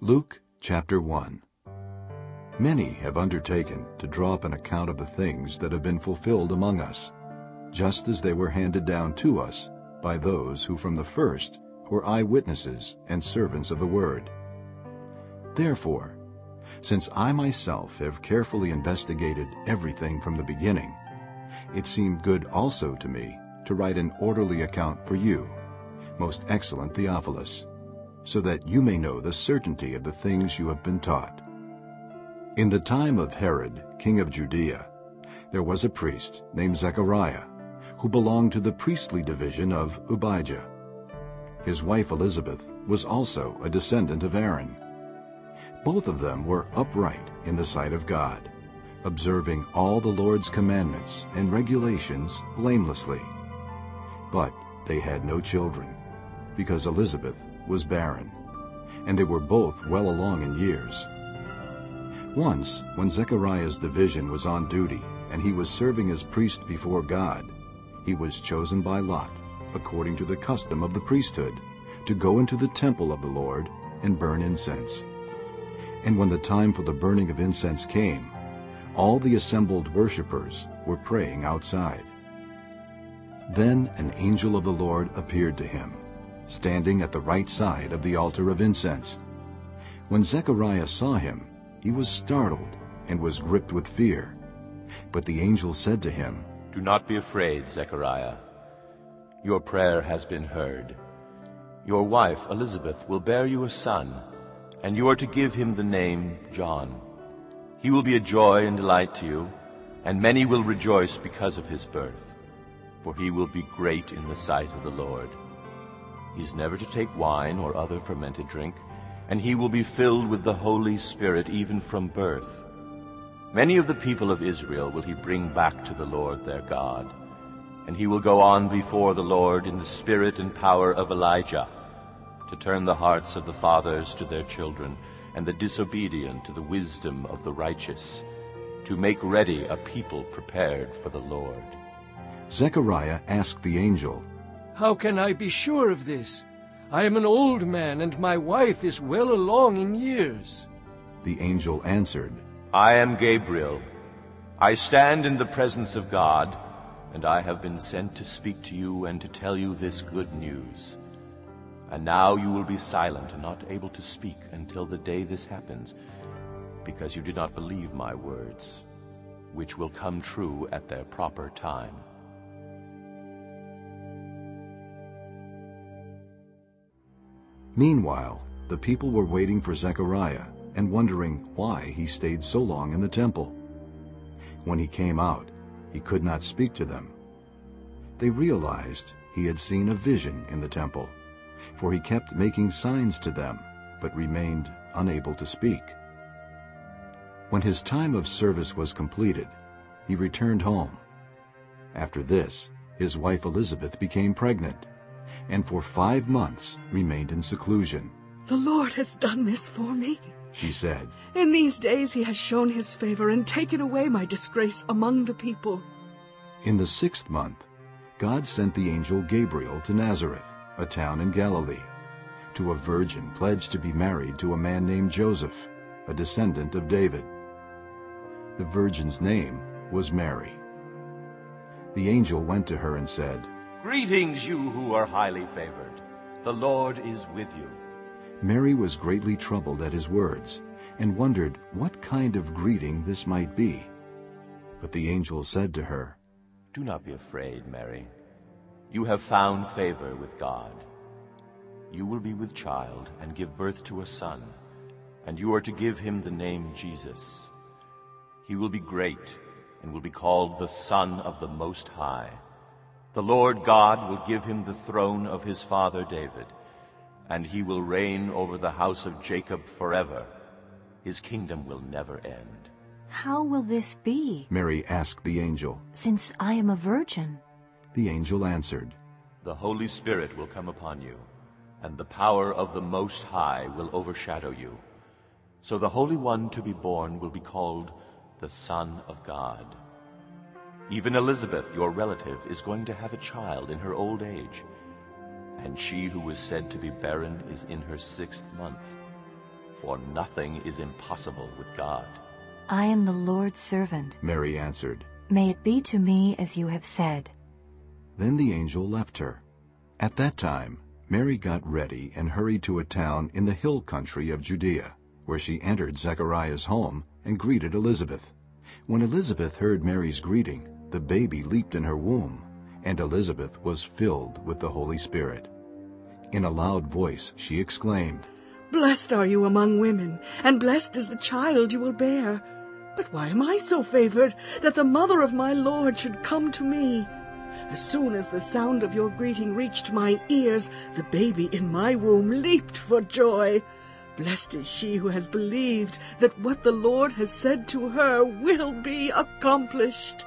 Luke chapter 1 Many have undertaken to draw up an account of the things that have been fulfilled among us, just as they were handed down to us by those who from the first were eyewitnesses and servants of the word. Therefore, since I myself have carefully investigated everything from the beginning, it seemed good also to me to write an orderly account for you, most excellent Theophilus, so that you may know the certainty of the things you have been taught. In the time of Herod, king of Judea, there was a priest named Zechariah, who belonged to the priestly division of Abijah. His wife Elizabeth was also a descendant of Aaron. Both of them were upright in the sight of God, observing all the Lord's commandments and regulations blamelessly. But they had no children, because Elizabeth was barren, and they were both well along in years. Once, when Zechariah's division was on duty and he was serving as priest before God, he was chosen by Lot, according to the custom of the priesthood, to go into the temple of the Lord and burn incense. And when the time for the burning of incense came, all the assembled worshippers were praying outside. Then an angel of the Lord appeared to him, standing at the right side of the altar of incense. When Zechariah saw him, he was startled and was gripped with fear. But the angel said to him, Do not be afraid, Zechariah. Your prayer has been heard. Your wife, Elizabeth, will bear you a son, and you are to give him the name John. He will be a joy and delight to you, and many will rejoice because of his birth, for he will be great in the sight of the Lord. He is never to take wine or other fermented drink, and he will be filled with the Holy Spirit even from birth. Many of the people of Israel will he bring back to the Lord their God, and he will go on before the Lord in the spirit and power of Elijah, to turn the hearts of the fathers to their children, and the disobedient to the wisdom of the righteous, to make ready a people prepared for the Lord. Zechariah asked the angel, How can I be sure of this? I am an old man, and my wife is well along in years. The angel answered, I am Gabriel. I stand in the presence of God, and I have been sent to speak to you and to tell you this good news. And now you will be silent and not able to speak until the day this happens, because you did not believe my words, which will come true at their proper time. Meanwhile, the people were waiting for Zechariah and wondering why he stayed so long in the temple. When he came out, he could not speak to them. They realized he had seen a vision in the temple, for he kept making signs to them, but remained unable to speak. When his time of service was completed, he returned home. After this, his wife Elizabeth became pregnant, and for five months remained in seclusion. The Lord has done this for me. She said, In these days he has shown his favor and taken away my disgrace among the people. In the sixth month, God sent the angel Gabriel to Nazareth, a town in Galilee, to a virgin pledged to be married to a man named Joseph, a descendant of David. The virgin's name was Mary. The angel went to her and said, Greetings, you who are highly favored. The Lord is with you. Mary was greatly troubled at his words, and wondered what kind of greeting this might be. But the angel said to her, Do not be afraid, Mary. You have found favor with God. You will be with child and give birth to a son, and you are to give him the name Jesus. He will be great and will be called the Son of the Most High. The Lord God will give him the throne of his father David, and he will reign over the house of Jacob forever. His kingdom will never end. How will this be, Mary asked the angel. since I am a virgin? The angel answered, The Holy Spirit will come upon you, and the power of the Most High will overshadow you. So the Holy One to be born will be called the Son of God. Even Elizabeth, your relative, is going to have a child in her old age, and she who was said to be barren is in her sixth month. for nothing is impossible with God. I am the Lord's servant. Mary answered. May it be to me as you have said. Then the angel left her. At that time, Mary got ready and hurried to a town in the hill country of Judea, where she entered Zechariah's home and greeted Elizabeth. When Elizabeth heard Mary's greeting, the baby leaped in her womb, and Elizabeth was filled with the Holy Spirit. In a loud voice she exclaimed, Blessed are you among women, and blessed is the child you will bear. But why am I so favored that the mother of my Lord should come to me? As soon as the sound of your greeting reached my ears, the baby in my womb leaped for joy. Blessed is she who has believed that what the Lord has said to her will be accomplished.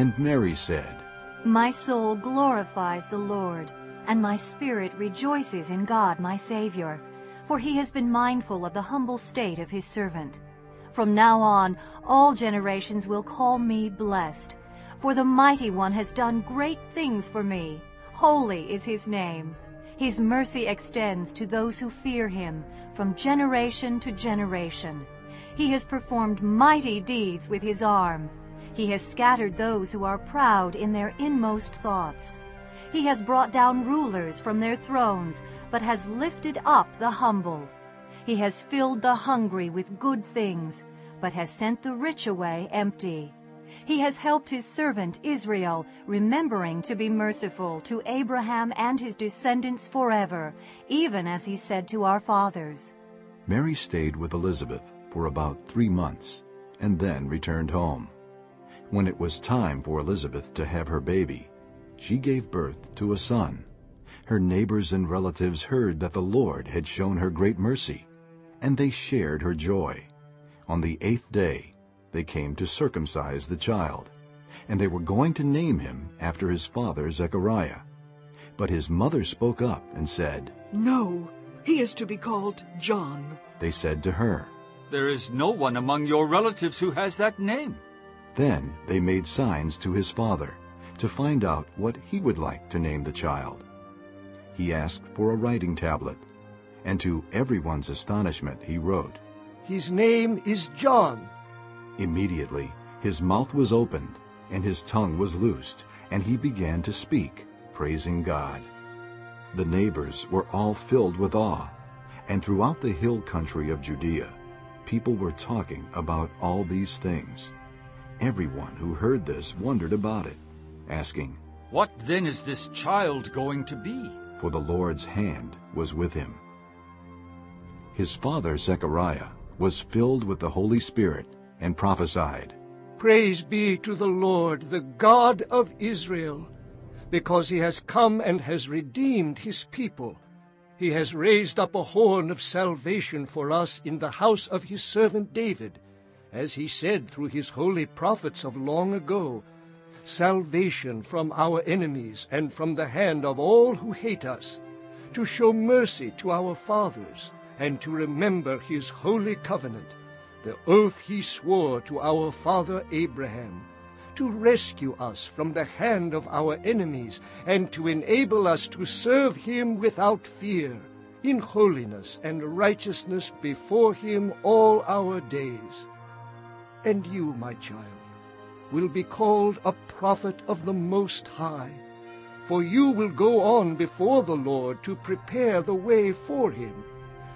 And Mary said, My soul glorifies the Lord, and my spirit rejoices in God my Savior, for he has been mindful of the humble state of his servant. From now on all generations will call me blessed, for the Mighty One has done great things for me. Holy is his name. His mercy extends to those who fear him from generation to generation. He has performed mighty deeds with his arm. He has scattered those who are proud in their inmost thoughts. He has brought down rulers from their thrones, but has lifted up the humble. He has filled the hungry with good things, but has sent the rich away empty. He has helped his servant Israel, remembering to be merciful to Abraham and his descendants forever, even as he said to our fathers. Mary stayed with Elizabeth for about three months and then returned home. When it was time for Elizabeth to have her baby, she gave birth to a son. Her neighbors and relatives heard that the Lord had shown her great mercy, and they shared her joy. On the eighth day, they came to circumcise the child, and they were going to name him after his father Zechariah. But his mother spoke up and said, No, he is to be called John. They said to her. There is no one among your relatives who has that name. Then they made signs to his father to find out what he would like to name the child. He asked for a writing tablet, and to everyone's astonishment he wrote, His name is John. Immediately his mouth was opened, and his tongue was loosed, and he began to speak, praising God. The neighbors were all filled with awe, and throughout the hill country of Judea, people were talking about all these things. Everyone who heard this wondered about it, asking, What then is this child going to be? For the Lord's hand was with him. His father Zechariah was filled with the Holy Spirit and prophesied, Praise be to the Lord, the God of Israel, because he has come and has redeemed his people. He has raised up a horn of salvation for us in the house of his servant David, as he said through his holy prophets of long ago, salvation from our enemies and from the hand of all who hate us, to show mercy to our fathers, and to remember his holy covenant, the oath he swore to our father Abraham, to rescue us from the hand of our enemies, and to enable us to serve him without fear, in holiness and righteousness before him all our days. And you, my child, will be called a prophet of the Most High, for you will go on before the Lord to prepare the way for him,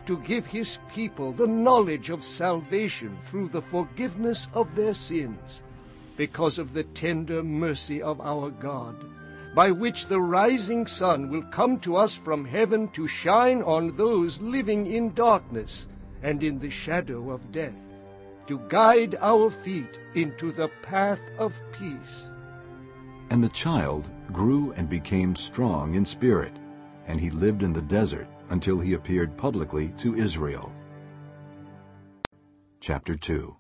to give his people the knowledge of salvation through the forgiveness of their sins, because of the tender mercy of our God, by which the rising sun will come to us from heaven to shine on those living in darkness and in the shadow of death, to guide our feet into the path of peace. And the child grew and became strong in spirit, and he lived in the desert until he appeared publicly to Israel. Chapter 2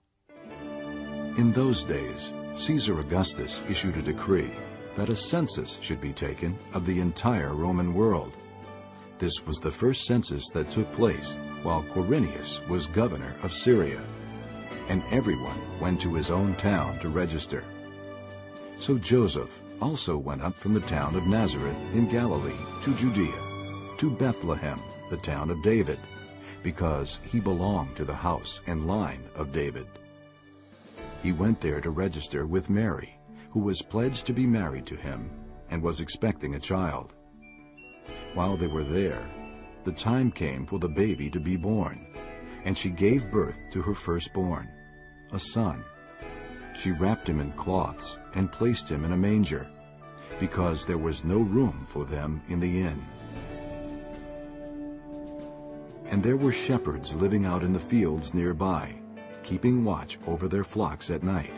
In those days, Caesar Augustus issued a decree that a census should be taken of the entire Roman world. This was the first census that took place while Quirinius was governor of Syria, and everyone went to his own town to register. So Joseph also went up from the town of Nazareth in Galilee to Judea, to Bethlehem, the town of David, because he belonged to the house and line of David. He went there to register with Mary, who was pledged to be married to him and was expecting a child. While they were there, the time came for the baby to be born, and she gave birth to her firstborn, a son. She wrapped him in cloths and placed him in a manger, because there was no room for them in the inn. And there were shepherds living out in the fields nearby, keeping watch over their flocks at night.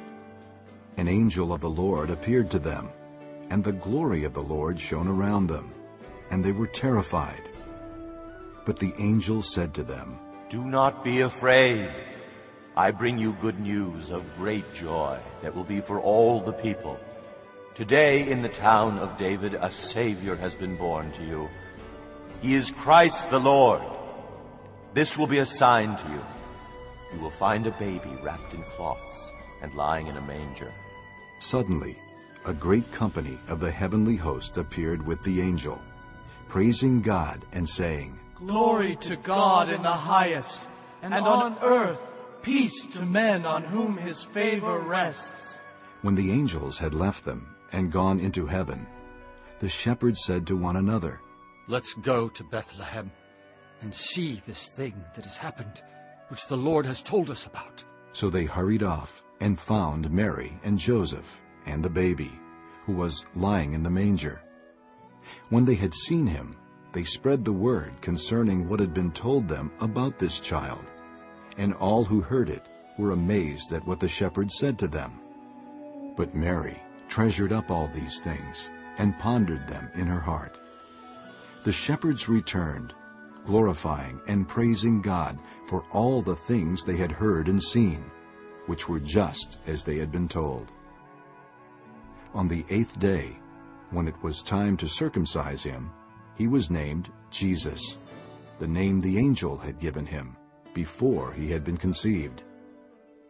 An angel of the Lord appeared to them, and the glory of the Lord shone around them, and they were terrified. But the angel said to them, Do not be afraid. I bring you good news of great joy that will be for all the people. Today in the town of David a Savior has been born to you. He is Christ the Lord. This will be a sign to you. You will find a baby wrapped in cloths and lying in a manger. Suddenly, a great company of the heavenly host appeared with the angel, praising God and saying, Glory to God in the highest, and on earth peace to men on whom his favor rests. When the angels had left them and gone into heaven, the shepherds said to one another, Let's go to Bethlehem and see this thing that has happened, which the Lord has told us about. So they hurried off and found Mary and Joseph and the baby, who was lying in the manger. When they had seen him, they spread the word concerning what had been told them about this child. And all who heard it were amazed at what the shepherds said to them. But Mary treasured up all these things and pondered them in her heart. The shepherds returned, glorifying and praising God for all the things they had heard and seen, which were just as they had been told. On the eighth day, when it was time to circumcise him, he was named Jesus, the name the angel had given him before he had been conceived.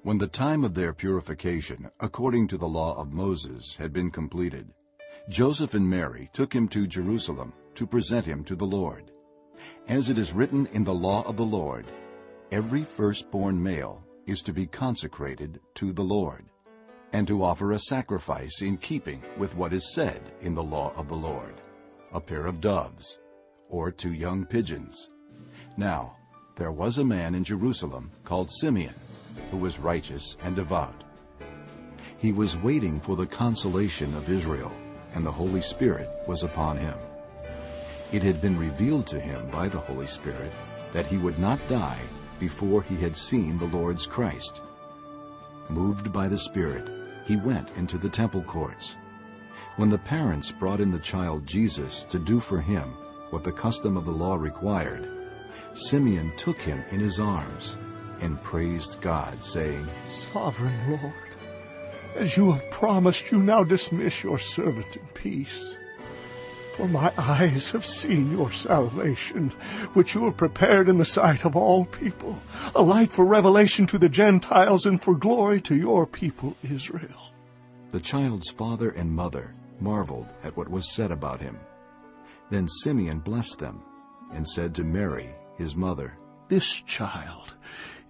When the time of their purification, according to the law of Moses, had been completed, Joseph and Mary took him to Jerusalem to present him to the Lord. As it is written in the law of the Lord, every firstborn male is to be consecrated to the Lord, and to offer a sacrifice in keeping with what is said in the law of the Lord, a pair of doves, or two young pigeons. Now, there was a man in Jerusalem called Simeon, who was righteous and devout. He was waiting for the consolation of Israel, and the Holy Spirit was upon him. It had been revealed to him by the Holy Spirit that he would not die before he had seen the Lord's Christ. Moved by the Spirit, he went into the temple courts. When the parents brought in the child Jesus to do for him what the custom of the law required, Simeon took him in his arms and praised God, saying, Sovereign Lord, as you have promised, you now dismiss your servant in peace. For my eyes have seen your salvation, which you have prepared in the sight of all people, a light for revelation to the Gentiles and for glory to your people Israel. The child's father and mother marveled at what was said about him. Then Simeon blessed them and said to Mary, his mother, This child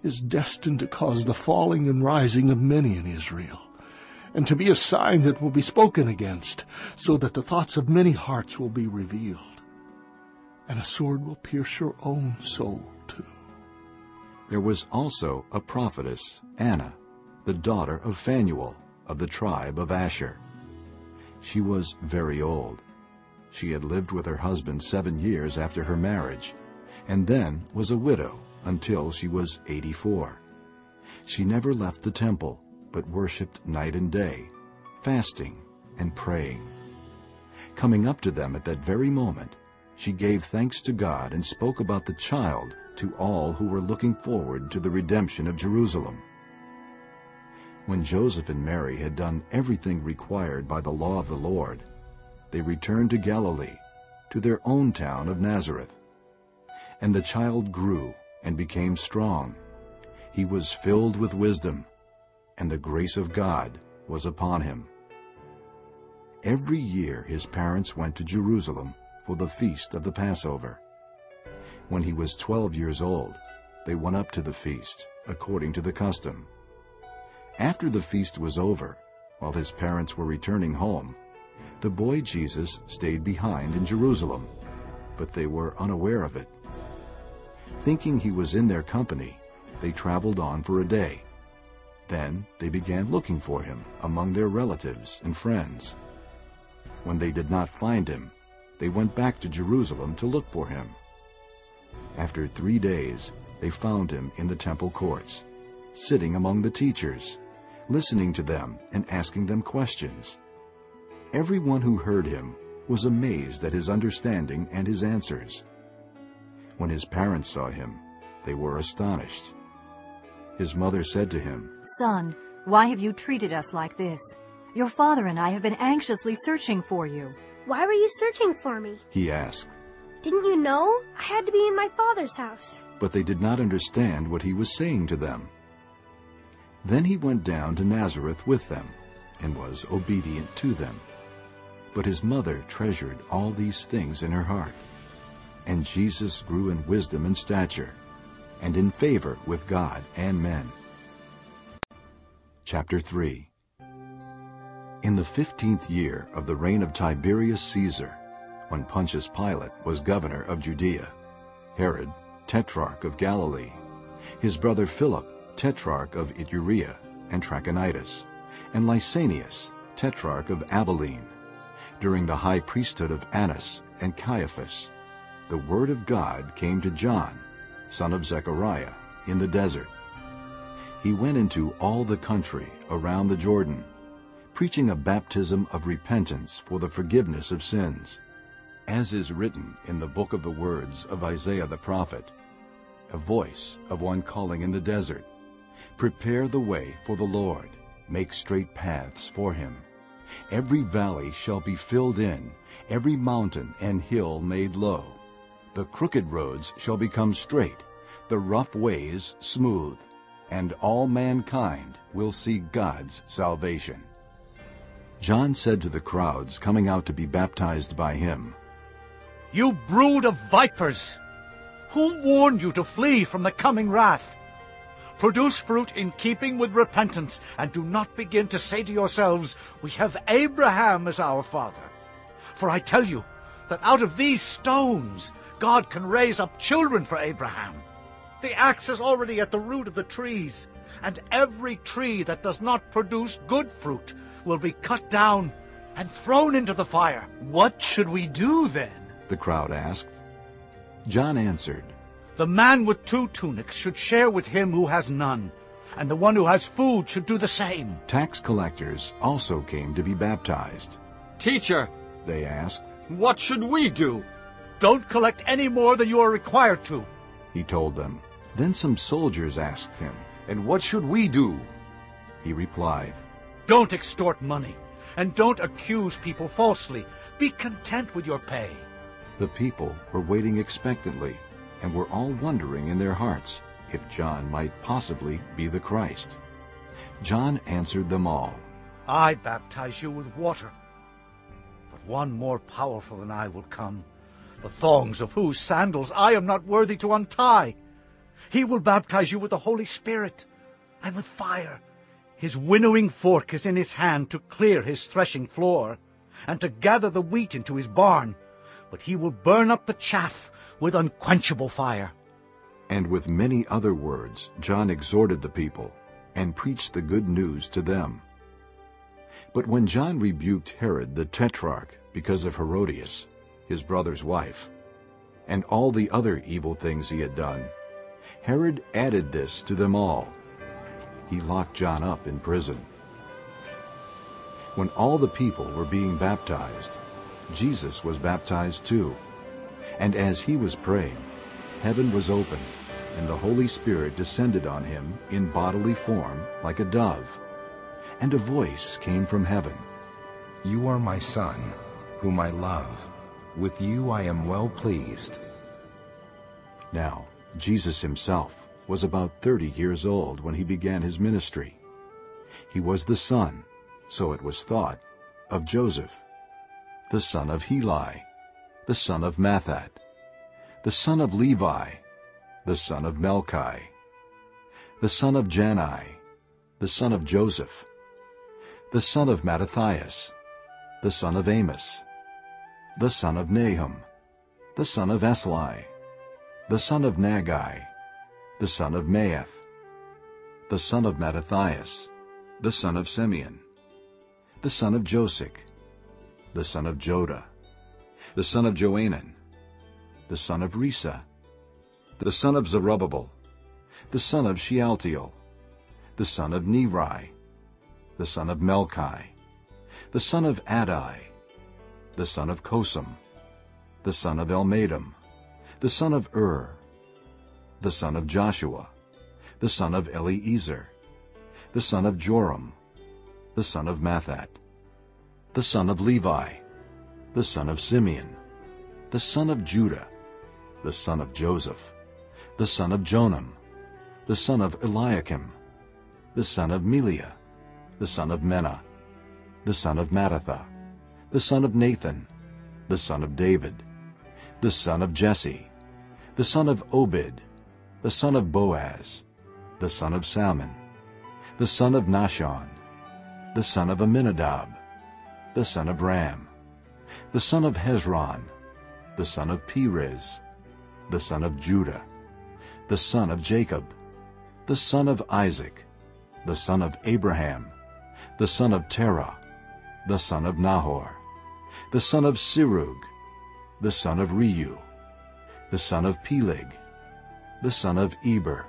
is destined to cause the falling and rising of many in Israel, and to be a sign that will be spoken against, so that the thoughts of many hearts will be revealed. And a sword will pierce your own soul too. There was also a prophetess, Anna, the daughter of Phanuel, of the tribe of Asher. She was very old. She had lived with her husband seven years after her marriage, and then was a widow until she was 84. She never left the temple, but worshipped night and day, fasting and praying. Coming up to them at that very moment, she gave thanks to God and spoke about the child to all who were looking forward to the redemption of Jerusalem. When Joseph and Mary had done everything required by the law of the Lord, they returned to Galilee, to their own town of Nazareth. And the child grew and became strong. He was filled with wisdom, and the grace of God was upon him. Every year his parents went to Jerusalem for the feast of the Passover. When he was twelve years old, they went up to the feast, according to the custom. After the feast was over, while his parents were returning home, the boy Jesus stayed behind in Jerusalem, but they were unaware of it. Thinking he was in their company, they traveled on for a day. Then they began looking for him among their relatives and friends. When they did not find him, they went back to Jerusalem to look for him. After three days, they found him in the temple courts, sitting among the teachers, listening to them and asking them questions. Everyone who heard him was amazed at his understanding and his answers. When his parents saw him, they were astonished. His mother said to him, Son, why have you treated us like this? Your father and I have been anxiously searching for you. Why were you searching for me? He asked. Didn't you know? I had to be in my father's house. But they did not understand what he was saying to them. Then he went down to Nazareth with them, and was obedient to them. But his mother treasured all these things in her heart. And Jesus grew in wisdom and stature, and in favor with God and men. Chapter 3 In the fifteenth year of the reign of Tiberius Caesar, when Pontius Pilate was governor of Judea, Herod, tetrarch of Galilee, his brother Philip, tetrarch of Iturea and Trachonitis, and Lysanias, tetrarch of Abilene, during the high priesthood of Annas and Caiaphas, the word of God came to John, son of Zechariah, in the desert. He went into all the country around the Jordan, preaching a baptism of repentance for the forgiveness of sins, as is written in the book of the words of Isaiah the prophet, a voice of one calling in the desert, Prepare the way for the Lord, make straight paths for him. Every valley shall be filled in, every mountain and hill made low. The crooked roads shall become straight, the rough ways smooth, and all mankind will see God's salvation. John said to the crowds coming out to be baptized by him, You brood of vipers! Who warned you to flee from the coming wrath? Produce fruit in keeping with repentance, and do not begin to say to yourselves, We have Abraham as our father. For I tell you that out of these stones God can raise up children for Abraham. The axe is already at the root of the trees, and every tree that does not produce good fruit will be cut down and thrown into the fire. What should we do then? The crowd asked. John answered, The man with two tunics should share with him who has none, and the one who has food should do the same. Tax collectors also came to be baptized. Teacher, They asked. what should we do? Don't collect any more than you are required to. He told them. Then some soldiers asked him. And what should we do? He replied, Don't extort money, and don't accuse people falsely. Be content with your pay. The people were waiting expectantly and were all wondering in their hearts if John might possibly be the Christ. John answered them all. I baptize you with water, but one more powerful than I will come, the thongs of whose sandals I am not worthy to untie. He will baptize you with the Holy Spirit and with fire. His winnowing fork is in his hand to clear his threshing floor, and to gather the wheat into his barn, but he will burn up the chaff with unquenchable fire. And with many other words John exhorted the people and preached the good news to them. But when John rebuked Herod the tetrarch because of Herodias, his brother's wife, and all the other evil things he had done, Herod added this to them all. He locked John up in prison. When all the people were being baptized, Jesus was baptized too. And as he was praying, heaven was opened, and the Holy Spirit descended on him in bodily form like a dove. And a voice came from heaven. You are my Son, whom I love. With you I am well pleased. Now, Jesus himself was about thirty years old when he began his ministry. He was the son, so it was thought, of Joseph, the son of Heli, the son of Mathat, the son of Levi, the son of Melki, the son of Jannai, the son of Joseph, the son of Mattathias, the son of Amos, the son of Nahum, the son of Esli, the son of Naggai, the son of Maath, the son of Mattathias, the son of Simeon, the son of Josech, the son of Joda, the son of Joanan, the son of Rhesa, the son of Zerubbabel, the son of Shealtiel, the son of Neri, the son of Melki, the son of Addi, the son of Cosam, the son of Elmadam, the son of Ur, the son of Joshua, the son of Eliezer, the son of Joram, the son of Mathat, the son of Levi, the son of Simeon, the son of Judah, the son of Joseph, the son of Jonam, the son of Eliakim, the son of Melea, the son of Menna, the son of Mattatha, the son of Nathan, the son of David, the son of Jesse, the son of Obed, the son of Boaz, the son of Salmon, the son of Nahshon, the son of Amminadab, the son of Ram, the son of Hezron, the son of Perez, the son of Judah, the son of Jacob, the son of Isaac, the son of Abraham, the son of Terah, the son of Nahor, the son of Serug, the son of Reu, the son of Peleg, the son of Eber,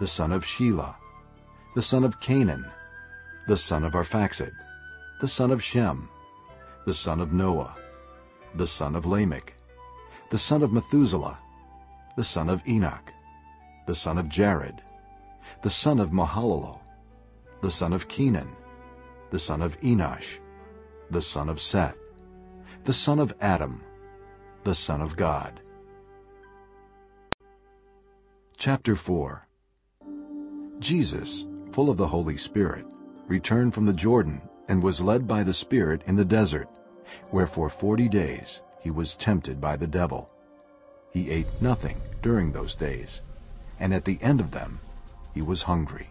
the son of Shelah, the son of Cainan, the son of Arphaxad, the son of Shem, the son of Noah, the son of Lamech, the son of Methuselah, the son of Enoch, the son of Jared, the son of Mahalalel, the son of Kenan, the son of Enosh, the son of Seth, the son of Adam, the son of God. Chapter 4 Jesus, full of the Holy Spirit, returned from the Jordan and was led by the Spirit in the desert, where for forty days he was tempted by the devil. He ate nothing during those days, and at the end of them he was hungry.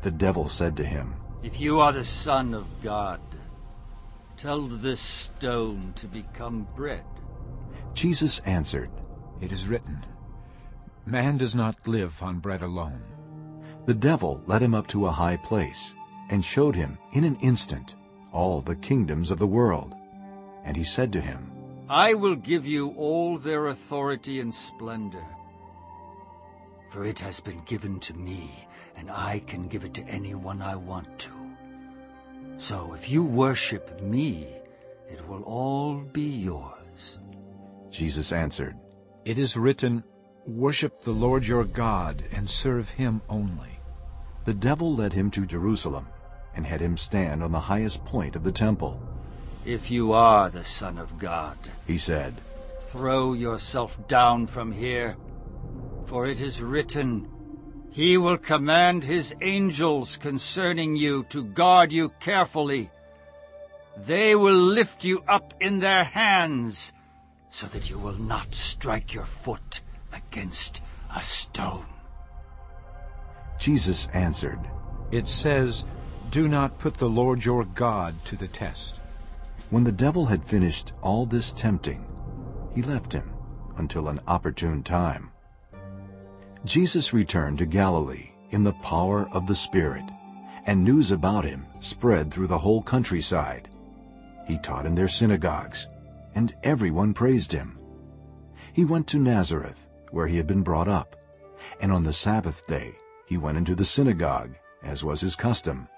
The devil said to him, If you are the Son of God, tell this stone to become bread. Jesus answered, It is written, Man does not live on bread alone. The devil led him up to a high place and showed him in an instant all the kingdoms of the world. And he said to him, I will give you all their authority and splendor. For it has been given to me, and I can give it to anyone I want to. So if you worship me, it will all be yours. Jesus answered, It is written, Worship the Lord your God and serve him only. The devil led him to Jerusalem and had him stand on the highest point of the temple. If you are the Son of God, he said, throw yourself down from here, for it is written, He will command His angels concerning you to guard you carefully. They will lift you up in their hands, so that you will not strike your foot against a stone. Jesus answered, It says, Do not put the Lord your God to the test. When the devil had finished all this tempting, he left him until an opportune time. Jesus returned to Galilee in the power of the Spirit, and news about him spread through the whole countryside. He taught in their synagogues, and everyone praised him. He went to Nazareth, where he had been brought up, and on the Sabbath day he went into the synagogue, as was his custom,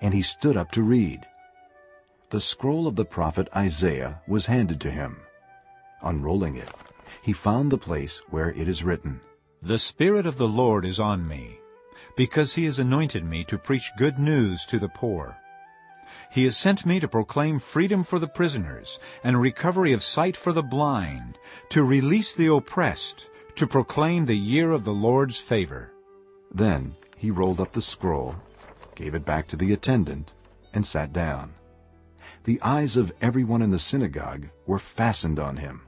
and he stood up to read. The scroll of the prophet Isaiah was handed to him. Unrolling it, he found the place where it is written, The Spirit of the Lord is on me, because he has anointed me to preach good news to the poor. He has sent me to proclaim freedom for the prisoners and recovery of sight for the blind, to release the oppressed, to proclaim the year of the Lord's favor. Then he rolled up the scroll, gave it back to the attendant, and sat down. The eyes of everyone in the synagogue were fastened on him,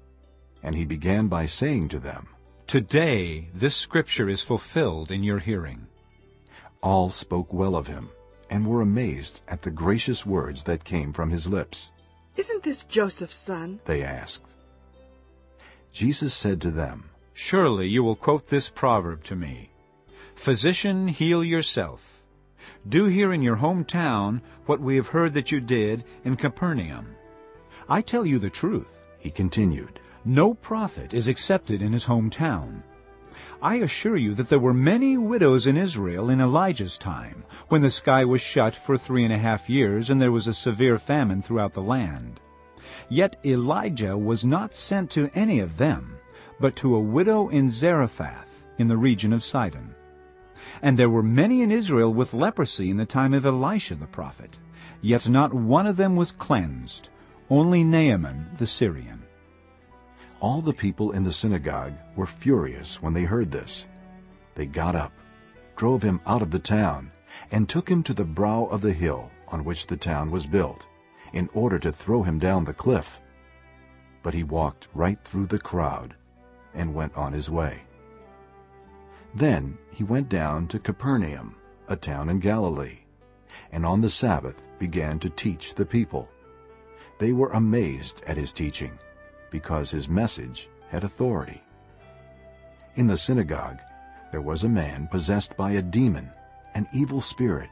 and he began by saying to them, Today this scripture is fulfilled in your hearing. All spoke well of him, and were amazed at the gracious words that came from his lips. Isn't this Joseph's son? They asked. Jesus said to them, Surely you will quote this proverb to me. Physician, heal yourself. Do here in your hometown what we have heard that you did in Capernaum. I tell you the truth, he continued. No prophet is accepted in his hometown. I assure you that there were many widows in Israel in Elijah's time, when the sky was shut for three and a half years and there was a severe famine throughout the land. Yet Elijah was not sent to any of them, but to a widow in Zarephath in the region of Sidon. And there were many in Israel with leprosy in the time of Elisha the prophet, yet not one of them was cleansed, only Naaman the Syrian. All the people in the synagogue were furious when they heard this. They got up, drove him out of the town, and took him to the brow of the hill on which the town was built, in order to throw him down the cliff. But he walked right through the crowd and went on his way. Then he went down to Capernaum, a town in Galilee, and on the Sabbath began to teach the people. They were amazed at his teaching, because his message had authority. In the synagogue there was a man possessed by a demon, an evil spirit.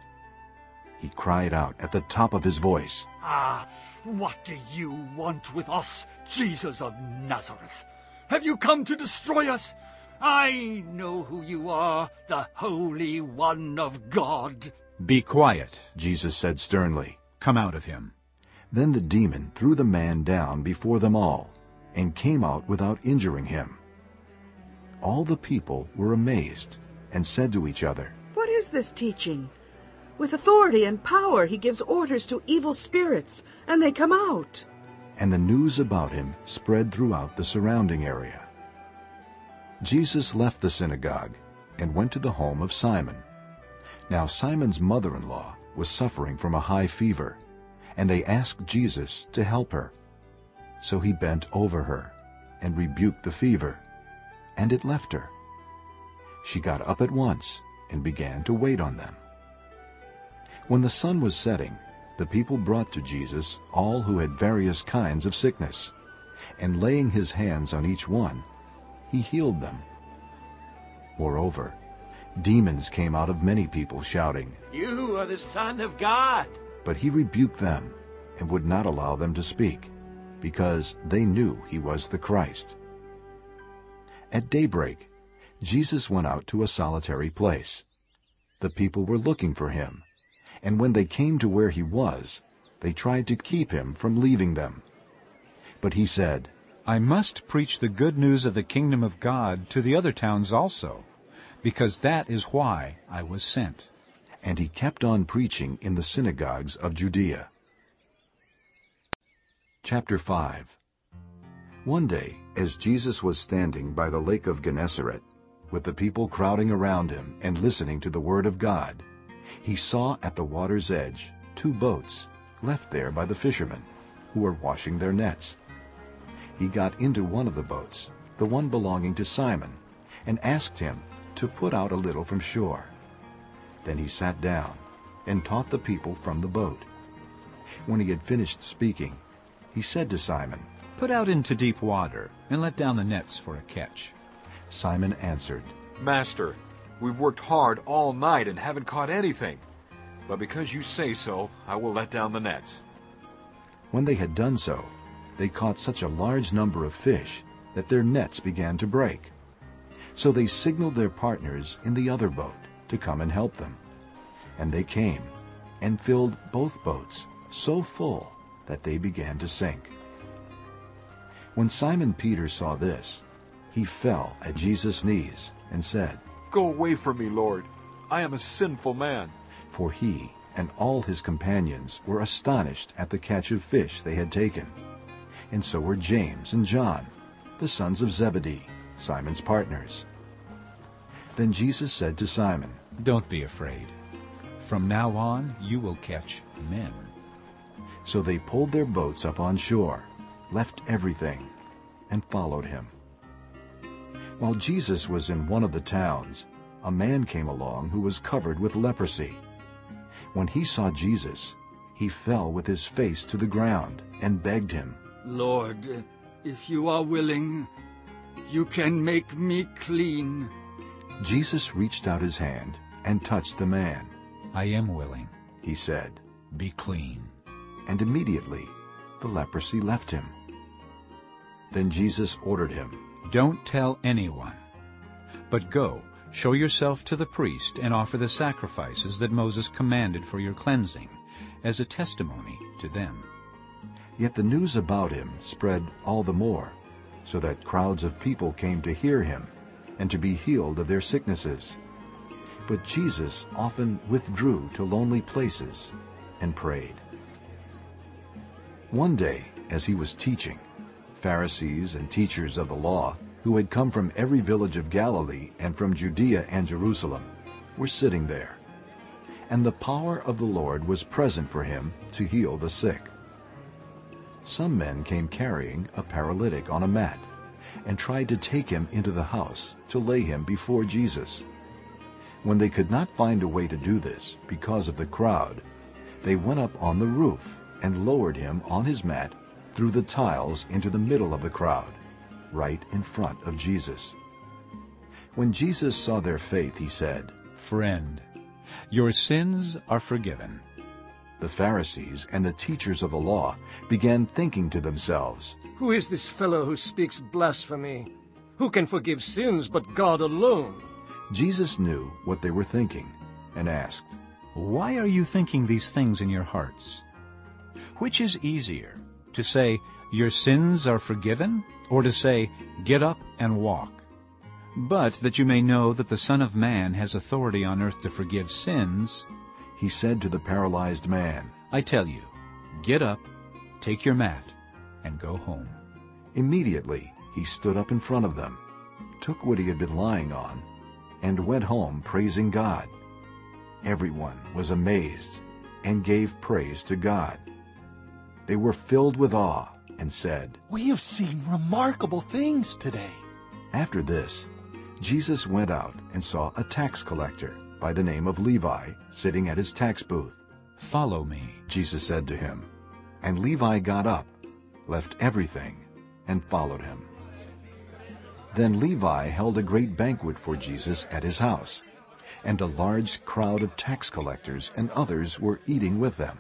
He cried out at the top of his voice, Ah, what do you want with us, Jesus of Nazareth? Have you come to destroy us? I know who you are, the Holy One of God. Be quiet, Jesus said sternly. Come out of him. Then the demon threw the man down before them all, and came out without injuring him. All the people were amazed, and said to each other, What is this teaching? With authority and power he gives orders to evil spirits, and they come out. And the news about him spread throughout the surrounding area. Jesus left the synagogue and went to the home of Simon. Now Simon's mother-in-law was suffering from a high fever, and they asked Jesus to help her. So he bent over her and rebuked the fever, and it left her. She got up at once and began to wait on them. When the sun was setting, the people brought to Jesus all who had various kinds of sickness, and laying his hands on each one, he healed them. Moreover, demons came out of many people shouting, You are the Son of God. But he rebuked them and would not allow them to speak, because they knew he was the Christ. At daybreak, Jesus went out to a solitary place. The people were looking for him, and when they came to where he was, they tried to keep him from leaving them. But he said, I must preach the good news of the kingdom of God to the other towns also, because that is why I was sent. And he kept on preaching in the synagogues of Judea. Chapter 5 One day, as Jesus was standing by the lake of Gennesaret, with the people crowding around him and listening to the word of God, he saw at the water's edge two boats left there by the fishermen, who were washing their nets. He got into one of the boats, the one belonging to Simon, and asked him to put out a little from shore. Then he sat down and taught the people from the boat. When he had finished speaking, he said to Simon, Put out into deep water and let down the nets for a catch. Simon answered, Master, we've worked hard all night and haven't caught anything. But because you say so, I will let down the nets. When they had done so, they caught such a large number of fish that their nets began to break. So they signaled their partners in the other boat to come and help them. And they came and filled both boats so full that they began to sink. When Simon Peter saw this, he fell at Jesus' knees and said, Go away from me, Lord. I am a sinful man. For he and all his companions were astonished at the catch of fish they had taken. And so were James and John, the sons of Zebedee, Simon's partners. Then Jesus said to Simon, Don't be afraid. From now on you will catch men. So they pulled their boats up on shore, left everything, and followed him. While Jesus was in one of the towns, a man came along who was covered with leprosy. When he saw Jesus, he fell with his face to the ground and begged him, Lord, if you are willing, you can make me clean. Jesus reached out his hand and touched the man. I am willing, he said. Be clean. And immediately the leprosy left him. Then Jesus ordered him, Don't tell anyone, but go, show yourself to the priest, and offer the sacrifices that Moses commanded for your cleansing, as a testimony to them. Yet the news about him spread all the more, so that crowds of people came to hear him and to be healed of their sicknesses. But Jesus often withdrew to lonely places and prayed. One day, as he was teaching, Pharisees and teachers of the law, who had come from every village of Galilee and from Judea and Jerusalem, were sitting there. And the power of the Lord was present for him to heal the sick. Some men came carrying a paralytic on a mat and tried to take him into the house to lay him before Jesus. When they could not find a way to do this because of the crowd, they went up on the roof and lowered him on his mat through the tiles into the middle of the crowd, right in front of Jesus. When Jesus saw their faith, he said, Friend, your sins are forgiven. The Pharisees and the teachers of the law began thinking to themselves, Who is this fellow who speaks blasphemy? Who can forgive sins but God alone? Jesus knew what they were thinking and asked, Why are you thinking these things in your hearts? Which is easier, to say, Your sins are forgiven, or to say, Get up and walk? But that you may know that the Son of Man has authority on earth to forgive sins, he said to the paralyzed man, I tell you, get up, take your mat, and go home. Immediately he stood up in front of them, took what he had been lying on, and went home praising God. Everyone was amazed and gave praise to God. They were filled with awe and said, We have seen remarkable things today. After this, Jesus went out and saw a tax collector by the name of Levi sitting at his tax booth. Follow me, Jesus said to him. And Levi got up, left everything, and followed him. Then Levi held a great banquet for Jesus at his house, and a large crowd of tax collectors and others were eating with them.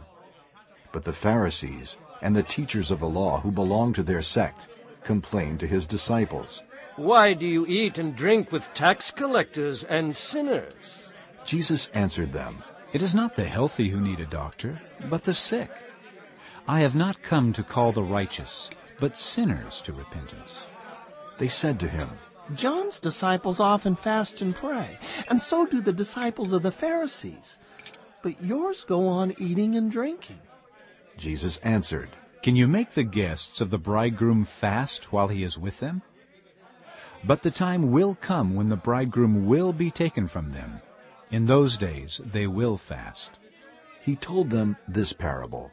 But the Pharisees and the teachers of the law who belonged to their sect complained to his disciples, Why do you eat and drink with tax collectors and sinners? Jesus answered them, It is not the healthy who need a doctor, but the sick. I have not come to call the righteous, but sinners to repentance. They said to him, John's disciples often fast and pray, and so do the disciples of the Pharisees. But yours go on eating and drinking. Jesus answered, Can you make the guests of the bridegroom fast while he is with them? But the time will come when the bridegroom will be taken from them. In those days they will fast. He told them this parable.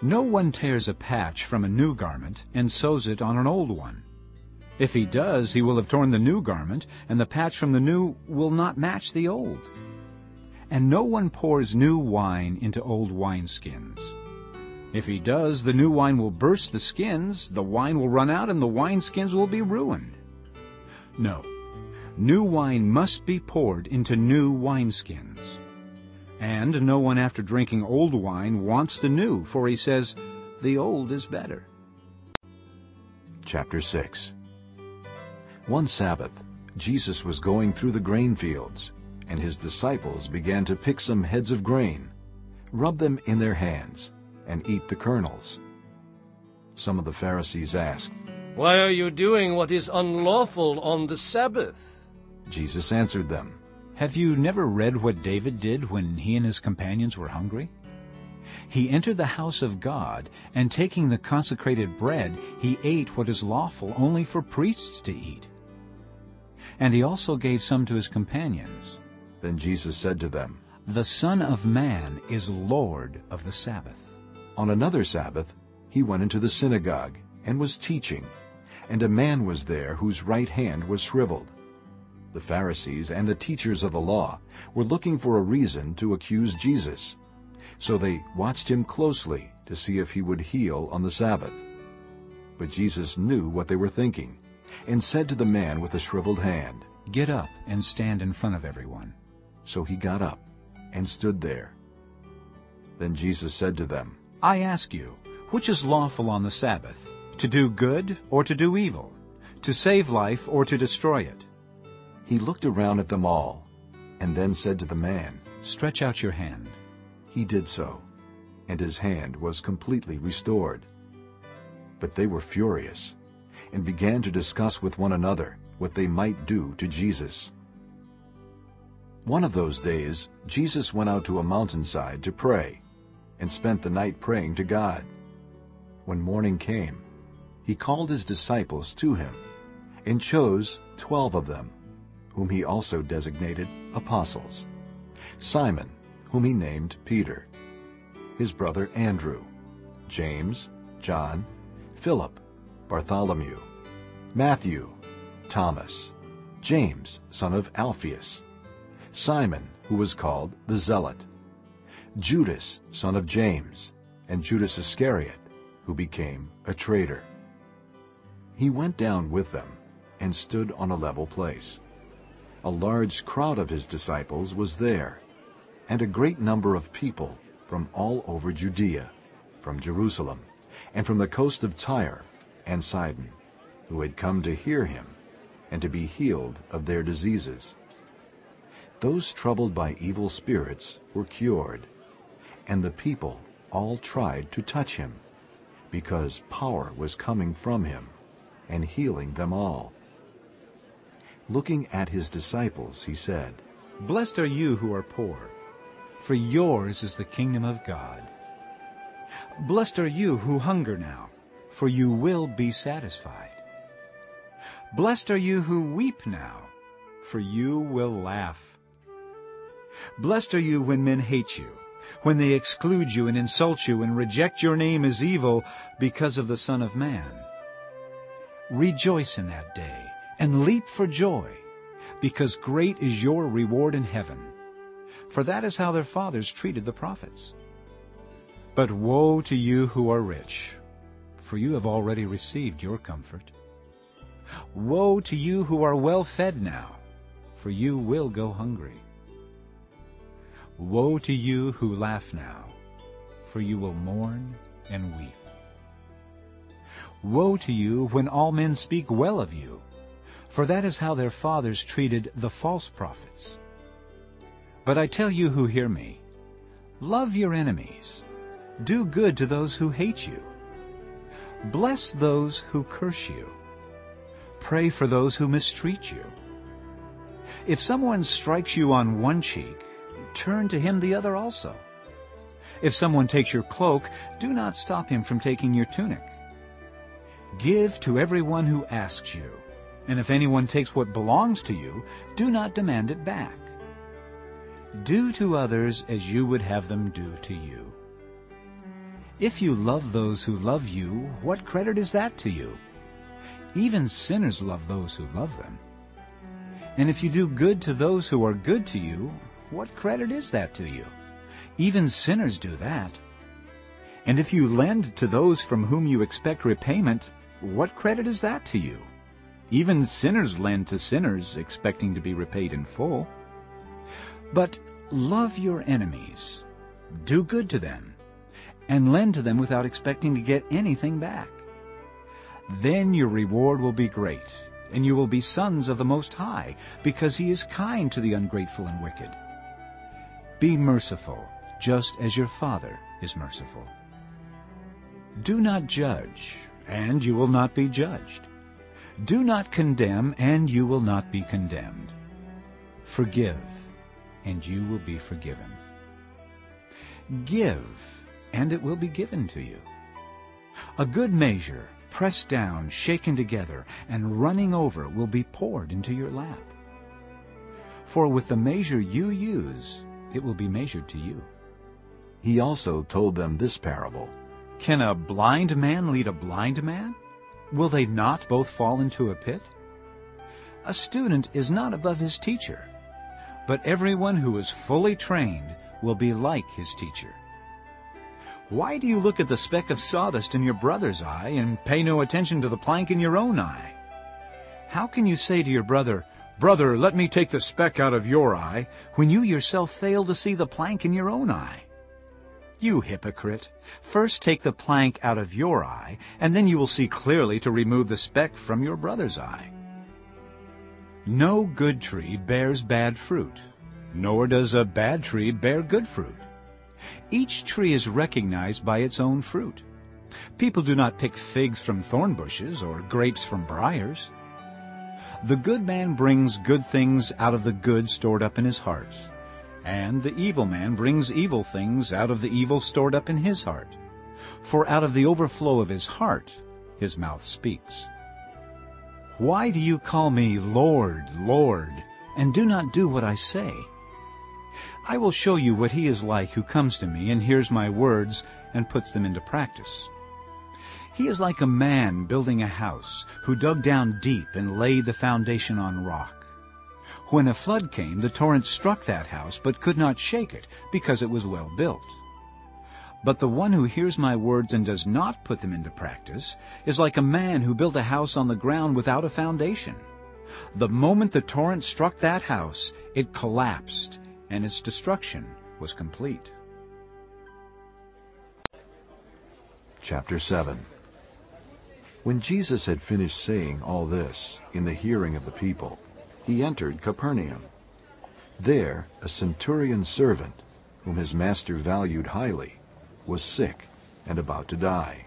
No one tears a patch from a new garment and sews it on an old one. If he does, he will have torn the new garment, and the patch from the new will not match the old. And no one pours new wine into old wineskins. If he does, the new wine will burst the skins, the wine will run out, and the wineskins will be ruined. No, new wine must be poured into new wineskins. And no one after drinking old wine wants the new, for he says, the old is better. Chapter 6 One Sabbath, Jesus was going through the grain fields, and his disciples began to pick some heads of grain, rub them in their hands, and eat the kernels. Some of the Pharisees asked, Why are you doing what is unlawful on the Sabbath? Jesus answered them, Have you never read what David did when he and his companions were hungry? He entered the house of God, and taking the consecrated bread, he ate what is lawful only for priests to eat. And he also gave some to his companions. Then Jesus said to them, The Son of Man is Lord of the Sabbath. On another Sabbath he went into the synagogue and was teaching, and a man was there whose right hand was shriveled. the Pharisees, and the teachers of the law were looking for a reason to accuse Jesus. So they watched him closely to see if he would heal on the Sabbath. But Jesus knew what they were thinking, and said to the man with the shriveled hand, Get up and stand in front of everyone. So he got up and stood there. Then Jesus said to them, I ask you, which is lawful on the Sabbath, to do good or to do evil, to save life or to destroy it? He looked around at them all, and then said to the man, Stretch out your hand. He did so, and his hand was completely restored. But they were furious, and began to discuss with one another what they might do to Jesus. One of those days, Jesus went out to a mountainside to pray, and spent the night praying to God. When morning came, he called his disciples to him, and chose twelve of them, whom he also designated apostles. Simon, whom he named Peter, his brother Andrew, James, John, Philip, Bartholomew, Matthew, Thomas, James, son of Alphaeus, Simon, who was called the Zealot, Judas, son of James, and Judas Iscariot, who became a traitor. He went down with them and stood on a level place. A large crowd of his disciples was there, and a great number of people from all over Judea, from Jerusalem, and from the coast of Tyre and Sidon, who had come to hear him and to be healed of their diseases. Those troubled by evil spirits were cured, and the people all tried to touch him, because power was coming from him and healing them all. Looking at his disciples, he said, Blessed are you who are poor, for yours is the kingdom of God. Blessed are you who hunger now, for you will be satisfied. Blessed are you who weep now, for you will laugh. Blessed are you when men hate you, when they exclude you and insult you and reject your name as evil because of the Son of Man. Rejoice in that day and leap for joy, because great is your reward in heaven. For that is how their fathers treated the prophets. But woe to you who are rich, for you have already received your comfort. Woe to you who are well fed now, for you will go hungry. Woe to you who laugh now, for you will mourn and weep. Woe to you when all men speak well of you, for that is how their fathers treated the false prophets. But I tell you who hear me, love your enemies, do good to those who hate you, bless those who curse you, pray for those who mistreat you. If someone strikes you on one cheek, turn to him the other also. If someone takes your cloak, do not stop him from taking your tunic. Give to everyone who asks you, and if anyone takes what belongs to you, do not demand it back. Do to others as you would have them do to you. If you love those who love you, what credit is that to you? Even sinners love those who love them. And if you do good to those who are good to you, what credit is that to you? Even sinners do that. And if you lend to those from whom you expect repayment, what credit is that to you? Even sinners lend to sinners, expecting to be repaid in full. But love your enemies, do good to them, and lend to them without expecting to get anything back. Then your reward will be great, and you will be sons of the Most High, because he is kind to the ungrateful and wicked. Be merciful, just as your Father is merciful. Do not judge, and you will not be judged. Do not condemn, and you will not be condemned. Forgive, and you will be forgiven. Give, and it will be given to you. A good measure, pressed down, shaken together, and running over will be poured into your lap. For with the measure you use, it will be measured to you. He also told them this parable. Can a blind man lead a blind man? Will they not both fall into a pit? A student is not above his teacher, but everyone who is fully trained will be like his teacher. Why do you look at the speck of sawdust in your brother's eye and pay no attention to the plank in your own eye? How can you say to your brother, Brother, let me take the speck out of your eye, when you yourself fail to see the plank in your own eye? You hypocrite! First take the plank out of your eye, and then you will see clearly to remove the speck from your brother's eye. No good tree bears bad fruit, nor does a bad tree bear good fruit. Each tree is recognized by its own fruit. People do not pick figs from thorn bushes or grapes from briars. The good man brings good things out of the good stored up in his heart, and the evil man brings evil things out of the evil stored up in his heart. For out of the overflow of his heart his mouth speaks. Why do you call me Lord, Lord, and do not do what I say? I will show you what he is like who comes to me and hears my words and puts them into practice. He is like a man building a house who dug down deep and laid the foundation on rock. When a flood came, the torrent struck that house but could not shake it because it was well built. But the one who hears my words and does not put them into practice is like a man who built a house on the ground without a foundation. The moment the torrent struck that house, it collapsed and its destruction was complete. Chapter 7 When Jesus had finished saying all this in the hearing of the people, he entered Capernaum. There a centurion servant, whom his master valued highly, was sick and about to die.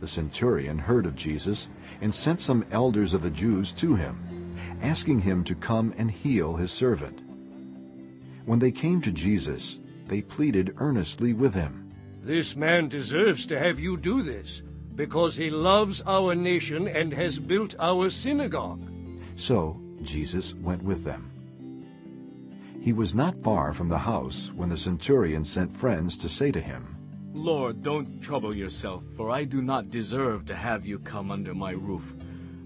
The centurion heard of Jesus and sent some elders of the Jews to him, asking him to come and heal his servant. When they came to Jesus, they pleaded earnestly with him. This man deserves to have you do this, because he loves our nation and has built our synagogue. So Jesus went with them. He was not far from the house when the centurion sent friends to say to him, Lord, don't trouble yourself, for I do not deserve to have you come under my roof.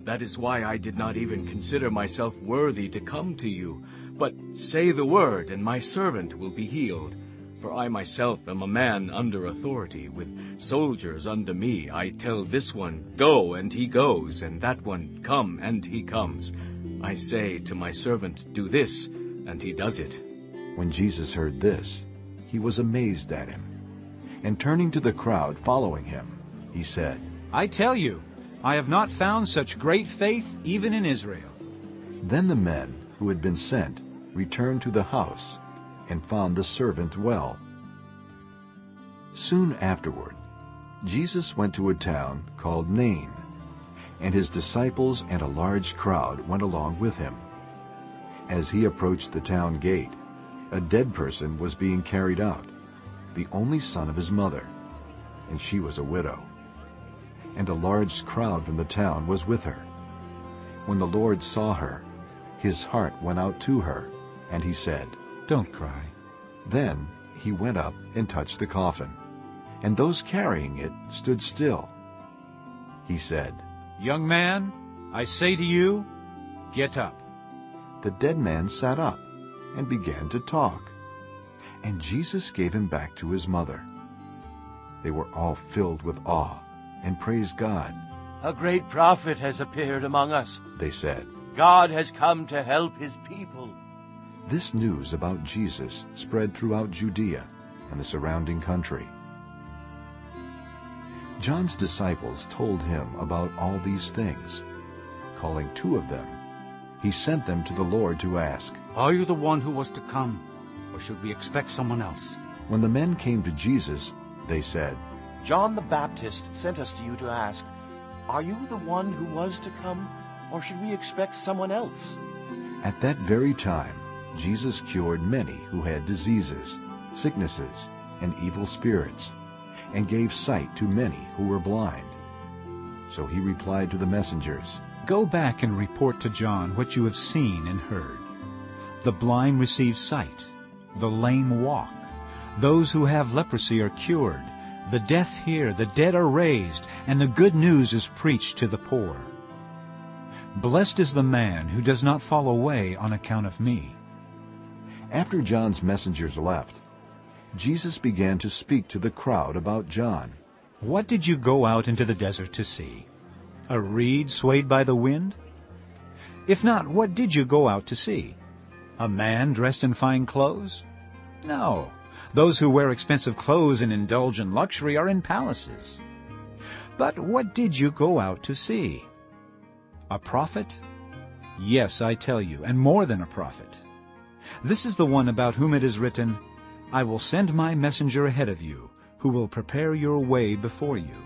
That is why I did not even consider myself worthy to come to you. But say the word, and my servant will be healed. For I myself am a man under authority, with soldiers under me. I tell this one, Go, and he goes, and that one, Come, and he comes. I say to my servant, Do this, and he does it. When Jesus heard this, he was amazed at him. And turning to the crowd following him, he said, I tell you, I have not found such great faith even in Israel. Then the men who had been sent returned to the house and found the servant well. Soon afterward, Jesus went to a town called Nain, and his disciples and a large crowd went along with him. As he approached the town gate, a dead person was being carried out, the only son of his mother, and she was a widow. And a large crowd from the town was with her. When the Lord saw her, his heart went out to her, and he said, Don't cry. Then he went up and touched the coffin, and those carrying it stood still. He said, Young man, I say to you, get up. The dead man sat up and began to talk, and Jesus gave him back to his mother. They were all filled with awe and praised God. A great prophet has appeared among us, they said. God has come to help his people. This news about Jesus spread throughout Judea and the surrounding country. John's disciples told him about all these things. Calling two of them, he sent them to the Lord to ask, Are you the one who was to come, or should we expect someone else? When the men came to Jesus, they said, John the Baptist sent us to you to ask, Are you the one who was to come, or should we expect someone else? At that very time, Jesus cured many who had diseases, sicknesses, and evil spirits, and gave sight to many who were blind. So he replied to the messengers, Go back and report to John what you have seen and heard. The blind receive sight, the lame walk, those who have leprosy are cured, the deaf hear, the dead are raised, and the good news is preached to the poor. Blessed is the man who does not fall away on account of me. After John's messengers left, Jesus began to speak to the crowd about John. What did you go out into the desert to see? A reed swayed by the wind? If not, what did you go out to see? A man dressed in fine clothes? No. Those who wear expensive clothes and indulge in luxury are in palaces. But what did you go out to see? A prophet? Yes, I tell you, and more than a prophet. This is the one about whom it is written, I will send my messenger ahead of you, who will prepare your way before you.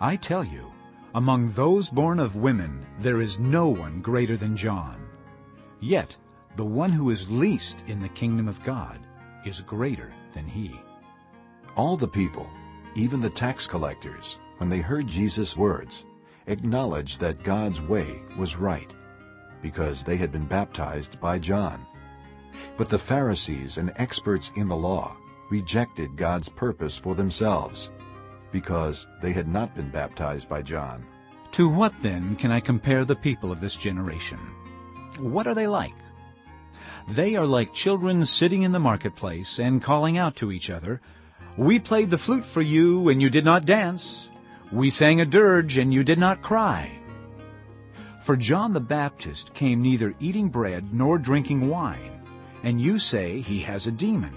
I tell you, among those born of women there is no one greater than John. Yet the one who is least in the kingdom of God is greater than he. All the people, even the tax collectors, when they heard Jesus' words, acknowledged that God's way was right, because they had been baptized by John. But the Pharisees and experts in the law rejected God's purpose for themselves, because they had not been baptized by John. To what then can I compare the people of this generation? What are they like? They are like children sitting in the marketplace and calling out to each other, We played the flute for you, and you did not dance. We sang a dirge, and you did not cry. For John the Baptist came neither eating bread nor drinking wine, and you say he has a demon.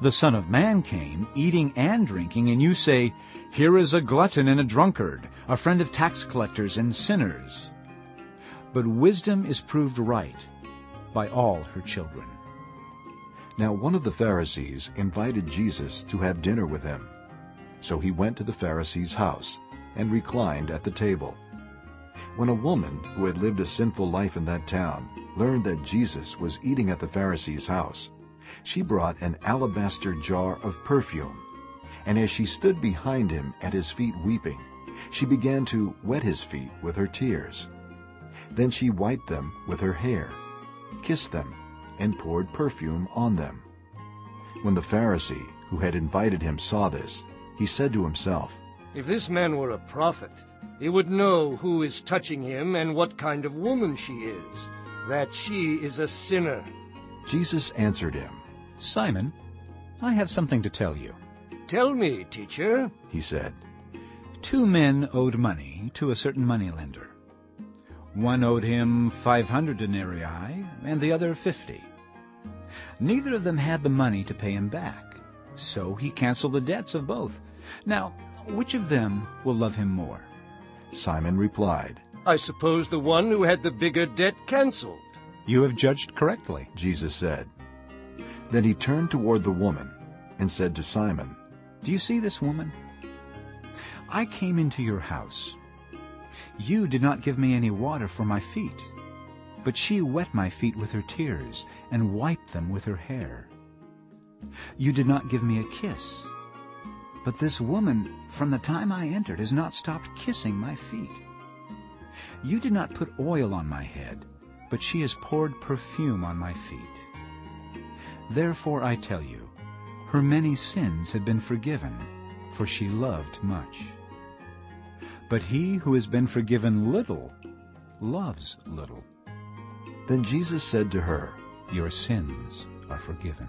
The Son of Man came eating and drinking, and you say, Here is a glutton and a drunkard, a friend of tax collectors and sinners. But wisdom is proved right by all her children. Now one of the Pharisees invited Jesus to have dinner with him. So he went to the Pharisee's house and reclined at the table. When a woman who had lived a sinful life in that town learned that Jesus was eating at the Pharisee's house, she brought an alabaster jar of perfume. And as she stood behind him at his feet weeping, she began to wet his feet with her tears. Then she wiped them with her hair, kissed them, and poured perfume on them. When the Pharisee who had invited him saw this, he said to himself, If this man were a prophet, he would know who is touching him and what kind of woman she is, that she is a sinner. Jesus answered him, Simon, I have something to tell you. Tell me, teacher, he said. Two men owed money to a certain moneylender. One owed him 500 denarii and the other 50. Neither of them had the money to pay him back, so he canceled the debts of both. Now, which of them will love him more? Simon replied, I suppose the one who had the bigger debt canceled. You have judged correctly, Jesus said. Then he turned toward the woman and said to Simon, Do you see this woman? I came into your house. You did not give me any water for my feet, but she wet my feet with her tears and wiped them with her hair. You did not give me a kiss, but this woman, from the time I entered, has not stopped kissing my feet. You did not put oil on my head, but she has poured perfume on my feet. Therefore I tell you, her many sins have been forgiven, for she loved much. But he who has been forgiven little loves little. Then Jesus said to her, Your sins are forgiven.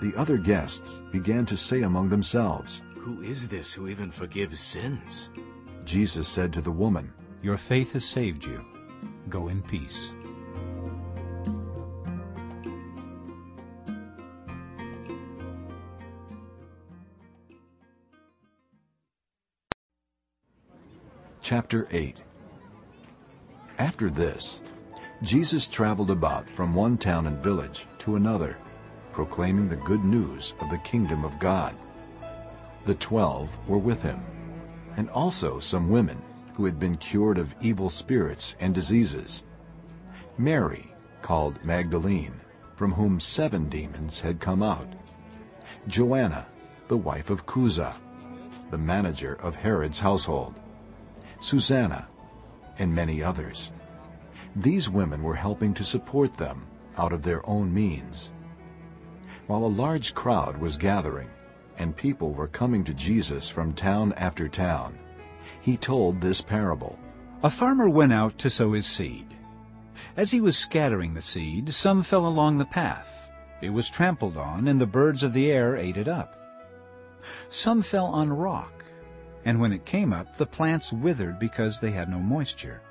The other guests began to say among themselves, Who is this who even forgives sins? Jesus said to the woman, Your faith has saved you. Go in peace. Chapter 8 After this, Jesus traveled about from one town and village to another, proclaiming the good news of the kingdom of God. The twelve were with him, and also some women who had been cured of evil spirits and diseases. Mary, called Magdalene, from whom seven demons had come out. Joanna, the wife of Chuza, the manager of Herod's household. Susanna, and many others. These women were helping to support them out of their own means. While a large crowd was gathering, and people were coming to Jesus from town after town, he told this parable. A farmer went out to sow his seed. As he was scattering the seed, some fell along the path. It was trampled on, and the birds of the air ate it up. Some fell on rock, and when it came up, the plants withered because they had no moisture.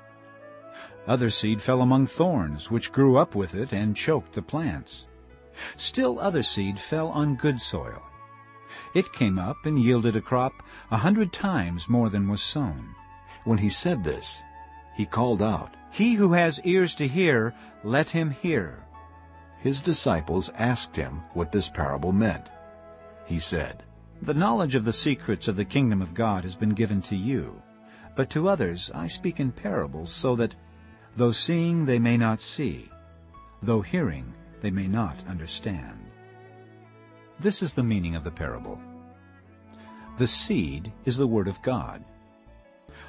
Other seed fell among thorns, which grew up with it and choked the plants. Still other seed fell on good soil. It came up and yielded a crop a hundred times more than was sown. When he said this, he called out, He who has ears to hear, let him hear. His disciples asked him what this parable meant. He said, The knowledge of the secrets of the kingdom of God has been given to you, but to others I speak in parables, so that, though seeing they may not see, though hearing they may not understand. This is the meaning of the parable. The seed is the word of God.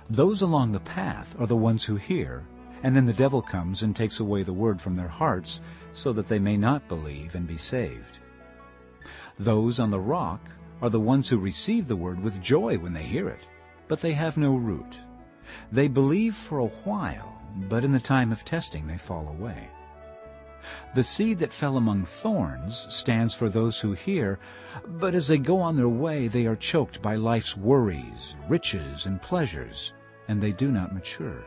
Those along the path are the ones who hear, and then the devil comes and takes away the word from their hearts so that they may not believe and be saved. Those on the rock are the ones who receive the word with joy when they hear it, but they have no root. They believe for a while, but in the time of testing they fall away. The seed that fell among thorns stands for those who hear, but as they go on their way they are choked by life's worries, riches, and pleasures, and they do not mature.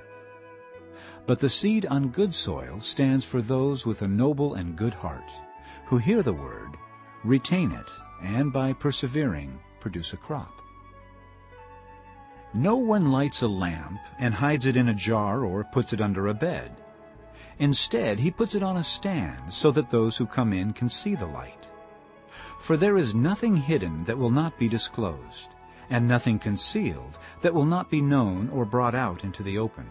But the seed on good soil stands for those with a noble and good heart, who hear the word, retain it, and by persevering produce a crop. No one lights a lamp and hides it in a jar or puts it under a bed. Instead, he puts it on a stand so that those who come in can see the light. For there is nothing hidden that will not be disclosed, and nothing concealed that will not be known or brought out into the open.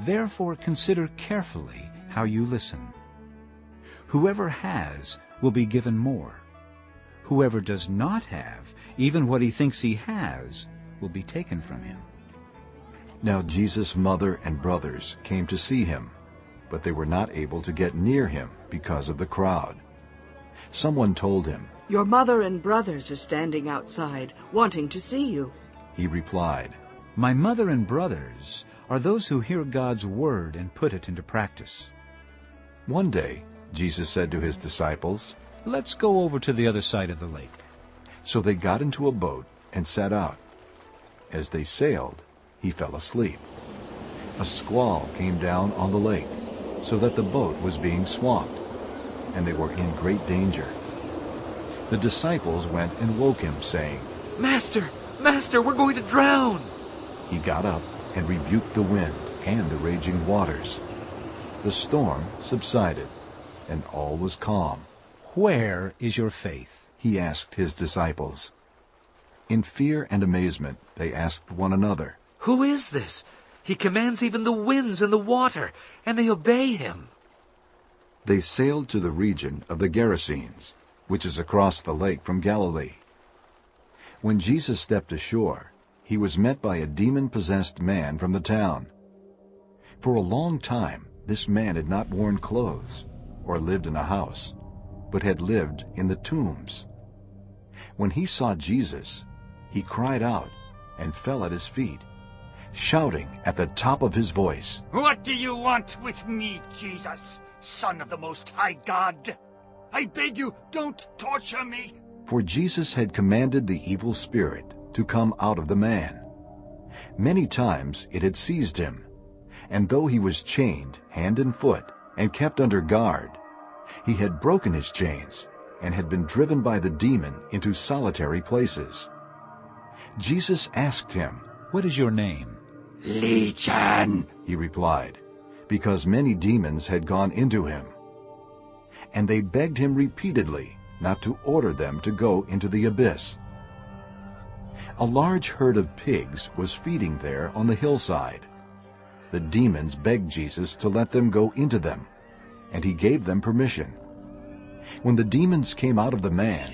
Therefore consider carefully how you listen. Whoever has will be given more. Whoever does not have, even what he thinks he has, will be taken from him. Now Jesus' mother and brothers came to see him, but they were not able to get near him because of the crowd. Someone told him, Your mother and brothers are standing outside, wanting to see you. He replied, My mother and brothers are those who hear God's word and put it into practice. One day, Jesus said to his disciples, Let's go over to the other side of the lake. So they got into a boat and set out. As they sailed, he fell asleep. A squall came down on the lake, so that the boat was being swamped, and they were in great danger. The disciples went and woke him, saying, Master, Master, we're going to drown. He got up and rebuked the wind and the raging waters. The storm subsided, and all was calm. Where is your faith? He asked his disciples. In fear and amazement, they asked one another, Who is this? He commands even the winds and the water, and they obey him. They sailed to the region of the Gerasenes, which is across the lake from Galilee. When Jesus stepped ashore, he was met by a demon-possessed man from the town. For a long time, this man had not worn clothes or lived in a house, but had lived in the tombs. When he saw Jesus, he cried out and fell at his feet, shouting at the top of his voice, What do you want with me, Jesus, Son of the Most High God? I beg you, don't torture me. For Jesus had commanded the evil spirit to come out of the man. Many times it had seized him, and though he was chained hand and foot and kept under guard, he had broken his chains and had been driven by the demon into solitary places. Jesus asked him, What is your name? Legion, he replied, because many demons had gone into him. And they begged him repeatedly not to order them to go into the abyss. A large herd of pigs was feeding there on the hillside. The demons begged Jesus to let them go into them, and he gave them permission. When the demons came out of the man,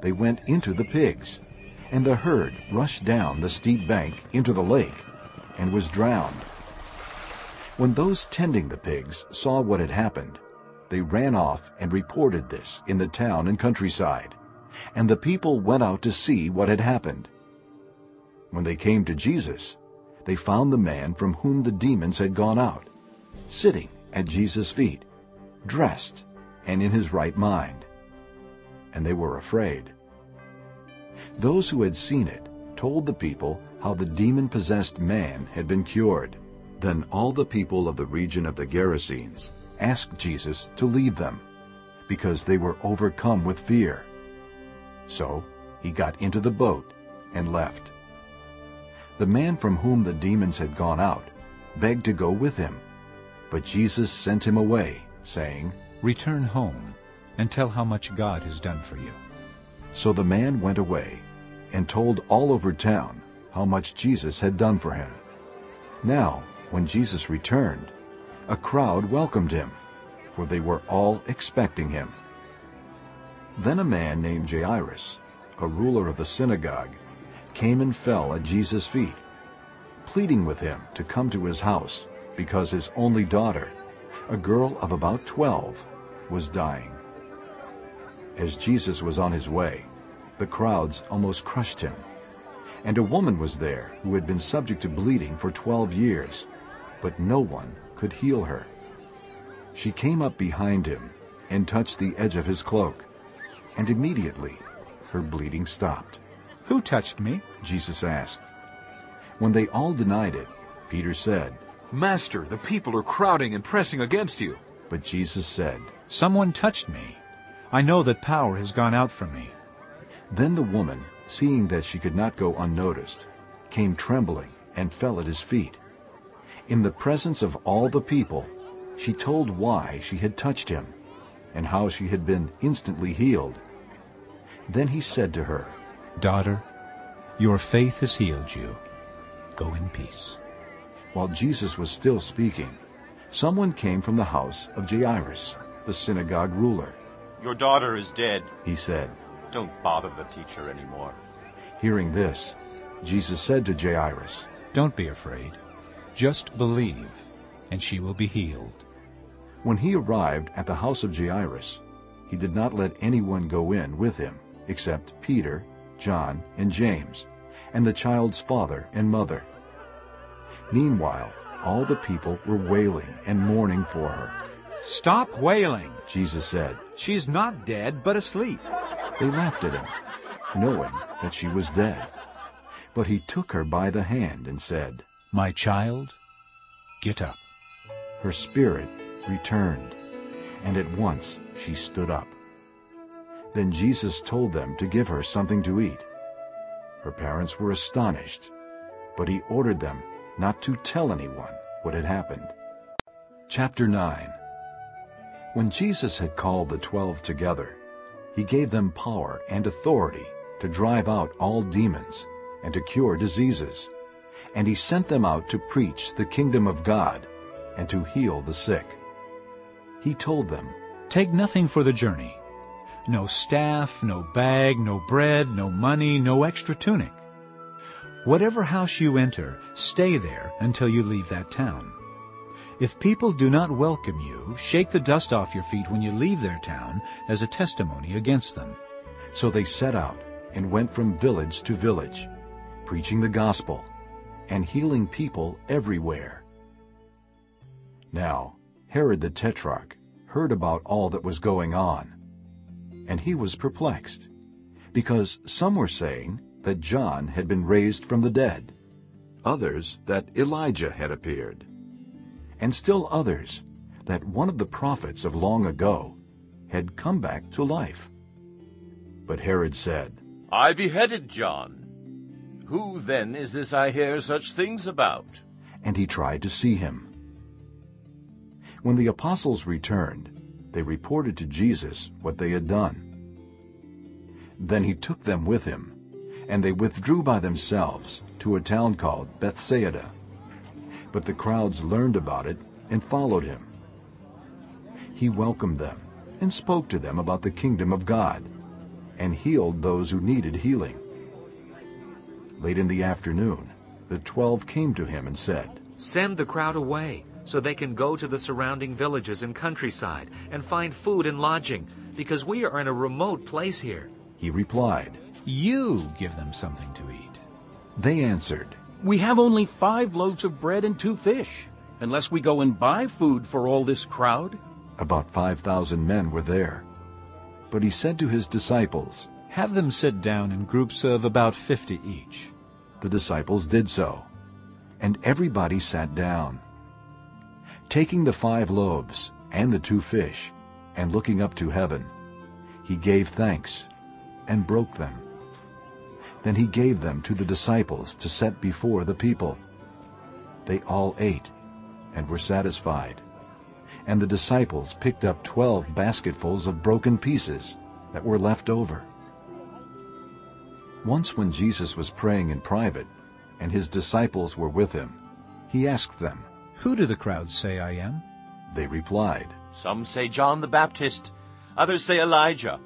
they went into the pigs, and the herd rushed down the steep bank into the lake and was drowned. When those tending the pigs saw what had happened, they ran off and reported this in the town and countryside, and the people went out to see what had happened. When they came to Jesus, they found the man from whom the demons had gone out, sitting at Jesus' feet, dressed and in his right mind. And they were afraid. Those who had seen it told the people how the demon-possessed man had been cured. Then all the people of the region of the Gerasenes asked Jesus to leave them, because they were overcome with fear. So he got into the boat and left. The man from whom the demons had gone out begged to go with him, but Jesus sent him away, saying, Return home and tell how much God has done for you. So the man went away and told all over town how much Jesus had done for him. Now, when Jesus returned, a crowd welcomed him, for they were all expecting him. Then a man named Jairus, a ruler of the synagogue, came and fell at Jesus' feet, pleading with him to come to his house because his only daughter, a girl of about twelve, was dying. As Jesus was on his way, the crowds almost crushed him. And a woman was there who had been subject to bleeding for twelve years, but no one could heal her. She came up behind him and touched the edge of his cloak, and immediately her bleeding stopped. Who touched me? Jesus asked. When they all denied it, Peter said, Master, the people are crowding and pressing against you. But Jesus said, Someone touched me. I know that power has gone out from me. Then the woman, seeing that she could not go unnoticed, came trembling and fell at his feet. In the presence of all the people, she told why she had touched him, and how she had been instantly healed. Then he said to her, Daughter, your faith has healed you. Go in peace. While Jesus was still speaking, someone came from the house of Jairus, the synagogue ruler. Your daughter is dead, he said. Don't bother the teacher anymore. Hearing this, Jesus said to Jairus, Don't be afraid. Just believe, and she will be healed. When he arrived at the house of Jairus, he did not let anyone go in with him except Peter, John, and James, and the child's father and mother. Meanwhile, all the people were wailing and mourning for her. Stop wailing, Jesus said. She's not dead, but asleep. They laughed at him, knowing that she was dead. But he took her by the hand and said, My child, get up. Her spirit returned, and at once she stood up. Then Jesus told them to give her something to eat. Her parents were astonished, but he ordered them not to tell anyone what had happened. Chapter 9 When Jesus had called the twelve together, he gave them power and authority to drive out all demons and to cure diseases. And he sent them out to preach the kingdom of God and to heal the sick. He told them, Take nothing for the journey. No staff, no bag, no bread, no money, no extra tunic. Whatever house you enter, stay there until you leave that town. If people do not welcome you, shake the dust off your feet when you leave their town as a testimony against them. So they set out and went from village to village, preaching the gospel and healing people everywhere. Now Herod the Tetrarch heard about all that was going on, and he was perplexed, because some were saying that John had been raised from the dead, others that Elijah had appeared, and still others that one of the prophets of long ago had come back to life. But Herod said, I beheaded John. Who then is this I hear such things about? And he tried to see him. When the apostles returned, they reported to Jesus what they had done. Then he took them with him, and they withdrew by themselves to a town called Bethsaida. But the crowds learned about it and followed him. He welcomed them and spoke to them about the kingdom of God and healed those who needed healing. Late in the afternoon, the twelve came to him and said, Send the crowd away so they can go to the surrounding villages and countryside and find food and lodging, because we are in a remote place here. He replied, You give them something to eat. They answered, We have only five loaves of bread and two fish, unless we go and buy food for all this crowd. About 5,000 men were there. But he said to his disciples, Have them sit down in groups of about fifty each. The disciples did so, and everybody sat down. Taking the five loaves and the two fish, and looking up to heaven, he gave thanks and broke them. Then he gave them to the disciples to set before the people. They all ate and were satisfied. And the disciples picked up twelve basketfuls of broken pieces that were left over. Once when Jesus was praying in private, and his disciples were with him, he asked them, Who do the crowds say I am? They replied, Some say John the Baptist, others say Elijah,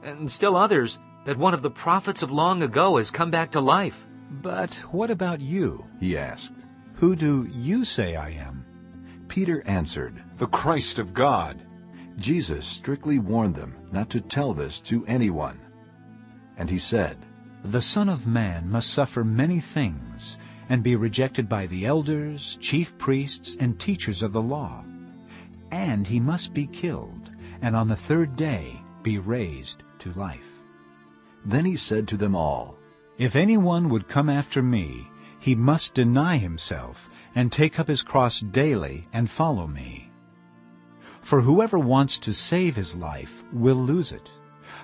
and still others that one of the prophets of long ago has come back to life. But what about you? He asked. Who do you say I am? Peter answered, The Christ of God. Jesus strictly warned them not to tell this to anyone. And he said, The Son of Man must suffer many things, and be rejected by the elders, chief priests, and teachers of the law. And he must be killed, and on the third day be raised to life. Then he said to them all, If anyone would come after me, he must deny himself and take up his cross daily and follow me. For whoever wants to save his life will lose it,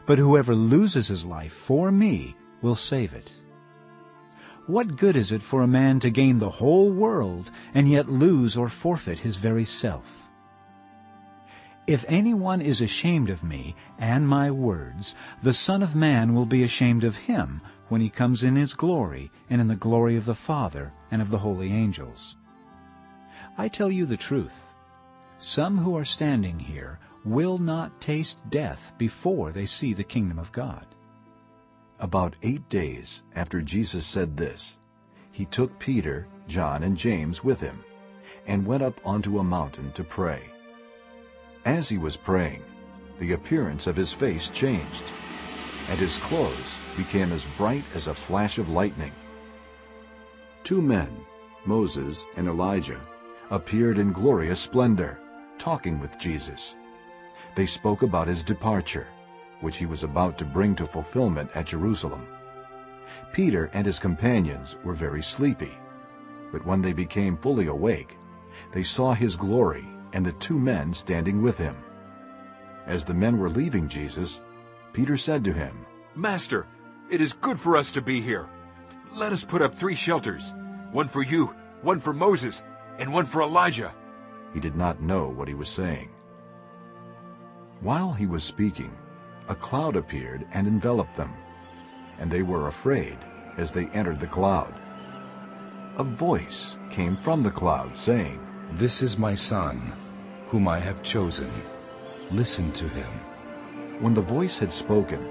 but whoever loses his life for me will save it. What good is it for a man to gain the whole world and yet lose or forfeit his very self? If anyone is ashamed of me and my words, the Son of Man will be ashamed of him when he comes in his glory and in the glory of the Father and of the holy angels. I tell you the truth. Some who are standing here will not taste death before they see the kingdom of God. About eight days after Jesus said this, he took Peter, John, and James with him, and went up onto a mountain to pray. As he was praying, the appearance of his face changed, and his clothes became as bright as a flash of lightning. Two men, Moses and Elijah, appeared in glorious splendor, talking with Jesus. They spoke about his departure, which he was about to bring to fulfillment at Jerusalem. Peter and his companions were very sleepy, but when they became fully awake, they saw his glory and the two men standing with him. As the men were leaving Jesus, Peter said to him, Master, it is good for us to be here. Let us put up three shelters, one for you, one for Moses, and one for Elijah. He did not know what he was saying. While he was speaking, a cloud appeared and enveloped them, and they were afraid as they entered the cloud. A voice came from the cloud, saying, This is my son, whom I have chosen. Listen to him. When the voice had spoken,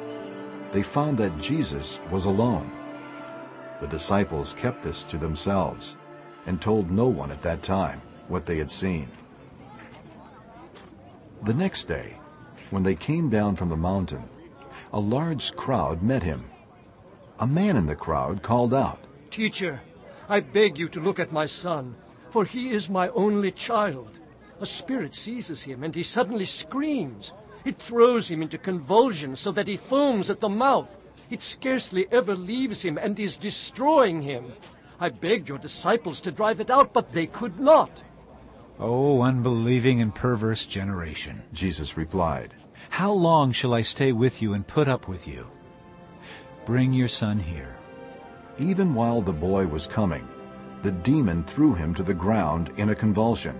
they found that Jesus was alone. The disciples kept this to themselves and told no one at that time what they had seen. The next day, when they came down from the mountain, a large crowd met him. A man in the crowd called out, Teacher, I beg you to look at my son, for he is my only child. A spirit seizes him, and he suddenly screams. It throws him into convulsions so that he foams at the mouth. It scarcely ever leaves him and is destroying him. I begged your disciples to drive it out, but they could not. O unbelieving and perverse generation, Jesus replied, How long shall I stay with you and put up with you? Bring your son here. Even while the boy was coming, the demon threw him to the ground in a convulsion.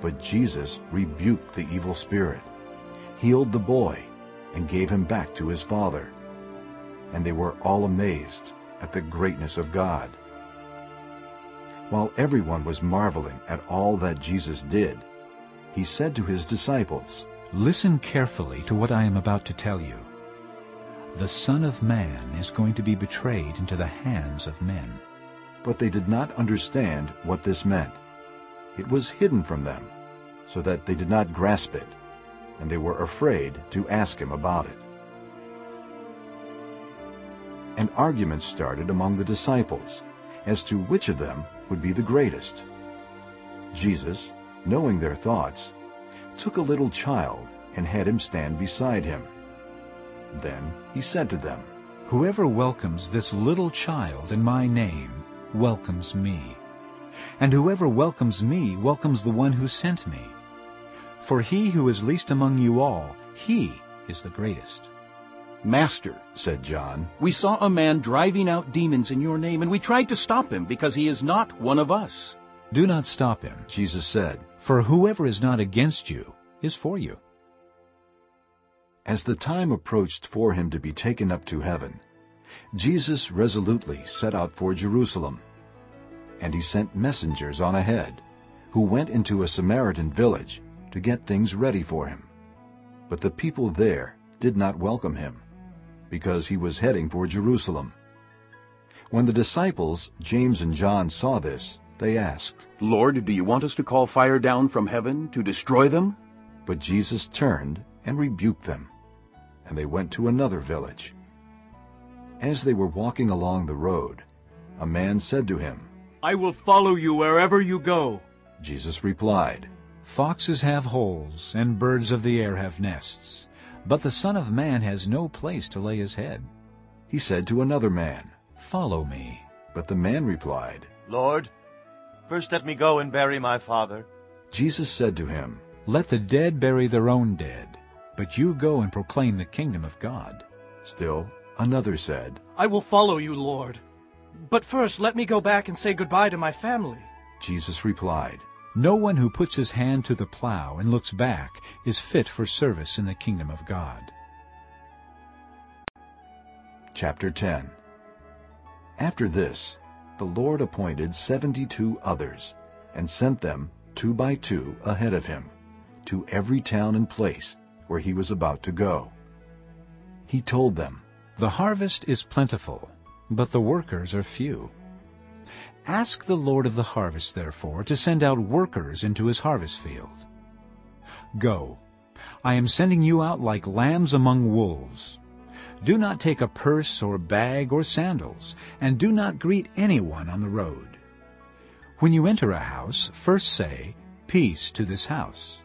But Jesus rebuked the evil spirit, healed the boy, and gave him back to his father. And they were all amazed at the greatness of God. While everyone was marveling at all that Jesus did, he said to his disciples, Listen carefully to what I am about to tell you. The Son of Man is going to be betrayed into the hands of men. But they did not understand what this meant. It was hidden from them, so that they did not grasp it, and they were afraid to ask him about it. An argument started among the disciples, as to which of them would be the greatest. Jesus, knowing their thoughts, took a little child and had him stand beside him. Then he said to them, Whoever welcomes this little child in my name welcomes me. And whoever welcomes me welcomes the one who sent me. For he who is least among you all, he is the greatest. Master, said John, we saw a man driving out demons in your name, and we tried to stop him because he is not one of us. Do not stop him, Jesus said, for whoever is not against you is for you. As the time approached for him to be taken up to heaven, Jesus resolutely set out for Jerusalem. And he sent messengers on ahead, who went into a Samaritan village to get things ready for him. But the people there did not welcome him, because he was heading for Jerusalem. When the disciples, James and John, saw this, they asked, Lord, do you want us to call fire down from heaven to destroy them? But Jesus turned and rebuked them, and they went to another village. As they were walking along the road, a man said to him, I will follow you wherever you go. Jesus replied, Foxes have holes, and birds of the air have nests, but the Son of Man has no place to lay his head. He said to another man, Follow me. But the man replied, Lord, first let me go and bury my father. Jesus said to him, Let the dead bury their own dead, but you go and proclaim the kingdom of God. Still another said, I will follow you, Lord. But first let me go back and say goodbye to my family. Jesus replied, No one who puts his hand to the plow and looks back is fit for service in the kingdom of God. Chapter 10 After this, the Lord appointed seventy-two others, and sent them two by two ahead of him, to every town and place where he was about to go. He told them, The harvest is plentiful, but the workers are few. Ask the Lord of the harvest, therefore, to send out workers into his harvest field. Go, I am sending you out like lambs among wolves. Do not take a purse or bag or sandals, and do not greet anyone on the road. When you enter a house, first say, Peace to this house.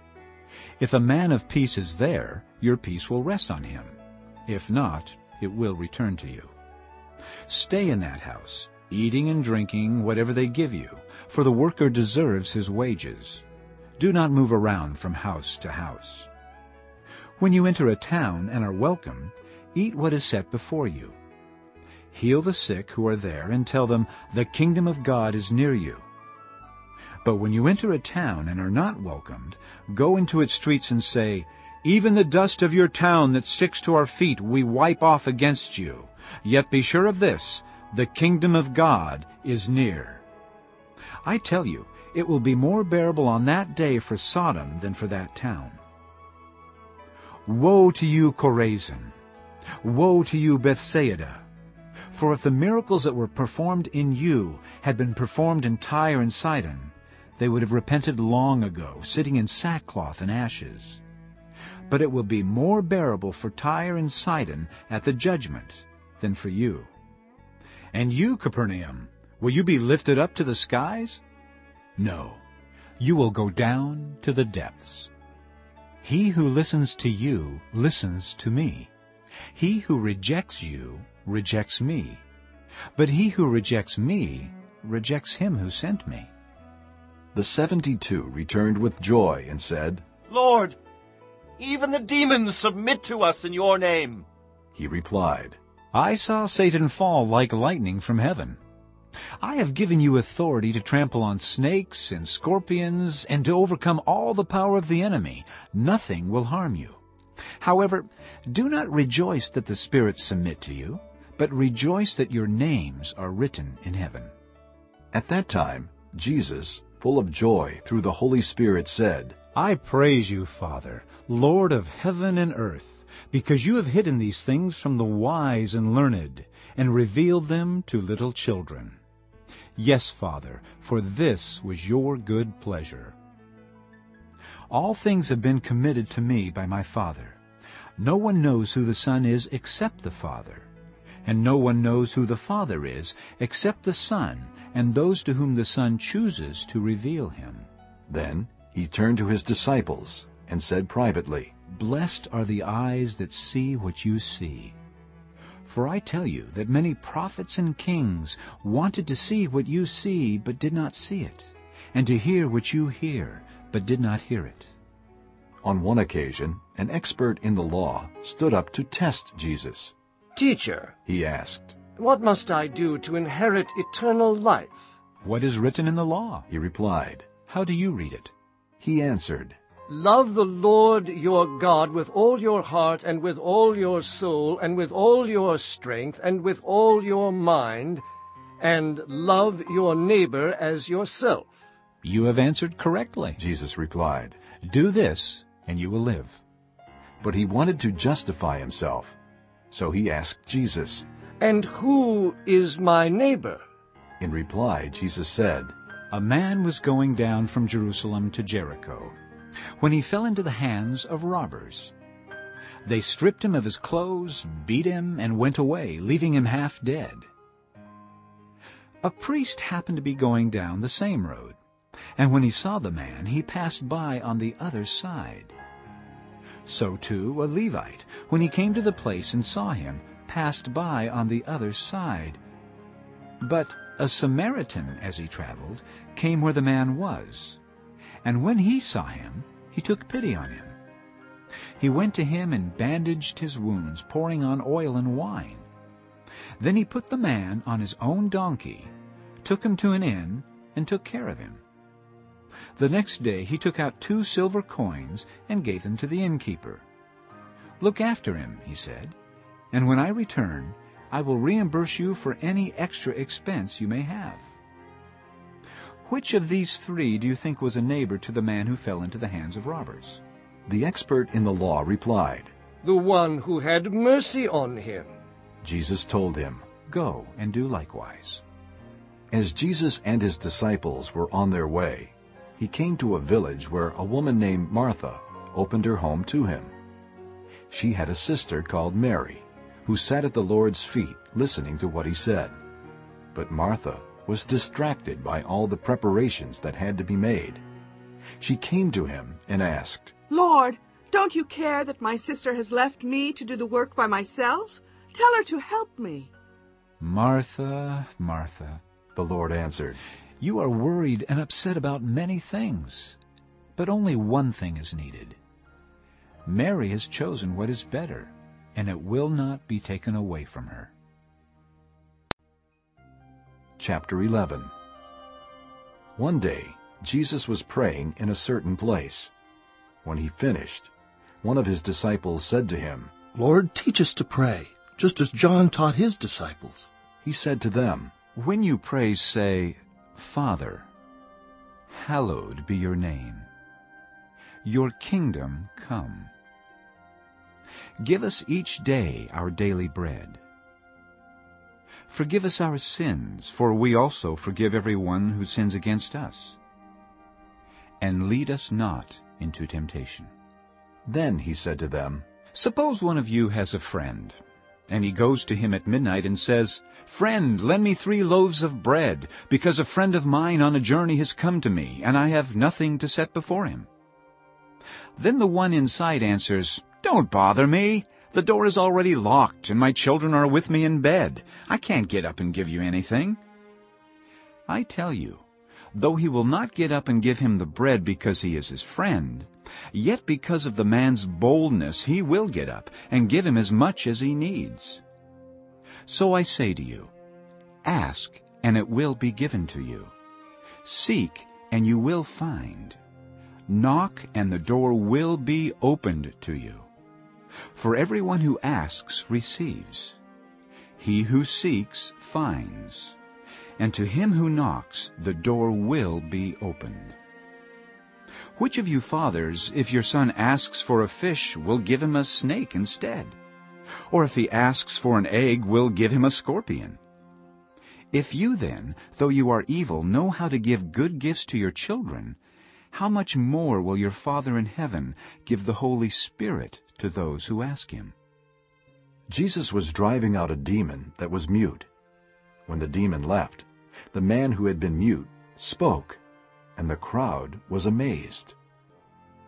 If a man of peace is there, your peace will rest on him. If not, it will return to you. Stay in that house, eating and drinking whatever they give you, for the worker deserves his wages. Do not move around from house to house. When you enter a town and are welcome, eat what is set before you. Heal the sick who are there and tell them, the kingdom of God is near you. But when you enter a town and are not welcomed, go into its streets and say, Even the dust of your town that sticks to our feet we wipe off against you. Yet be sure of this, the kingdom of God is near. I tell you, it will be more bearable on that day for Sodom than for that town. Woe to you, Chorazin! Woe to you, Bethsaida! For if the miracles that were performed in you had been performed in Tyre and Sidon, they would have repented long ago, sitting in sackcloth and ashes. But it will be more bearable for Tyre and Sidon at the judgment than for you. And you, Capernaum, will you be lifted up to the skies? No, you will go down to the depths. He who listens to you listens to me. He who rejects you rejects me. But he who rejects me rejects him who sent me. The seventy-two returned with joy and said, Lord, even the demons submit to us in your name. He replied, I saw Satan fall like lightning from heaven. I have given you authority to trample on snakes and scorpions and to overcome all the power of the enemy. Nothing will harm you. However, do not rejoice that the spirits submit to you, but rejoice that your names are written in heaven. At that time, Jesus, full of joy through the Holy Spirit, said, I praise you, Father, Lord of heaven and earth, because you have hidden these things from the wise and learned, and revealed them to little children. Yes, Father, for this was your good pleasure. All things have been committed to me by my Father. No one knows who the Son is except the Father, and no one knows who the Father is except the Son, and those to whom the Son chooses to reveal him. Then he turned to his disciples and said privately, Blessed are the eyes that see what you see. For I tell you that many prophets and kings wanted to see what you see, but did not see it, and to hear what you hear, but did not hear it. On one occasion, an expert in the law stood up to test Jesus. Teacher, he asked, what must I do to inherit eternal life? What is written in the law? He replied. How do you read it? He answered, Love the Lord your God with all your heart and with all your soul and with all your strength and with all your mind, and love your neighbor as yourself. You have answered correctly, Jesus replied. Do this, and you will live. But he wanted to justify himself, so he asked Jesus, And who is my neighbor? In reply, Jesus said, A man was going down from Jerusalem to Jericho when he fell into the hands of robbers. They stripped him of his clothes, beat him, and went away, leaving him half dead. A priest happened to be going down the same road, and when he saw the man, he passed by on the other side. So too a Levite, when he came to the place and saw him, passed by on the other side. But a Samaritan, as he traveled, came where the man was. And when he saw him, he took pity on him. He went to him and bandaged his wounds, pouring on oil and wine. Then he put the man on his own donkey, took him to an inn, and took care of him. The next day he took out two silver coins and gave them to the innkeeper. Look after him, he said, and when I return, I will reimburse you for any extra expense you may have. Which of these three do you think was a neighbor to the man who fell into the hands of robbers? The expert in the law replied, The one who had mercy on him. Jesus told him, Go and do likewise. As Jesus and his disciples were on their way, he came to a village where a woman named Martha opened her home to him. She had a sister called Mary, who sat at the Lord's feet listening to what he said. But Martha was distracted by all the preparations that had to be made. She came to him and asked, Lord, don't you care that my sister has left me to do the work by myself? Tell her to help me. Martha, Martha, the Lord answered, You are worried and upset about many things, but only one thing is needed. Mary has chosen what is better, and it will not be taken away from her. Chapter 11 One day Jesus was praying in a certain place. When he finished, one of his disciples said to him, Lord, teach us to pray, just as John taught his disciples. He said to them, When you pray, say, Father, hallowed be your name. Your kingdom come. Give us each day our daily bread. Forgive us our sins, for we also forgive everyone who sins against us. And lead us not into temptation. Then he said to them, Suppose one of you has a friend, and he goes to him at midnight and says, Friend, lend me three loaves of bread, because a friend of mine on a journey has come to me, and I have nothing to set before him. Then the one inside answers, Don't bother me. The door is already locked, and my children are with me in bed. I can't get up and give you anything. I tell you, though he will not get up and give him the bread because he is his friend, yet because of the man's boldness he will get up and give him as much as he needs. So I say to you, ask, and it will be given to you. Seek, and you will find. Knock, and the door will be opened to you. For everyone who asks receives. He who seeks finds. And to him who knocks the door will be opened. Which of you fathers, if your son asks for a fish, will give him a snake instead? Or if he asks for an egg, will give him a scorpion? If you then, though you are evil, know how to give good gifts to your children, how much more will your Father in heaven give the Holy Spirit to those who ask him? Jesus was driving out a demon that was mute. When the demon left, the man who had been mute spoke, and the crowd was amazed.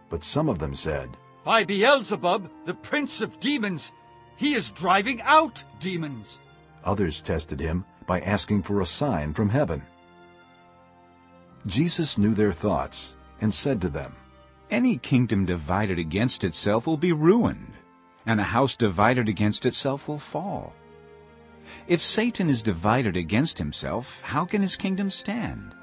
But some of them said, By Beelzebub, the prince of demons, he is driving out demons. Others tested him by asking for a sign from heaven. Jesus knew their thoughts and said to them, Any kingdom divided against itself will be ruined, and a house divided against itself will fall. If Satan is divided against himself, how can his kingdom stand?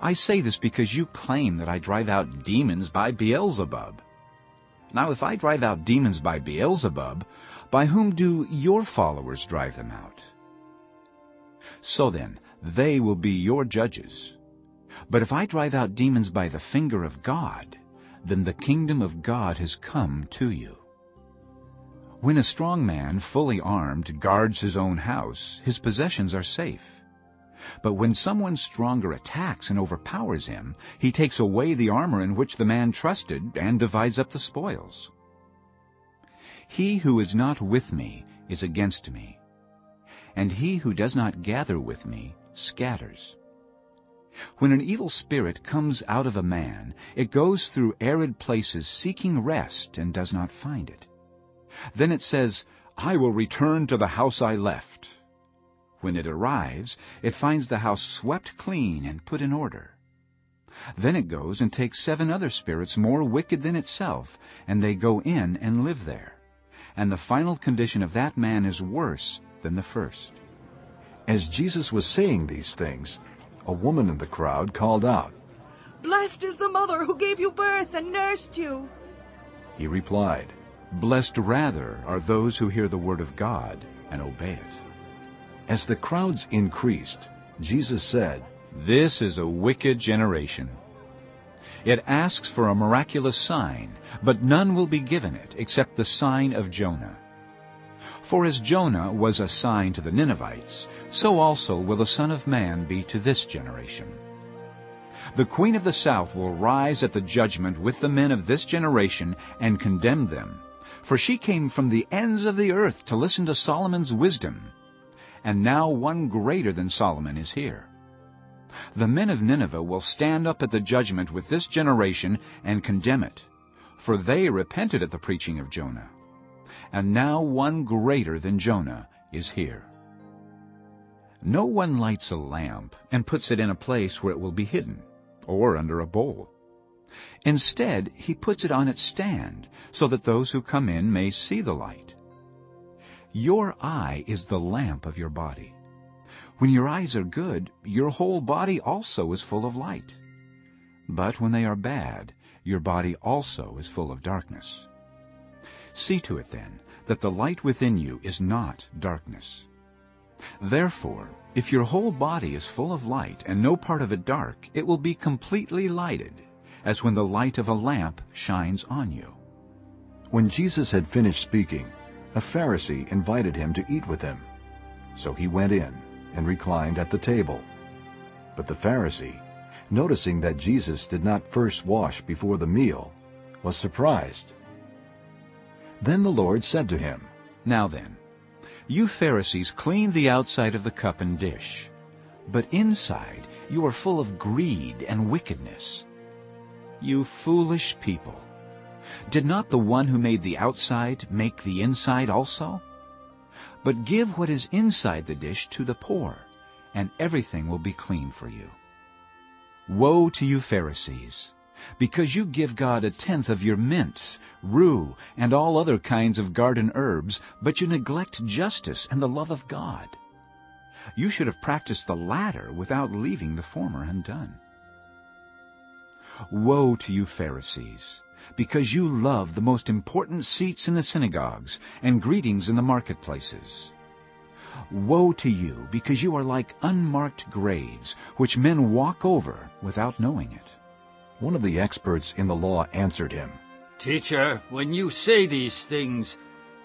I say this because you claim that I drive out demons by Beelzebub. Now if I drive out demons by Beelzebub, by whom do your followers drive them out? So then, they will be your judges. But if I drive out demons by the finger of God, then the kingdom of God has come to you. When a strong man, fully armed, guards his own house, his possessions are safe. But when someone stronger attacks and overpowers him, he takes away the armor in which the man trusted and divides up the spoils. He who is not with me is against me, and he who does not gather with me scatters. When an evil spirit comes out of a man, it goes through arid places seeking rest and does not find it. Then it says, I will return to the house I left. When it arrives, it finds the house swept clean and put in order. Then it goes and takes seven other spirits more wicked than itself, and they go in and live there. And the final condition of that man is worse than the first. As Jesus was saying these things, a woman in the crowd called out, Blessed is the mother who gave you birth and nursed you. He replied, Blessed rather are those who hear the word of God and obey it. As the crowds increased, Jesus said, This is a wicked generation. It asks for a miraculous sign, but none will be given it except the sign of Jonah. For as Jonah was a sign to the Ninevites, so also will the Son of Man be to this generation. The queen of the south will rise at the judgment with the men of this generation and condemn them. For she came from the ends of the earth to listen to Solomon's wisdom. And now one greater than Solomon is here. The men of Nineveh will stand up at the judgment with this generation and condemn it. For they repented at the preaching of Jonah and now one greater than Jonah is here. No one lights a lamp and puts it in a place where it will be hidden, or under a bowl. Instead, he puts it on its stand, so that those who come in may see the light. Your eye is the lamp of your body. When your eyes are good, your whole body also is full of light. But when they are bad, your body also is full of darkness. See to it, then, that the light within you is not darkness. Therefore, if your whole body is full of light and no part of it dark, it will be completely lighted, as when the light of a lamp shines on you. When Jesus had finished speaking, a Pharisee invited him to eat with him. So he went in and reclined at the table. But the Pharisee, noticing that Jesus did not first wash before the meal, was surprised then the Lord said to him, Now then, you Pharisees clean the outside of the cup and dish, but inside you are full of greed and wickedness. You foolish people! Did not the one who made the outside make the inside also? But give what is inside the dish to the poor, and everything will be clean for you. Woe to you Pharisees! Because you give God a tenth of your mint, rue, and all other kinds of garden herbs, but you neglect justice and the love of God. You should have practiced the latter without leaving the former undone. Woe to you Pharisees, because you love the most important seats in the synagogues and greetings in the marketplaces. Woe to you, because you are like unmarked graves, which men walk over without knowing it. One of the experts in the law answered him, Teacher, when you say these things,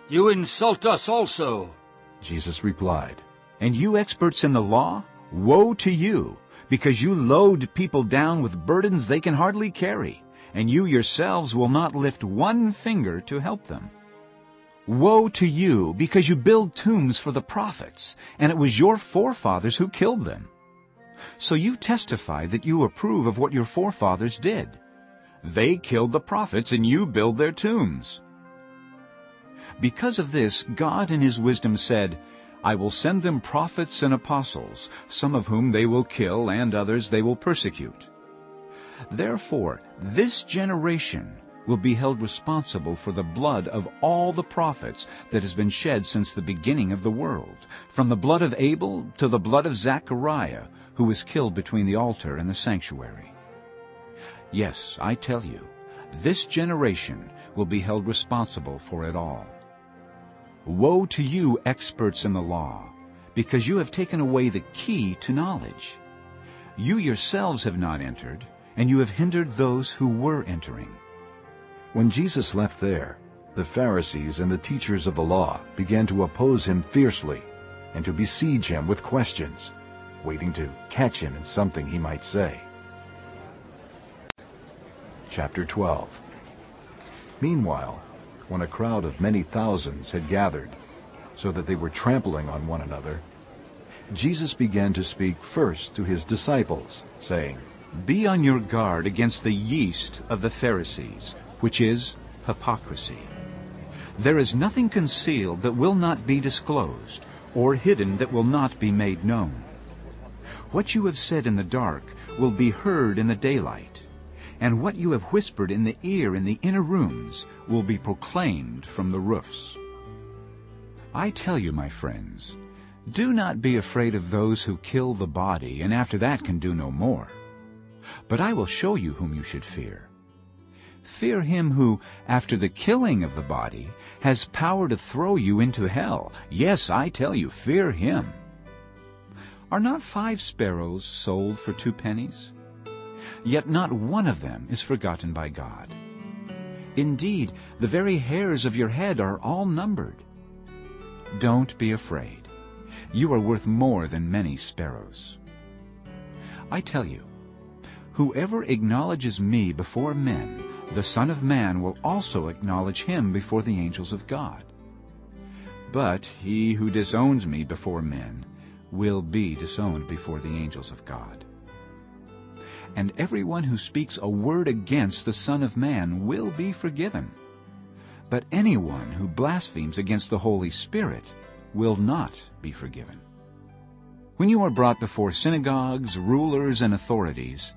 you insult us also. Jesus replied, And you experts in the law, woe to you, because you load people down with burdens they can hardly carry, and you yourselves will not lift one finger to help them. Woe to you, because you build tombs for the prophets, and it was your forefathers who killed them. So you testify that you approve of what your forefathers did. They killed the prophets and you build their tombs. Because of this, God in his wisdom said, I will send them prophets and apostles, some of whom they will kill and others they will persecute. Therefore, this generation will be held responsible for the blood of all the prophets that has been shed since the beginning of the world, from the blood of Abel to the blood of Zechariah, who was killed between the altar and the sanctuary. Yes, I tell you, this generation will be held responsible for it all. Woe to you, experts in the law, because you have taken away the key to knowledge. You yourselves have not entered, and you have hindered those who were entering. When Jesus left there, the Pharisees and the teachers of the law began to oppose him fiercely and to besiege him with questions, waiting to catch him in something he might say. Chapter 12 Meanwhile, when a crowd of many thousands had gathered, so that they were trampling on one another, Jesus began to speak first to his disciples, saying, Be on your guard against the yeast of the Pharisees, which is hypocrisy. There is nothing concealed that will not be disclosed, or hidden that will not be made known. What you have said in the dark will be heard in the daylight, and what you have whispered in the ear in the inner rooms will be proclaimed from the roofs. I tell you, my friends, do not be afraid of those who kill the body and after that can do no more. But I will show you whom you should fear. Fear him who, after the killing of the body, has power to throw you into hell. Yes, I tell you, fear him. Are not five sparrows sold for two pennies? Yet not one of them is forgotten by God. Indeed, the very hairs of your head are all numbered. Don't be afraid. You are worth more than many sparrows. I tell you, whoever acknowledges me before men, the Son of Man will also acknowledge him before the angels of God. But he who disowns me before men will be disowned before the angels of God. And everyone who speaks a word against the Son of Man will be forgiven. But anyone who blasphemes against the Holy Spirit will not be forgiven. When you are brought before synagogues, rulers, and authorities,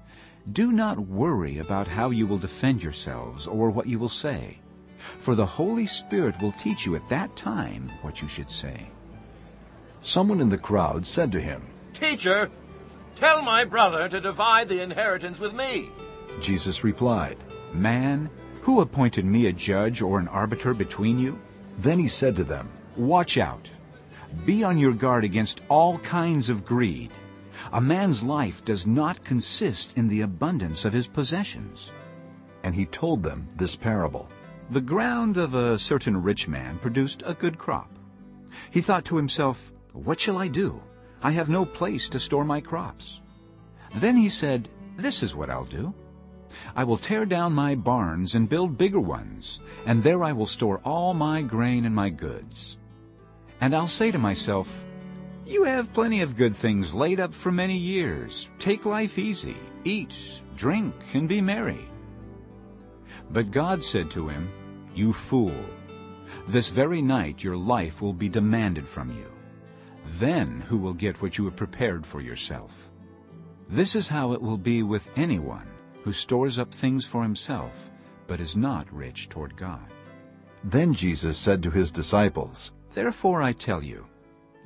do not worry about how you will defend yourselves or what you will say, for the Holy Spirit will teach you at that time what you should say. Someone in the crowd said to him, Teacher, tell my brother to divide the inheritance with me. Jesus replied, Man, who appointed me a judge or an arbiter between you? Then he said to them, Watch out. Be on your guard against all kinds of greed. A man's life does not consist in the abundance of his possessions. And he told them this parable. The ground of a certain rich man produced a good crop. He thought to himself, What shall I do? I have no place to store my crops. Then he said, This is what I'll do. I will tear down my barns and build bigger ones, and there I will store all my grain and my goods. And I'll say to myself, You have plenty of good things laid up for many years. Take life easy, eat, drink, and be merry. But God said to him, You fool, this very night your life will be demanded from you. Then who will get what you have prepared for yourself? This is how it will be with anyone who stores up things for himself, but is not rich toward God. Then Jesus said to his disciples, Therefore I tell you,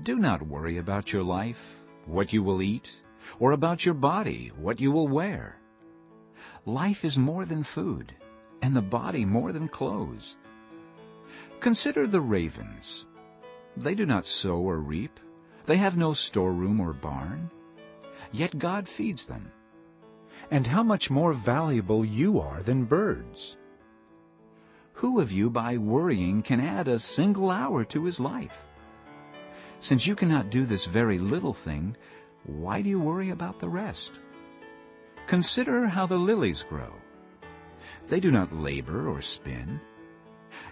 do not worry about your life, what you will eat, or about your body, what you will wear. Life is more than food, and the body more than clothes. Consider the ravens. They do not sow or reap. They have no storeroom or barn. Yet God feeds them. And how much more valuable you are than birds. Who of you by worrying can add a single hour to his life? Since you cannot do this very little thing, why do you worry about the rest? Consider how the lilies grow. They do not labor or spin.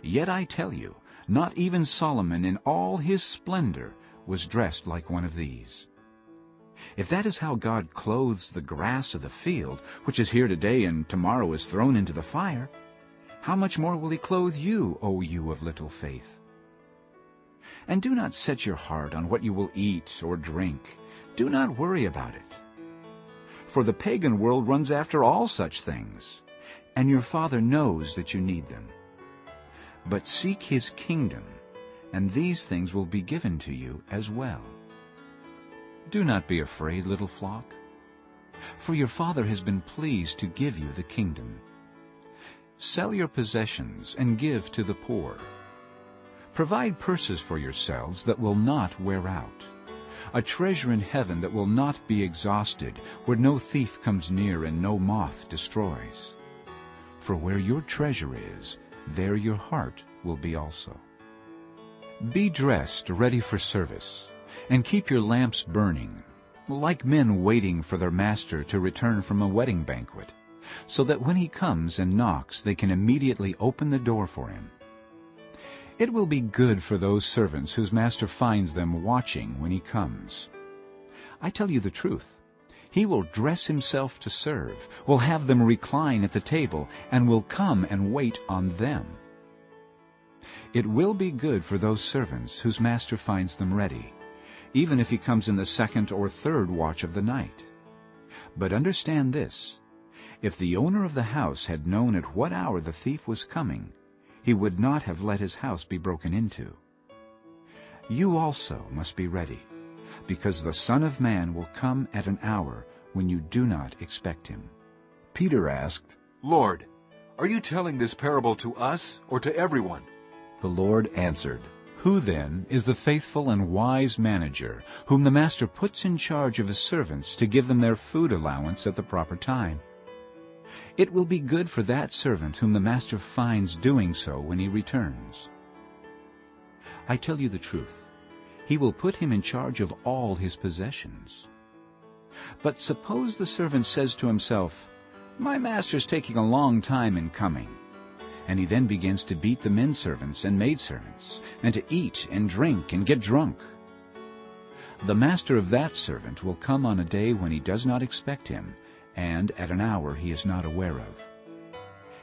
Yet I tell you, not even Solomon in all his splendor was dressed like one of these. If that is how God clothes the grass of the field, which is here today and tomorrow is thrown into the fire, how much more will he clothe you, O you of little faith? And do not set your heart on what you will eat or drink. Do not worry about it. For the pagan world runs after all such things, and your Father knows that you need them. But seek his kingdom, and these things will be given to you as well. Do not be afraid, little flock, for your Father has been pleased to give you the kingdom. Sell your possessions and give to the poor. Provide purses for yourselves that will not wear out, a treasure in heaven that will not be exhausted, where no thief comes near and no moth destroys. For where your treasure is, there your heart will be also. Be dressed ready for service, and keep your lamps burning, like men waiting for their master to return from a wedding banquet, so that when he comes and knocks they can immediately open the door for him. It will be good for those servants whose master finds them watching when he comes. I tell you the truth. He will dress himself to serve, will have them recline at the table, and will come and wait on them. It will be good for those servants whose master finds them ready, even if he comes in the second or third watch of the night. But understand this, if the owner of the house had known at what hour the thief was coming, he would not have let his house be broken into. You also must be ready, because the Son of Man will come at an hour when you do not expect him. Peter asked, Lord, are you telling this parable to us or to everyone? The Lord answered, Who then is the faithful and wise manager, whom the master puts in charge of his servants to give them their food allowance at the proper time? It will be good for that servant whom the master finds doing so when he returns. I tell you the truth, he will put him in charge of all his possessions. But suppose the servant says to himself, My master's taking a long time in coming. And he then begins to beat the men servants and maidservants, and to eat and drink and get drunk. The master of that servant will come on a day when he does not expect him, and at an hour he is not aware of.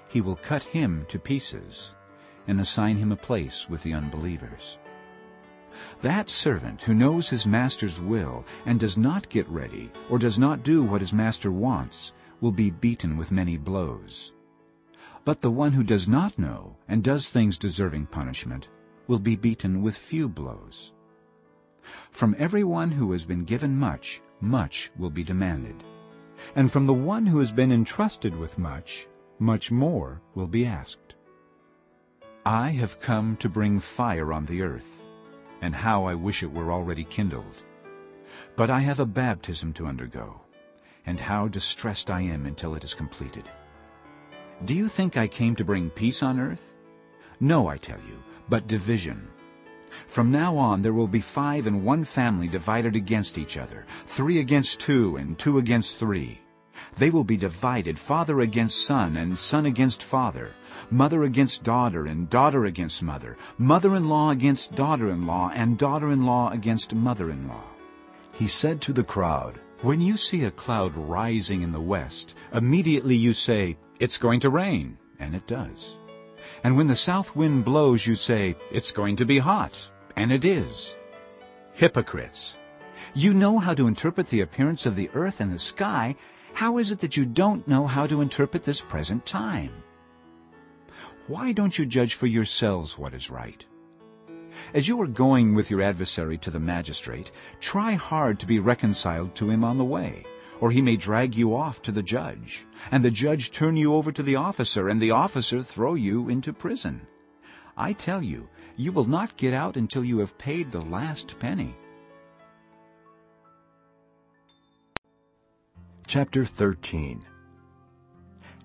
He will cut him to pieces and assign him a place with the unbelievers. That servant who knows his master's will and does not get ready or does not do what his master wants will be beaten with many blows. But the one who does not know and does things deserving punishment will be beaten with few blows. From everyone who has been given much, much will be demanded and from the one who has been entrusted with much, much more will be asked. I have come to bring fire on the earth, and how I wish it were already kindled. But I have a baptism to undergo, and how distressed I am until it is completed. Do you think I came to bring peace on earth? No, I tell you, but division. From now on there will be five in one family divided against each other, three against two, and two against three. They will be divided, father against son, and son against father, mother against daughter, and daughter against mother, mother-in-law against daughter-in-law, and daughter-in-law against mother-in-law. He said to the crowd, When you see a cloud rising in the west, immediately you say, It's going to rain, and it does. And when the south wind blows, you say, It's going to be hot. And it is. Hypocrites! You know how to interpret the appearance of the earth and the sky. How is it that you don't know how to interpret this present time? Why don't you judge for yourselves what is right? As you are going with your adversary to the magistrate, try hard to be reconciled to him on the way or he may drag you off to the judge, and the judge turn you over to the officer, and the officer throw you into prison. I tell you, you will not get out until you have paid the last penny. Chapter 13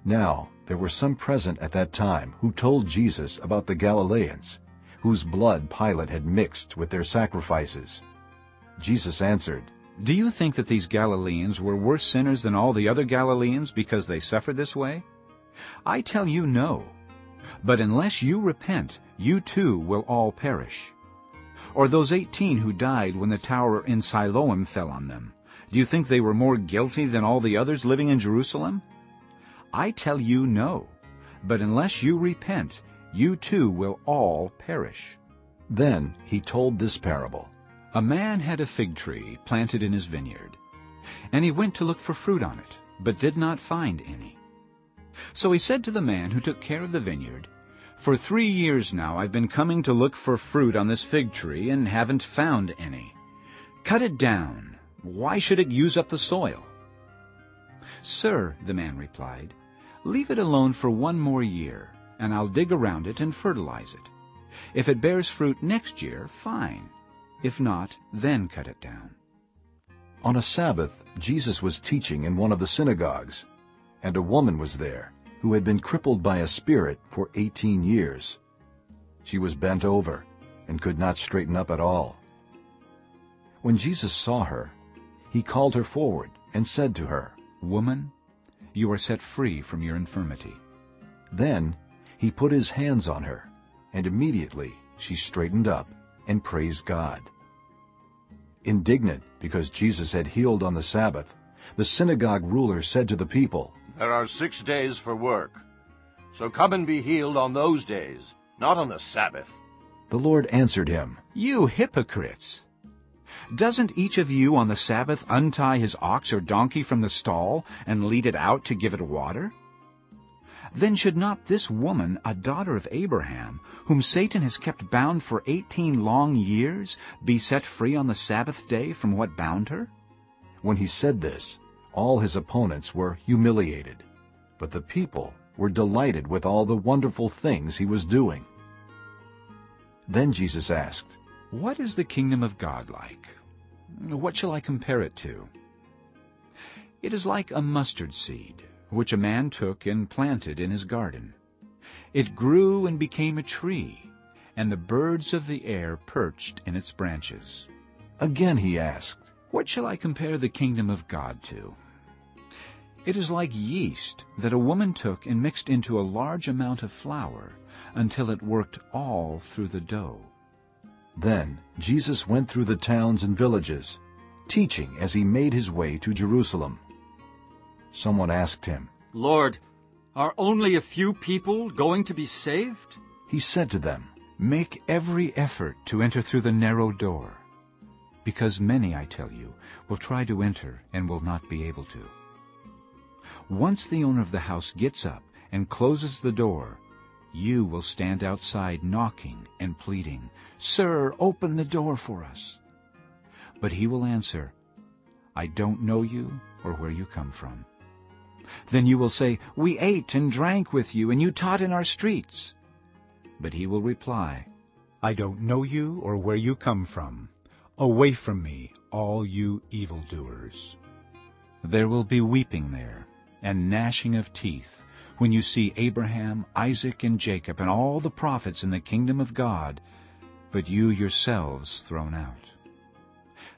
Now there were some present at that time who told Jesus about the Galileans, whose blood Pilate had mixed with their sacrifices. Jesus answered, do you think that these Galileans were worse sinners than all the other Galileans because they suffered this way? I tell you no. But unless you repent, you too will all perish. Or those eighteen who died when the tower in Siloam fell on them. Do you think they were more guilty than all the others living in Jerusalem? I tell you no. But unless you repent, you too will all perish. Then he told this parable. A man had a fig tree planted in his vineyard, and he went to look for fruit on it, but did not find any. So he said to the man who took care of the vineyard, For three years now I've been coming to look for fruit on this fig tree and haven't found any. Cut it down. Why should it use up the soil? Sir, the man replied, leave it alone for one more year, and I'll dig around it and fertilize it. If it bears fruit next year, fine. If not, then cut it down. On a Sabbath, Jesus was teaching in one of the synagogues, and a woman was there who had been crippled by a spirit for eighteen years. She was bent over and could not straighten up at all. When Jesus saw her, he called her forward and said to her, Woman, you are set free from your infirmity. Then he put his hands on her, and immediately she straightened up and praised God. Indignant because Jesus had healed on the Sabbath, the synagogue ruler said to the people, There are six days for work, so come and be healed on those days, not on the Sabbath. The Lord answered him, You hypocrites! Doesn't each of you on the Sabbath untie his ox or donkey from the stall and lead it out to give it water? Then should not this woman, a daughter of Abraham, whom Satan has kept bound for eighteen long years, be set free on the Sabbath day from what bound her? When he said this, all his opponents were humiliated, but the people were delighted with all the wonderful things he was doing. Then Jesus asked, What is the kingdom of God like? What shall I compare it to? It is like a mustard seed, which a man took and planted in his garden. It grew and became a tree, and the birds of the air perched in its branches. Again he asked, What shall I compare the kingdom of God to? It is like yeast that a woman took and mixed into a large amount of flour until it worked all through the dough. Then Jesus went through the towns and villages, teaching as he made his way to Jerusalem. Someone asked him, Lord, are only a few people going to be saved? He said to them, Make every effort to enter through the narrow door, because many, I tell you, will try to enter and will not be able to. Once the owner of the house gets up and closes the door, you will stand outside knocking and pleading, Sir, open the door for us. But he will answer, I don't know you or where you come from. Then you will say, We ate and drank with you, and you taught in our streets. But he will reply, I don't know you or where you come from. Away from me, all you evildoers. There will be weeping there, and gnashing of teeth, when you see Abraham, Isaac, and Jacob, and all the prophets in the kingdom of God, but you yourselves thrown out.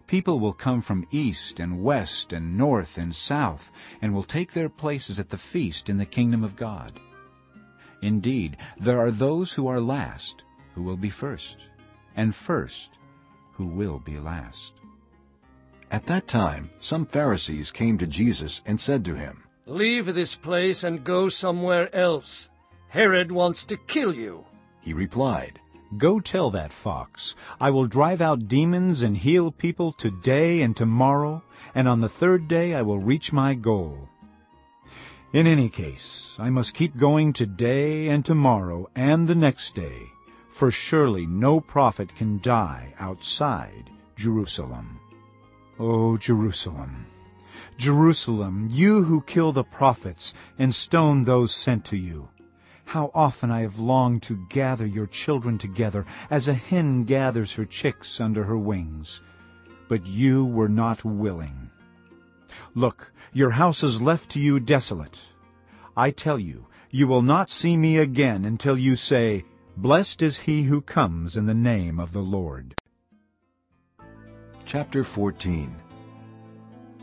People will come from east and west and north and south, and will take their places at the feast in the kingdom of God. Indeed, there are those who are last who will be first, and first who will be last. At that time some Pharisees came to Jesus and said to him, Leave this place and go somewhere else. Herod wants to kill you. He replied, Go tell that fox, I will drive out demons and heal people today and tomorrow, and on the third day I will reach my goal. In any case, I must keep going today and tomorrow and the next day, for surely no prophet can die outside Jerusalem. O Jerusalem, Jerusalem, you who kill the prophets and stone those sent to you, how often I have longed to gather your children together as a hen gathers her chicks under her wings. But you were not willing. Look, your house is left to you desolate. I tell you, you will not see me again until you say, Blessed is he who comes in the name of the Lord. Chapter 14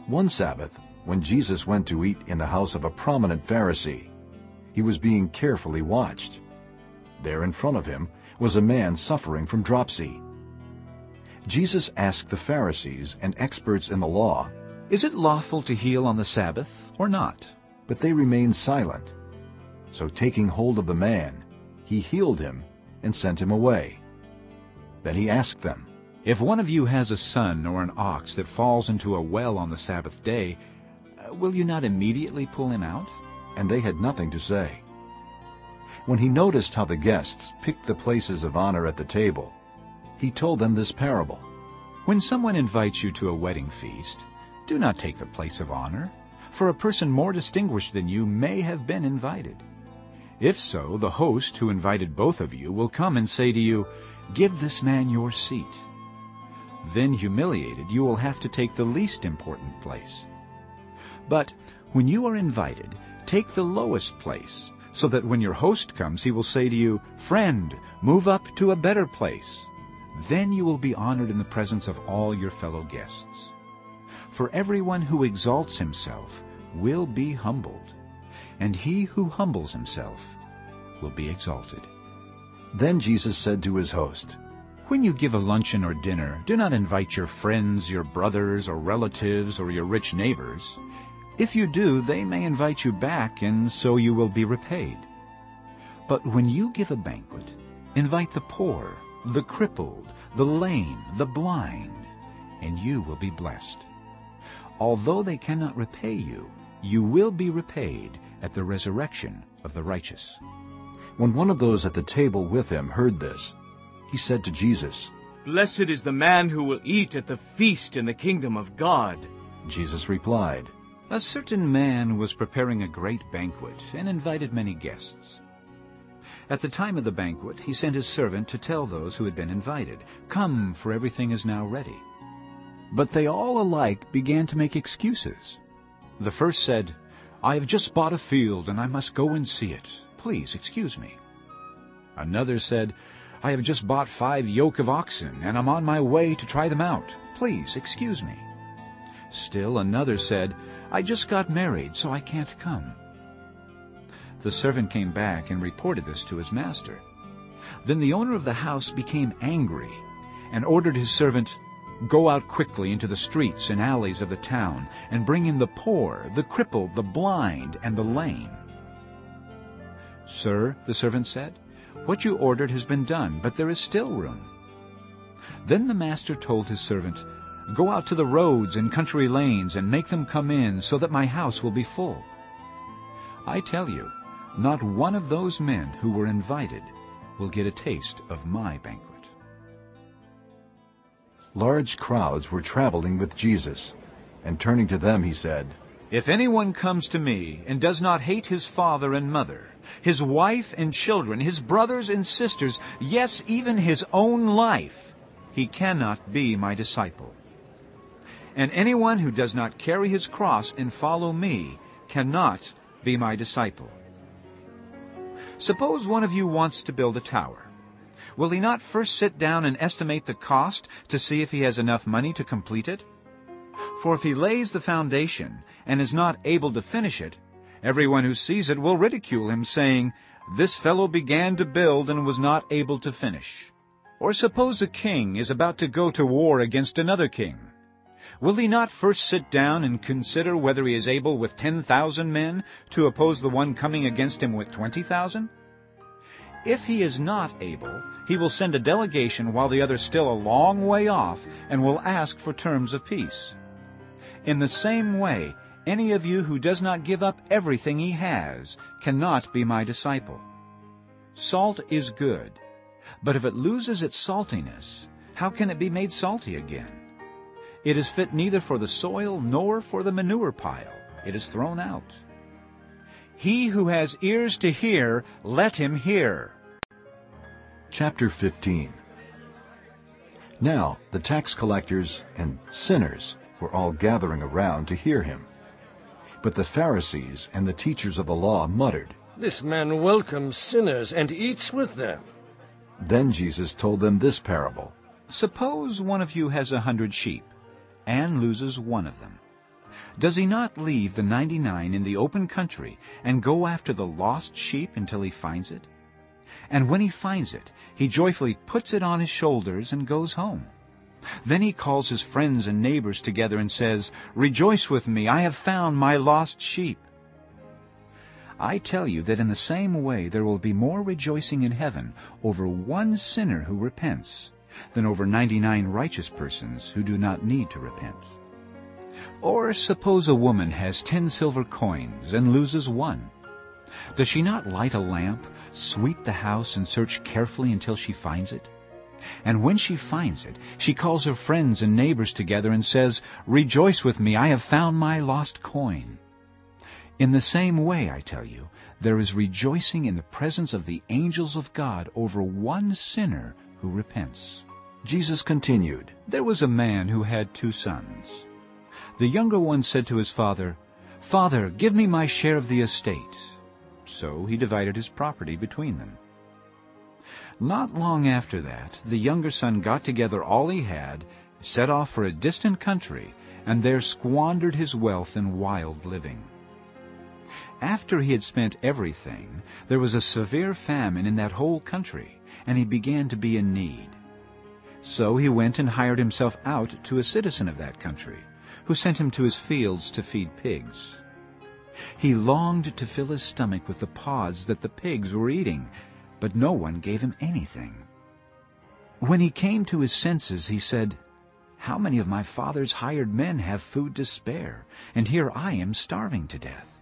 One Sabbath, when Jesus went to eat in the house of a prominent Pharisee, he was being carefully watched. There in front of him was a man suffering from dropsy. Jesus asked the Pharisees and experts in the law Is it lawful to heal on the Sabbath or not? But they remained silent. So taking hold of the man, he healed him and sent him away. Then he asked them, If one of you has a son or an ox that falls into a well on the Sabbath day, uh, will you not immediately pull him out? And they had nothing to say. When he noticed how the guests picked the places of honor at the table, he told them this parable. When someone invites you to a wedding feast, do not take the place of honor, for a person more distinguished than you may have been invited. If so, the host who invited both of you will come and say to you, Give this man your seat. Then, humiliated, you will have to take the least important place. But when you are invited, take the lowest place, so that when your host comes, he will say to you, Friend, move up to a better place. Then you will be honored in the presence of all your fellow guests. For everyone who exalts himself will be humbled, and he who humbles himself will be exalted. Then Jesus said to his host, When you give a luncheon or dinner, do not invite your friends, your brothers or relatives, or your rich neighbors. If you do, they may invite you back, and so you will be repaid. But when you give a banquet, invite the poor, the crippled, the lame, the blind, and you will be blessed. Although they cannot repay you, you will be repaid at the resurrection of the righteous. When one of those at the table with him heard this, he said to Jesus, Blessed is the man who will eat at the feast in the kingdom of God. Jesus replied, A certain man was preparing a great banquet and invited many guests. At the time of the banquet, he sent his servant to tell those who had been invited, Come, for everything is now ready. But they all alike began to make excuses. The first said, I have just bought a field, and I must go and see it. Please excuse me. Another said, I have just bought five yoke of oxen, and I'm on my way to try them out. Please excuse me. Still another said, I just got married, so I can't come. The servant came back and reported this to his master. Then the owner of the house became angry and ordered his servant, Go out quickly into the streets and alleys of the town and bring in the poor, the crippled, the blind, and the lame. Sir, the servant said, what you ordered has been done, but there is still room. Then the master told his servant, Go out to the roads and country lanes and make them come in, so that my house will be full. I tell you, not one of those men who were invited will get a taste of my banquet. Large crowds were traveling with Jesus, and turning to them he said, If anyone comes to me and does not hate his father and mother, his wife and children, his brothers and sisters, yes, even his own life, he cannot be my disciple. And anyone who does not carry his cross and follow me cannot be my disciple. Suppose one of you wants to build a tower. Will he not first sit down and estimate the cost to see if he has enough money to complete it? For if he lays the foundation and is not able to finish it, everyone who sees it will ridicule him, saying, This fellow began to build and was not able to finish. Or suppose a king is about to go to war against another king. Will he not first sit down and consider whether he is able with ten thousand men to oppose the one coming against him with twenty thousand? If he is not able, he will send a delegation while the other is still a long way off and will ask for terms of peace. In the same way, any of you who does not give up everything he has cannot be my disciple. Salt is good, but if it loses its saltiness, how can it be made salty again? It is fit neither for the soil nor for the manure pile. It is thrown out. He who has ears to hear, let him hear. Chapter 15 Now the tax collectors and sinners were all gathering around to hear him. But the Pharisees and the teachers of the law muttered, This man welcomes sinners and eats with them. Then Jesus told them this parable. Suppose one of you has a hundred sheep, and loses one of them. Does he not leave the ninety-nine in the open country and go after the lost sheep until he finds it? And when he finds it, he joyfully puts it on his shoulders and goes home. Then he calls his friends and neighbors together and says, Rejoice with me, I have found my lost sheep. I tell you that in the same way there will be more rejoicing in heaven over one sinner who repents than over ninety-nine righteous persons who do not need to repent. Or suppose a woman has ten silver coins and loses one. Does she not light a lamp, sweep the house, and search carefully until she finds it? And when she finds it, she calls her friends and neighbors together and says, Rejoice with me, I have found my lost coin. In the same way, I tell you, there is rejoicing in the presence of the angels of God over one sinner who repents. Jesus continued, There was a man who had two sons. The younger one said to his father, Father, give me my share of the estate. So he divided his property between them. Not long after that, the younger son got together all he had, set off for a distant country, and there squandered his wealth in wild living. After he had spent everything, there was a severe famine in that whole country, and he began to be in need. So he went and hired himself out to a citizen of that country, who sent him to his fields to feed pigs. He longed to fill his stomach with the pods that the pigs were eating, but no one gave him anything. When he came to his senses, he said, How many of my father's hired men have food to spare, and here I am starving to death?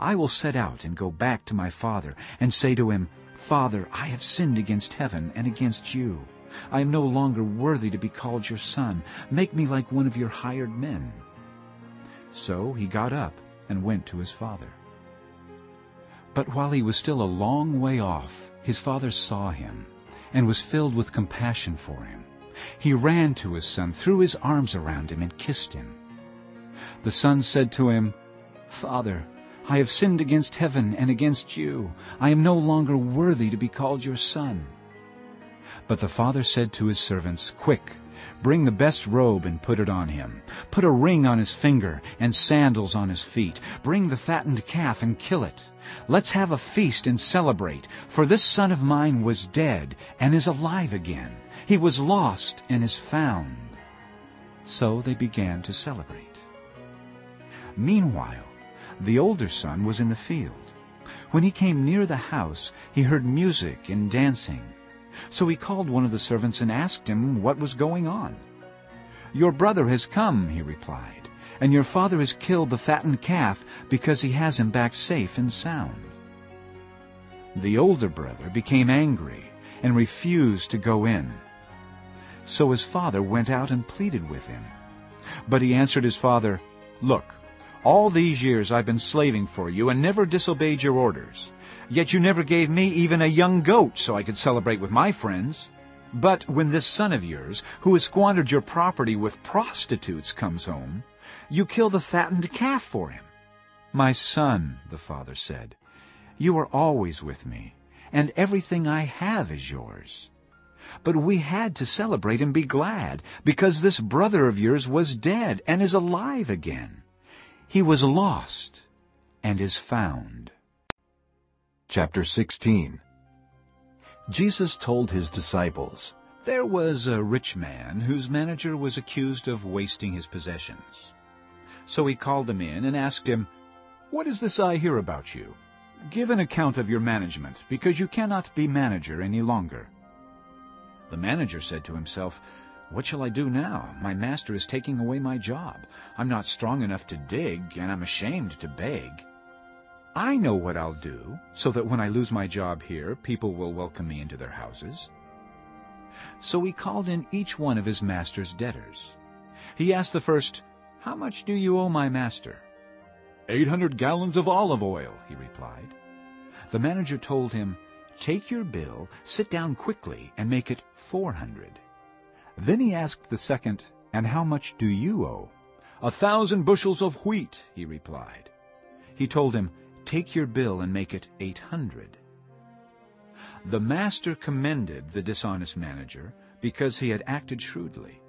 I will set out and go back to my father, and say to him, Father, I have sinned against heaven and against you. I am no longer worthy to be called your son. Make me like one of your hired men. So he got up and went to his father. But while he was still a long way off, his father saw him and was filled with compassion for him. He ran to his son, threw his arms around him, and kissed him. The son said to him, Father, I have sinned against heaven and against you. I am no longer worthy to be called your son. But the father said to his servants, Quick, Bring the best robe and put it on him. Put a ring on his finger and sandals on his feet. Bring the fattened calf and kill it. Let's have a feast and celebrate, for this son of mine was dead and is alive again. He was lost and is found. So they began to celebrate. Meanwhile, the older son was in the field. When he came near the house, he heard music and dancing. So he called one of the servants and asked him what was going on. Your brother has come, he replied, and your father has killed the fattened calf because he has him back safe and sound. The older brother became angry and refused to go in. So his father went out and pleaded with him. But he answered his father, Look, all these years I've been slaving for you and never disobeyed your orders. Yet you never gave me even a young goat so I could celebrate with my friends. But when this son of yours, who has squandered your property with prostitutes, comes home, you kill the fattened calf for him. My son, the father said, you are always with me, and everything I have is yours. But we had to celebrate and be glad, because this brother of yours was dead and is alive again. He was lost and is found. Chapter 16 Jesus told his disciples, There was a rich man whose manager was accused of wasting his possessions. So he called him in and asked him, What is this I hear about you? Give an account of your management, because you cannot be manager any longer. The manager said to himself, What shall I do now? My master is taking away my job. I'm not strong enough to dig, and I'm ashamed to beg. I know what I'll do, so that when I lose my job here, people will welcome me into their houses. So he called in each one of his master's debtors. He asked the first, How much do you owe my master? Eight hundred gallons of olive oil, he replied. The manager told him, Take your bill, sit down quickly, and make it four hundred. Then he asked the second, And how much do you owe? A thousand bushels of wheat, he replied. He told him, Take your bill and make it eight hundred. The master commended the dishonest manager because he had acted shrewdly.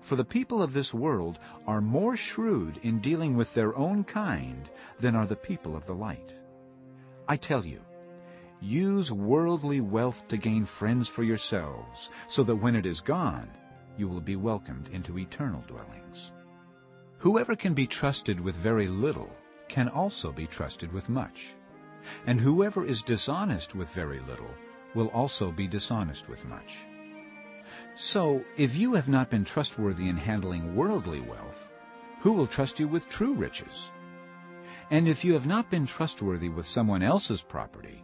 For the people of this world are more shrewd in dealing with their own kind than are the people of the light. I tell you, use worldly wealth to gain friends for yourselves, so that when it is gone, you will be welcomed into eternal dwellings. Whoever can be trusted with very little can also be trusted with much. And whoever is dishonest with very little will also be dishonest with much. So, if you have not been trustworthy in handling worldly wealth, who will trust you with true riches? And if you have not been trustworthy with someone else's property,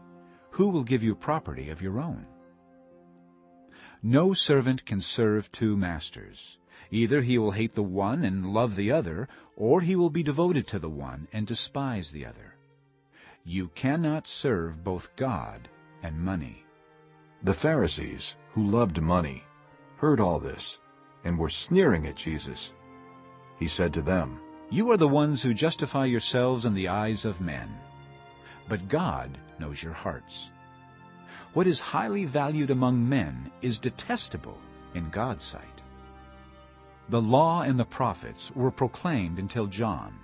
who will give you property of your own? No servant can serve two masters. Either he will hate the one and love the other, or he will be devoted to the one and despise the other. You cannot serve both God and money. The Pharisees, who loved money, heard all this and were sneering at Jesus. He said to them, You are the ones who justify yourselves in the eyes of men. But God knows your hearts. What is highly valued among men is detestable in God's sight. The law and the prophets were proclaimed until John.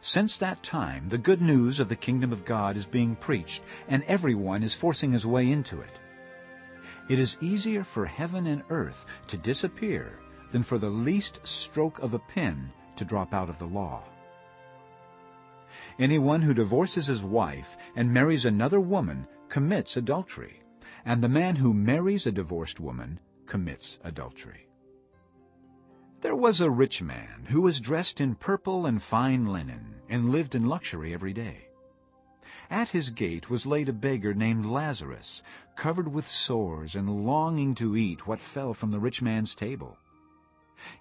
Since that time, the good news of the kingdom of God is being preached, and everyone is forcing his way into it. It is easier for heaven and earth to disappear than for the least stroke of a pen to drop out of the law. Anyone who divorces his wife and marries another woman commits adultery, and the man who marries a divorced woman commits adultery. There was a rich man who was dressed in purple and fine linen and lived in luxury every day. At his gate was laid a beggar named Lazarus, covered with sores and longing to eat what fell from the rich man's table.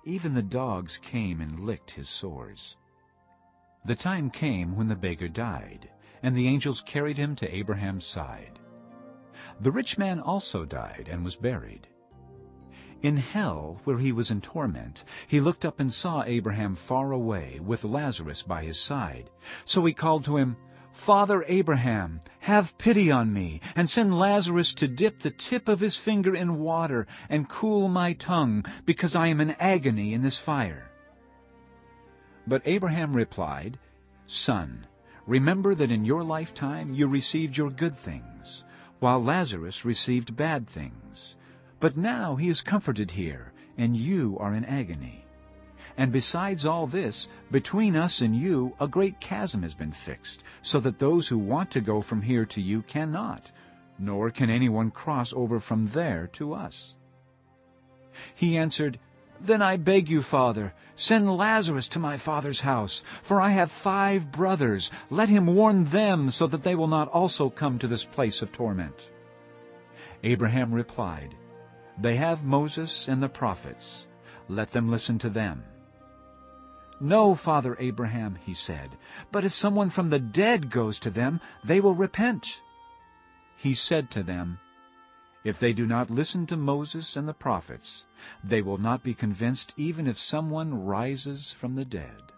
Even the dogs came and licked his sores. The time came when the beggar died, and the angels carried him to Abraham's side. The rich man also died and was buried. In hell, where he was in torment, he looked up and saw Abraham far away, with Lazarus by his side. So he called to him, Father Abraham, have pity on me, and send Lazarus to dip the tip of his finger in water and cool my tongue, because I am in agony in this fire. But Abraham replied, Son, remember that in your lifetime you received your good things, while Lazarus received bad things. But now he is comforted here, and you are in agony. And besides all this, between us and you a great chasm has been fixed, so that those who want to go from here to you cannot, nor can anyone cross over from there to us. He answered, Then I beg you, Father, send Lazarus to my father's house, for I have five brothers. Let him warn them, so that they will not also come to this place of torment. Abraham replied, They have Moses and the prophets. Let them listen to them. No, Father Abraham, he said, but if someone from the dead goes to them, they will repent. He said to them, If they do not listen to Moses and the prophets, they will not be convinced even if someone rises from the dead.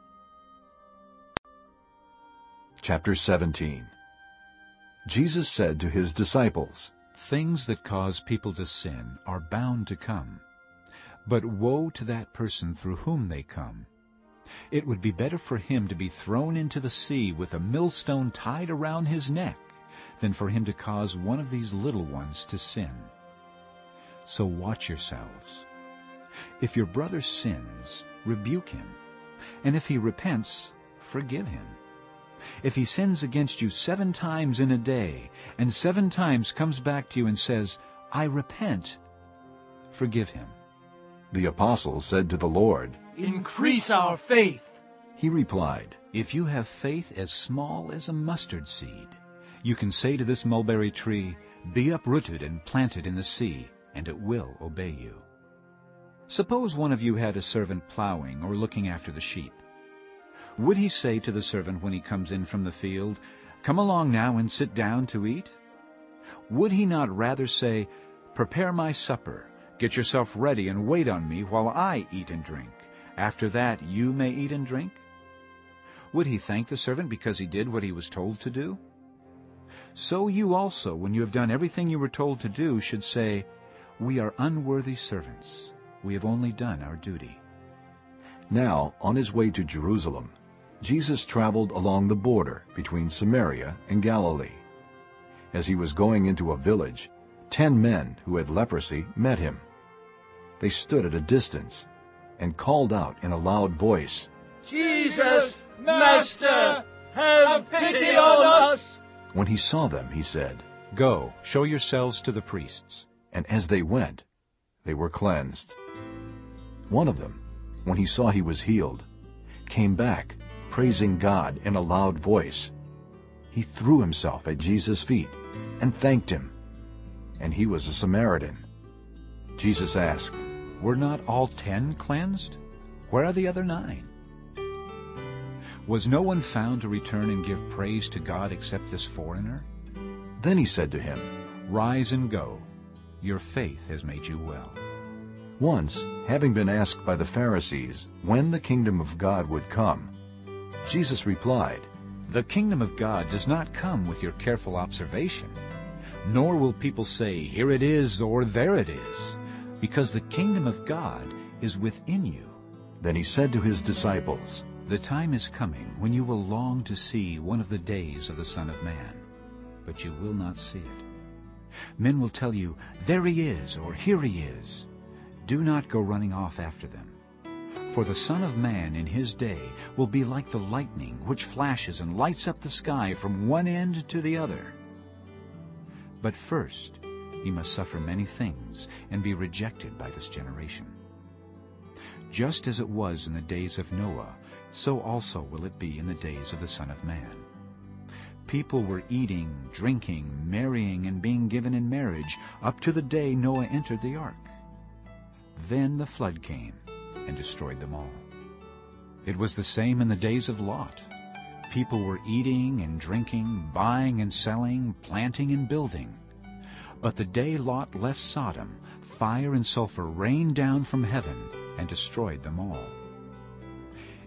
Chapter 17 Jesus said to his disciples, Things that cause people to sin are bound to come. But woe to that person through whom they come. It would be better for him to be thrown into the sea with a millstone tied around his neck than for him to cause one of these little ones to sin. So watch yourselves. If your brother sins, rebuke him, and if he repents, forgive him. If he sins against you seven times in a day, and seven times comes back to you and says, I repent, forgive him. The apostles said to the Lord, Increase our faith. He replied, If you have faith as small as a mustard seed, you can say to this mulberry tree, Be uprooted and planted in the sea, and it will obey you. Suppose one of you had a servant plowing or looking after the sheep. Would he say to the servant when he comes in from the field, Come along now and sit down to eat? Would he not rather say, Prepare my supper, get yourself ready and wait on me while I eat and drink. After that you may eat and drink? Would he thank the servant because he did what he was told to do? So you also, when you have done everything you were told to do, should say, We are unworthy servants. We have only done our duty. Now, on his way to Jerusalem, Jesus traveled along the border between Samaria and Galilee. As he was going into a village, ten men who had leprosy met him. they stood at a distance and called out in a loud voice, Jesus, Master, have pity on us! When he saw them, he said, Go, show yourselves to the priests. And as they went, they were cleansed. One of them, when he saw he was healed, came back, praising God in a loud voice. He threw himself at Jesus' feet and thanked him. And he was a Samaritan. Jesus asked, Were not all ten cleansed? Where are the other nine? Was no one found to return and give praise to God except this foreigner? Then he said to him, Rise and go. Your faith has made you well. Once, having been asked by the Pharisees when the kingdom of God would come, Jesus replied, The kingdom of God does not come with your careful observation, nor will people say, Here it is, or There it is, because the kingdom of God is within you. Then he said to his disciples, The time is coming when you will long to see one of the days of the Son of Man, but you will not see it. Men will tell you, There he is, or Here he is. Do not go running off after them. For the Son of Man in his day will be like the lightning which flashes and lights up the sky from one end to the other. But first he must suffer many things and be rejected by this generation. Just as it was in the days of Noah, so also will it be in the days of the Son of Man. People were eating, drinking, marrying, and being given in marriage up to the day Noah entered the ark. Then the flood came and destroyed them all. It was the same in the days of Lot. People were eating and drinking, buying and selling, planting and building. But the day Lot left Sodom, fire and sulfur rained down from heaven and destroyed them all.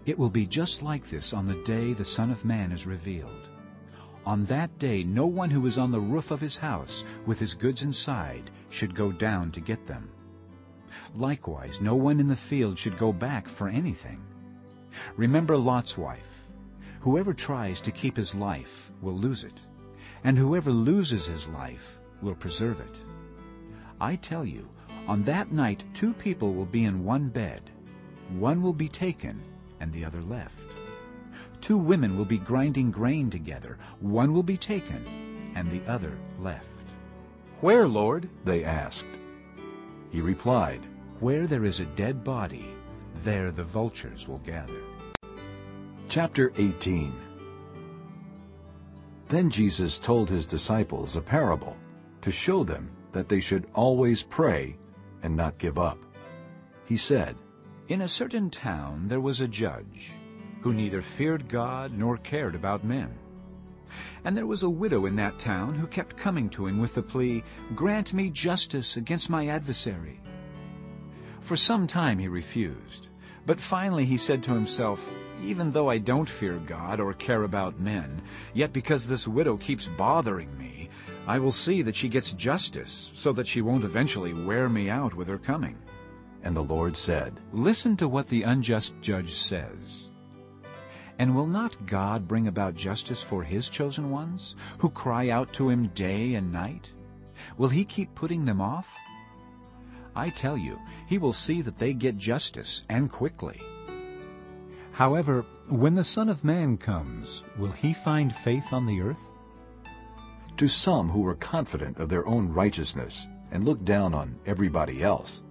It will be just like this on the day the Son of Man is revealed. On that day no one who is on the roof of his house with his goods inside should go down to get them. Likewise, no one in the field should go back for anything. Remember Lot's wife. Whoever tries to keep his life will lose it, and whoever loses his life will preserve it. I tell you, on that night two people will be in one bed. One will be taken, and the other left. Two women will be grinding grain together. One will be taken, and the other left. Where, Lord? They asked. He replied, Where there is a dead body, there the vultures will gather. Chapter 18 Then Jesus told his disciples a parable to show them that they should always pray and not give up. He said, In a certain town there was a judge who neither feared God nor cared about men. And there was a widow in that town who kept coming to him with the plea, Grant me justice against my adversary. For some time he refused, but finally he said to himself, Even though I don't fear God or care about men, yet because this widow keeps bothering me, I will see that she gets justice, so that she won't eventually wear me out with her coming. And the Lord said, Listen to what the unjust judge says. And will not God bring about justice for his chosen ones, who cry out to him day and night? Will he keep putting them off? I tell you, he will see that they get justice, and quickly. However, when the Son of Man comes, will he find faith on the earth? To some who were confident of their own righteousness and looked down on everybody else,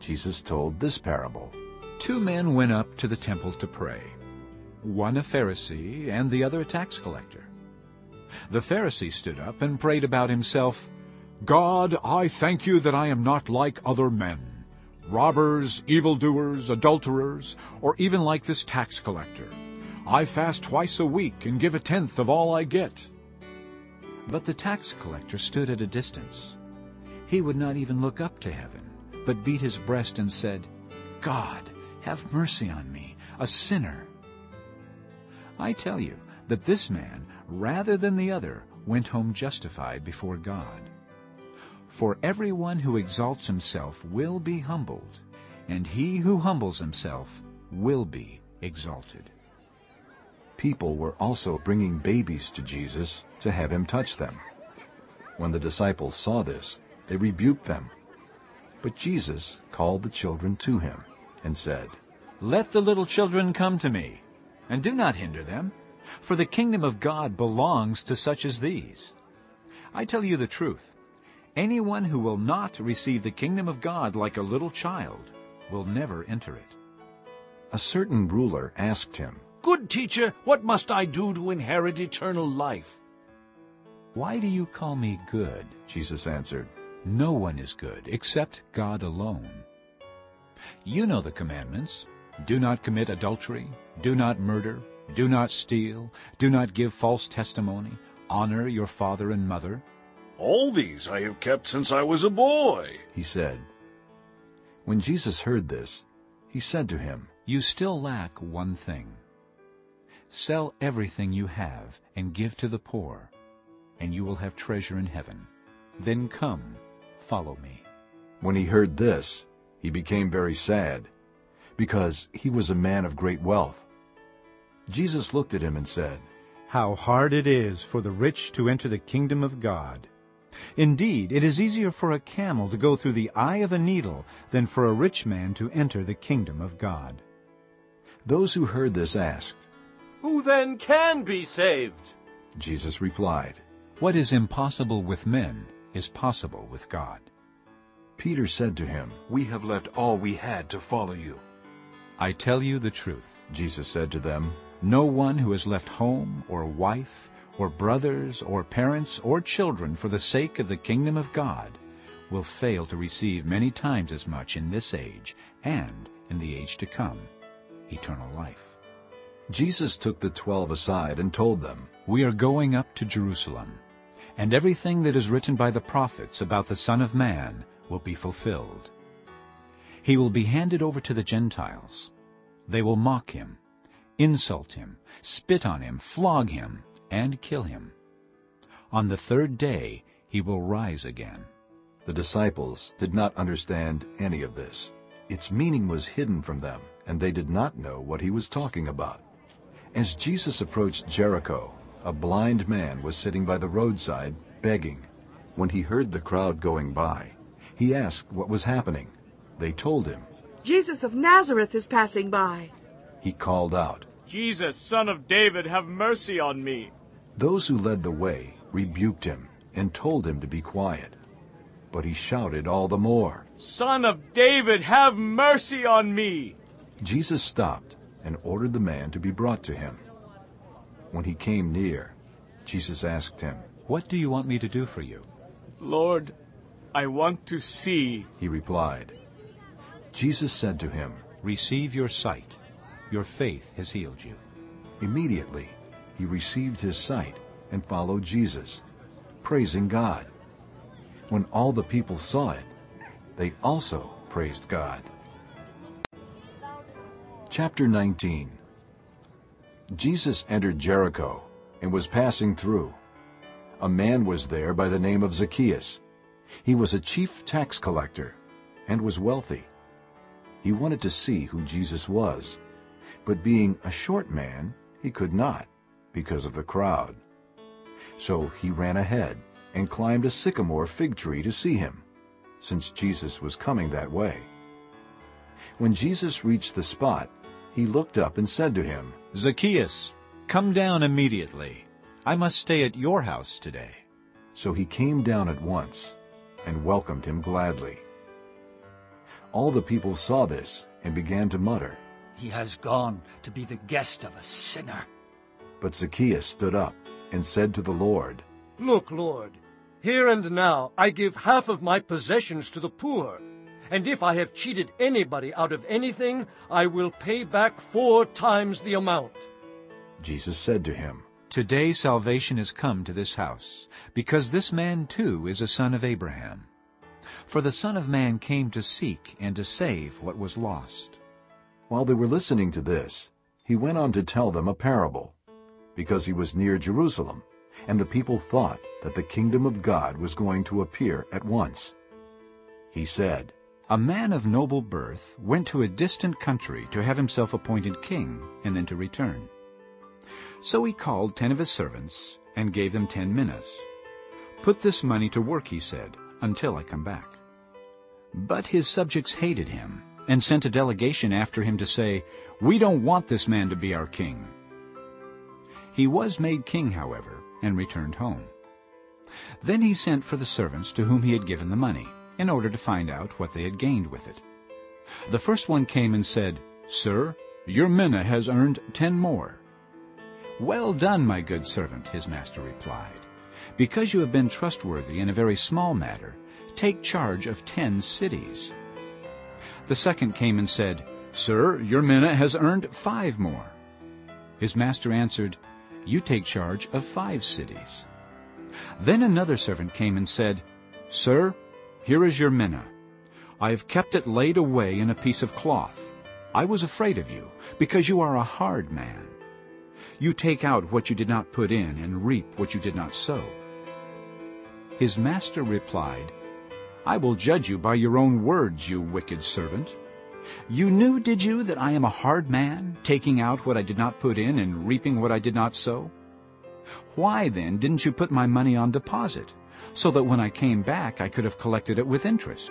Jesus told this parable. Two men went up to the temple to pray, one a Pharisee and the other a tax collector. The Pharisee stood up and prayed about himself, God, I thank you that I am not like other men, robbers, evildoers, adulterers, or even like this tax collector. I fast twice a week and give a tenth of all I get. But the tax collector stood at a distance. He would not even look up to heaven, but beat his breast and said, God, have mercy on me, a sinner. I tell you that this man, rather than the other, went home justified before God. For everyone who exalts himself will be humbled, and he who humbles himself will be exalted. People were also bringing babies to Jesus to have him touch them. When the disciples saw this, they rebuked them. But Jesus called the children to him and said, Let the little children come to me, and do not hinder them, for the kingdom of God belongs to such as these. I tell you the truth, anyone who will not receive the kingdom of God like a little child will never enter it. A certain ruler asked him, Good teacher, what must I do to inherit eternal life? Why do you call me good? Jesus answered, No one is good except God alone. You know the commandments. Do not commit adultery. Do not murder. Do not steal. Do not give false testimony. Honor your father and mother. All these I have kept since I was a boy, he said. When Jesus heard this, he said to him, You still lack one thing. Sell everything you have and give to the poor, and you will have treasure in heaven. Then come, follow me. When he heard this, he became very sad, because he was a man of great wealth. Jesus looked at him and said, How hard it is for the rich to enter the kingdom of God. Indeed, it is easier for a camel to go through the eye of a needle than for a rich man to enter the kingdom of God. Those who heard this asked, Who then can be saved? Jesus replied, What is impossible with men is possible with God. Peter said to him, We have left all we had to follow you. I tell you the truth. Jesus said to them, No one who has left home or wife or brothers or parents or children for the sake of the kingdom of God will fail to receive many times as much in this age and in the age to come, eternal life. Jesus took the twelve aside and told them, We are going up to Jerusalem, and everything that is written by the prophets about the Son of Man will be fulfilled. He will be handed over to the Gentiles. They will mock him, insult him, spit on him, flog him, and kill him. On the third day he will rise again. The disciples did not understand any of this. Its meaning was hidden from them, and they did not know what he was talking about. As Jesus approached Jericho, a blind man was sitting by the roadside begging. When he heard the crowd going by, he asked what was happening. They told him. Jesus of Nazareth is passing by. He called out, Jesus, son of David, have mercy on me. Those who led the way rebuked him and told him to be quiet. But he shouted all the more, Son of David, have mercy on me! Jesus stopped and ordered the man to be brought to him. When he came near, Jesus asked him, What do you want me to do for you? Lord, I want to see, he replied. Jesus said to him, Receive your sight. Your faith has healed you. Immediately he received his sight and followed Jesus, praising God. When all the people saw it, they also praised God. Chapter 19 Jesus entered Jericho and was passing through. A man was there by the name of Zacchaeus. He was a chief tax collector and was wealthy. He wanted to see who Jesus was, but being a short man, he could not because of the crowd. So he ran ahead and climbed a sycamore fig tree to see him, since Jesus was coming that way. When Jesus reached the spot, he looked up and said to him, Zacchaeus, come down immediately. I must stay at your house today. So he came down at once and welcomed him gladly. All the people saw this and began to mutter, He has gone to be the guest of a sinner. But Zacchaeus stood up and said to the Lord, Look, Lord, here and now I give half of my possessions to the poor, and if I have cheated anybody out of anything, I will pay back four times the amount. Jesus said to him, Today salvation has come to this house, because this man too is a son of Abraham. For the Son of Man came to seek and to save what was lost. While they were listening to this, he went on to tell them a parable, because he was near Jerusalem, and the people thought that the kingdom of God was going to appear at once. He said, A man of noble birth went to a distant country to have himself appointed king, and then to return. So he called ten of his servants and gave them ten minas. Put this money to work, he said, until I come back. But his subjects hated him and sent a delegation after him to say, We don't want this man to be our king. He was made king, however, and returned home. Then he sent for the servants to whom he had given the money, in order to find out what they had gained with it. The first one came and said, Sir, your mina has earned ten more. Well done, my good servant, his master replied. Because you have been trustworthy in a very small matter, take charge of ten cities. The second came and said, Sir, your mina has earned five more. His master answered, You take charge of five cities. Then another servant came and said, Sir, here is your mina. I have kept it laid away in a piece of cloth. I was afraid of you, because you are a hard man. You take out what you did not put in and reap what you did not sow. His master replied, I will judge you by your own words, you wicked servant. You knew, did you, that I am a hard man, taking out what I did not put in and reaping what I did not sow? Why, then, didn't you put my money on deposit, so that when I came back I could have collected it with interest?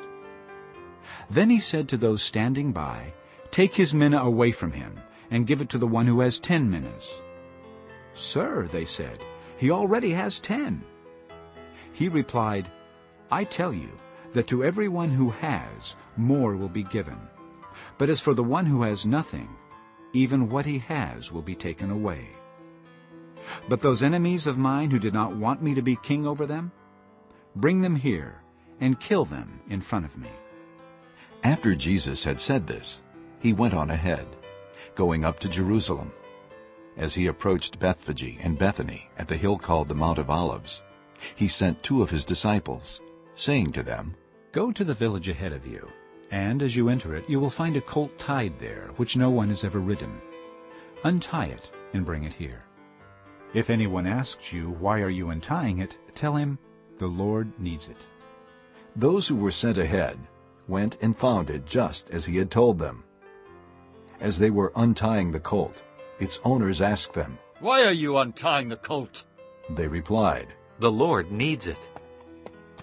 Then he said to those standing by, Take his mina away from him, and give it to the one who has ten minas. Sir, they said, he already has ten. He replied, I tell you that to everyone who has, more will be given. But as for the one who has nothing, even what he has will be taken away. But those enemies of mine who did not want me to be king over them, bring them here and kill them in front of me. After Jesus had said this, he went on ahead, going up to Jerusalem. As he approached Bethphage and Bethany at the hill called the Mount of Olives, he sent two of his disciples, saying to them, Go to the village ahead of you, and as you enter it you will find a colt tied there, which no one has ever ridden. Untie it and bring it here. If anyone asks you, Why are you untying it? tell him, The Lord needs it. Those who were sent ahead went and found it just as he had told them. As they were untying the colt, its owners asked them, Why are you untying the colt? They replied, The Lord needs it.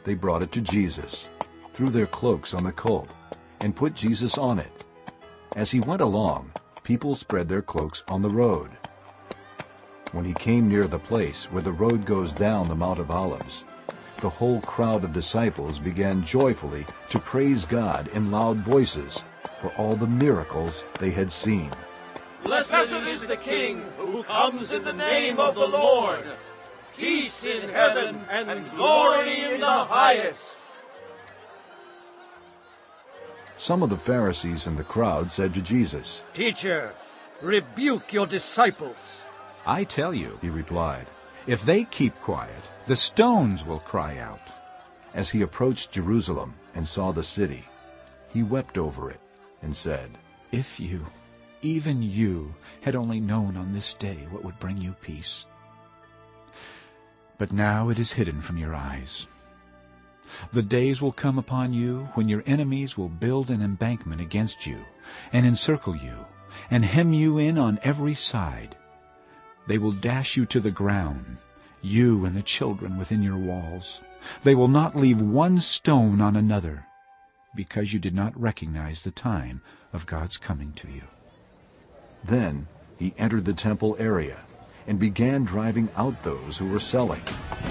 They brought it to Jesus, threw their cloaks on the colt, and put Jesus on it. As he went along, people spread their cloaks on the road. When he came near the place where the road goes down the Mount of Olives, the whole crowd of disciples began joyfully to praise God in loud voices for all the miracles they had seen. Blessed is the King who comes in the name of the Lord. Peace in heaven and glory in the highest. Some of the Pharisees in the crowd said to Jesus, Teacher, rebuke your disciples. I tell you, he replied, if they keep quiet, the stones will cry out. As he approached Jerusalem and saw the city, he wept over it and said, If you, even you, had only known on this day what would bring you peace. But now it is hidden from your eyes. The days will come upon you when your enemies will build an embankment against you and encircle you and hem you in on every side. They will dash you to the ground, you and the children within your walls. They will not leave one stone on another, because you did not recognize the time of God's coming to you. Then he entered the temple area and began driving out those who were selling.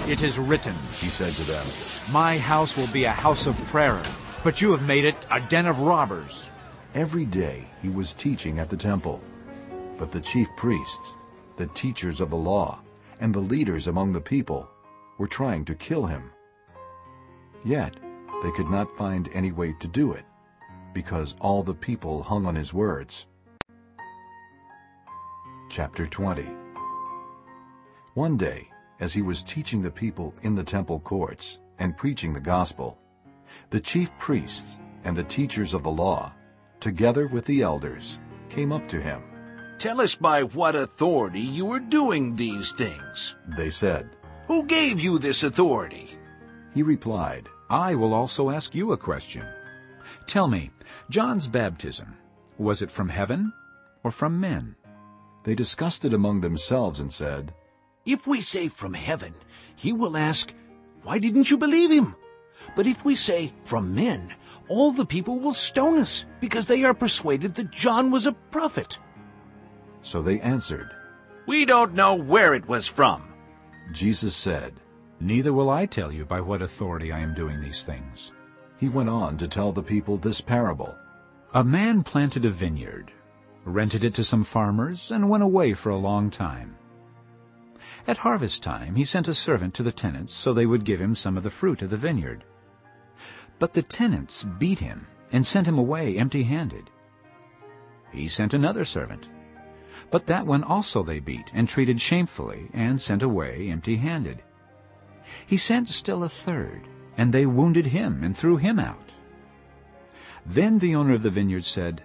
It is written, he said to them, My house will be a house of prayer, but you have made it a den of robbers. Every day he was teaching at the temple, but the chief priests, the teachers of the law, and the leaders among the people were trying to kill him. Yet they could not find any way to do it, because all the people hung on his words. Chapter 20 One day, as he was teaching the people in the temple courts and preaching the gospel, the chief priests and the teachers of the law, together with the elders, came up to him. Tell us by what authority you are doing these things. They said, Who gave you this authority? He replied, I will also ask you a question. Tell me, John's baptism, was it from heaven or from men? They discussed it among themselves and said, If we say from heaven, he will ask, Why didn't you believe him? But if we say, From men, all the people will stone us, because they are persuaded that John was a prophet. So they answered, We don't know where it was from. Jesus said, Neither will I tell you by what authority I am doing these things. He went on to tell the people this parable. A man planted a vineyard, rented it to some farmers, and went away for a long time. At harvest time he sent a servant to the tenants so they would give him some of the fruit of the vineyard. But the tenants beat him and sent him away empty-handed. He sent another servant, but that one also they beat and treated shamefully and sent away empty-handed. He sent still a third, and they wounded him and threw him out. Then the owner of the vineyard said,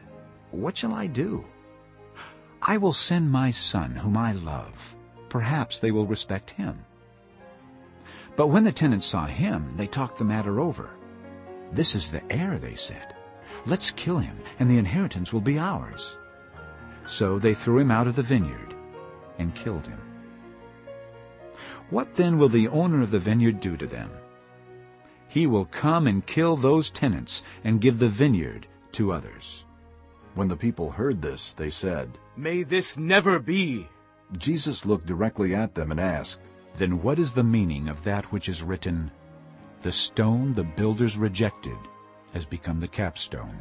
What shall I do? I will send my son, whom I love. Perhaps they will respect him. But when the tenants saw him, they talked the matter over. This is the heir, they said. Let's kill him, and the inheritance will be ours. So they threw him out of the vineyard and killed him. What then will the owner of the vineyard do to them? He will come and kill those tenants and give the vineyard to others. When the people heard this, they said, May this never be. Jesus looked directly at them and asked, Then what is the meaning of that which is written, The stone the builders rejected has become the capstone?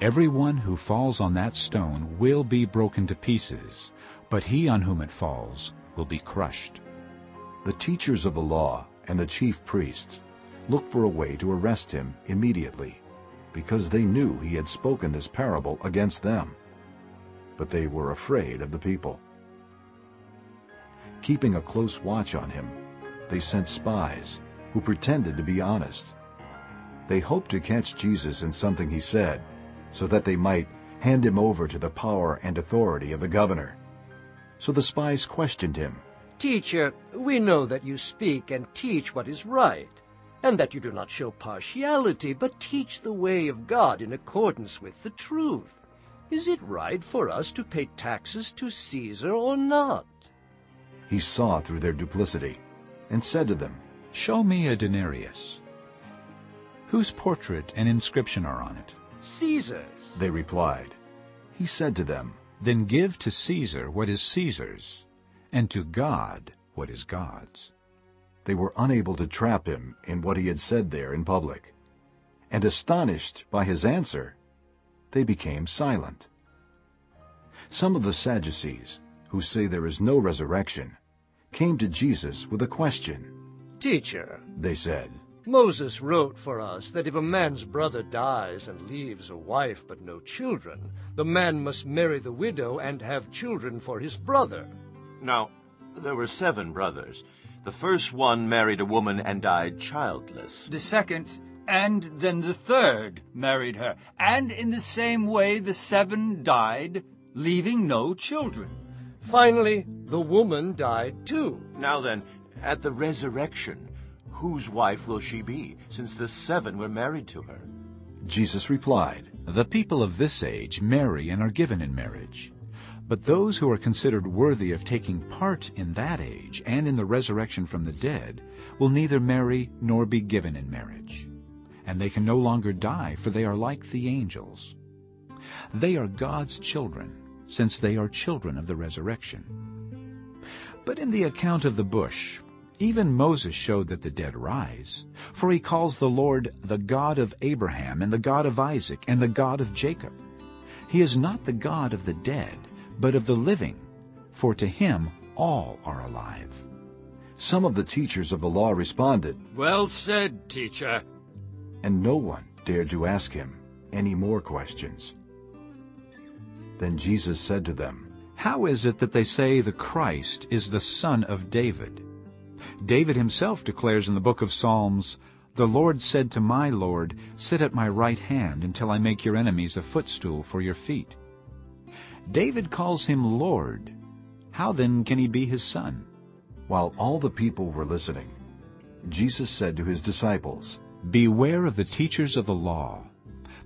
Everyone who falls on that stone will be broken to pieces, but he on whom it falls will be crushed. The teachers of the law and the chief priests looked for a way to arrest him immediately, because they knew he had spoken this parable against them. But they were afraid of the people. Keeping a close watch on him, they sent spies who pretended to be honest. They hoped to catch Jesus in something he said, so that they might hand him over to the power and authority of the governor. So the spies questioned him. Teacher, we know that you speak and teach what is right, and that you do not show partiality, but teach the way of God in accordance with the truth. Is it right for us to pay taxes to Caesar or not? He saw through their duplicity and said to them, Show me a denarius. Whose portrait and inscription are on it? Caesar's. They replied. He said to them, Then give to Caesar what is Caesar's, and to God what is God's. They were unable to trap him in what he had said there in public. And astonished by his answer, they became silent. Some of the Sadducees, who say there is no resurrection, came to Jesus with a question. Teacher, they said, Moses wrote for us that if a man's brother dies and leaves a wife but no children, the man must marry the widow and have children for his brother. Now, there were seven brothers. The first one married a woman and died childless. The second and then the third married her, and in the same way the seven died, leaving no children. Finally, the woman died too. Now then, at the resurrection, whose wife will she be, since the seven were married to her? Jesus replied, The people of this age marry and are given in marriage. But those who are considered worthy of taking part in that age and in the resurrection from the dead will neither marry nor be given in marriage. And they can no longer die, for they are like the angels. They are God's children, since they are children of the resurrection. But in the account of the bush, even Moses showed that the dead rise, for he calls the Lord the God of Abraham and the God of Isaac and the God of Jacob. He is not the God of the dead, but of the living, for to him all are alive. Some of the teachers of the law responded, Well said, teacher. And no one dared to ask him any more questions. Then Jesus said to them, How is it that they say the Christ is the son of David? David himself declares in the book of Psalms, The Lord said to my Lord, Sit at my right hand until I make your enemies a footstool for your feet. David calls him Lord. How then can he be his son? While all the people were listening, Jesus said to his disciples, Beware of the teachers of the law.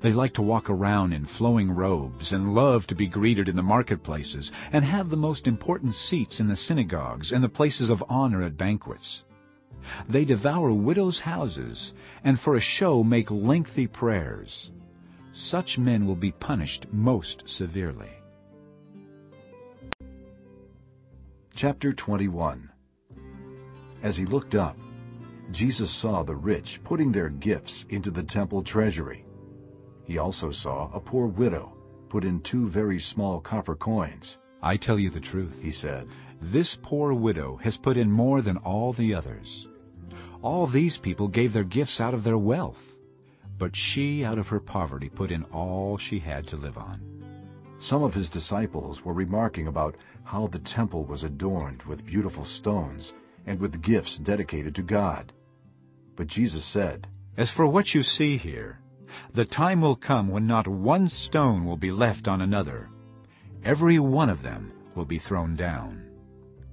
They like to walk around in flowing robes and love to be greeted in the marketplaces and have the most important seats in the synagogues and the places of honor at banquets. They devour widows' houses, and for a show make lengthy prayers. Such men will be punished most severely. Chapter 21 As he looked up, Jesus saw the rich putting their gifts into the temple treasury. He also saw a poor widow put in two very small copper coins. I tell you the truth, he said. This poor widow has put in more than all the others. All these people gave their gifts out of their wealth, but she out of her poverty put in all she had to live on. Some of his disciples were remarking about how the temple was adorned with beautiful stones and with gifts dedicated to God. But Jesus said, As for what you see here, the time will come when not one stone will be left on another. Every one of them will be thrown down.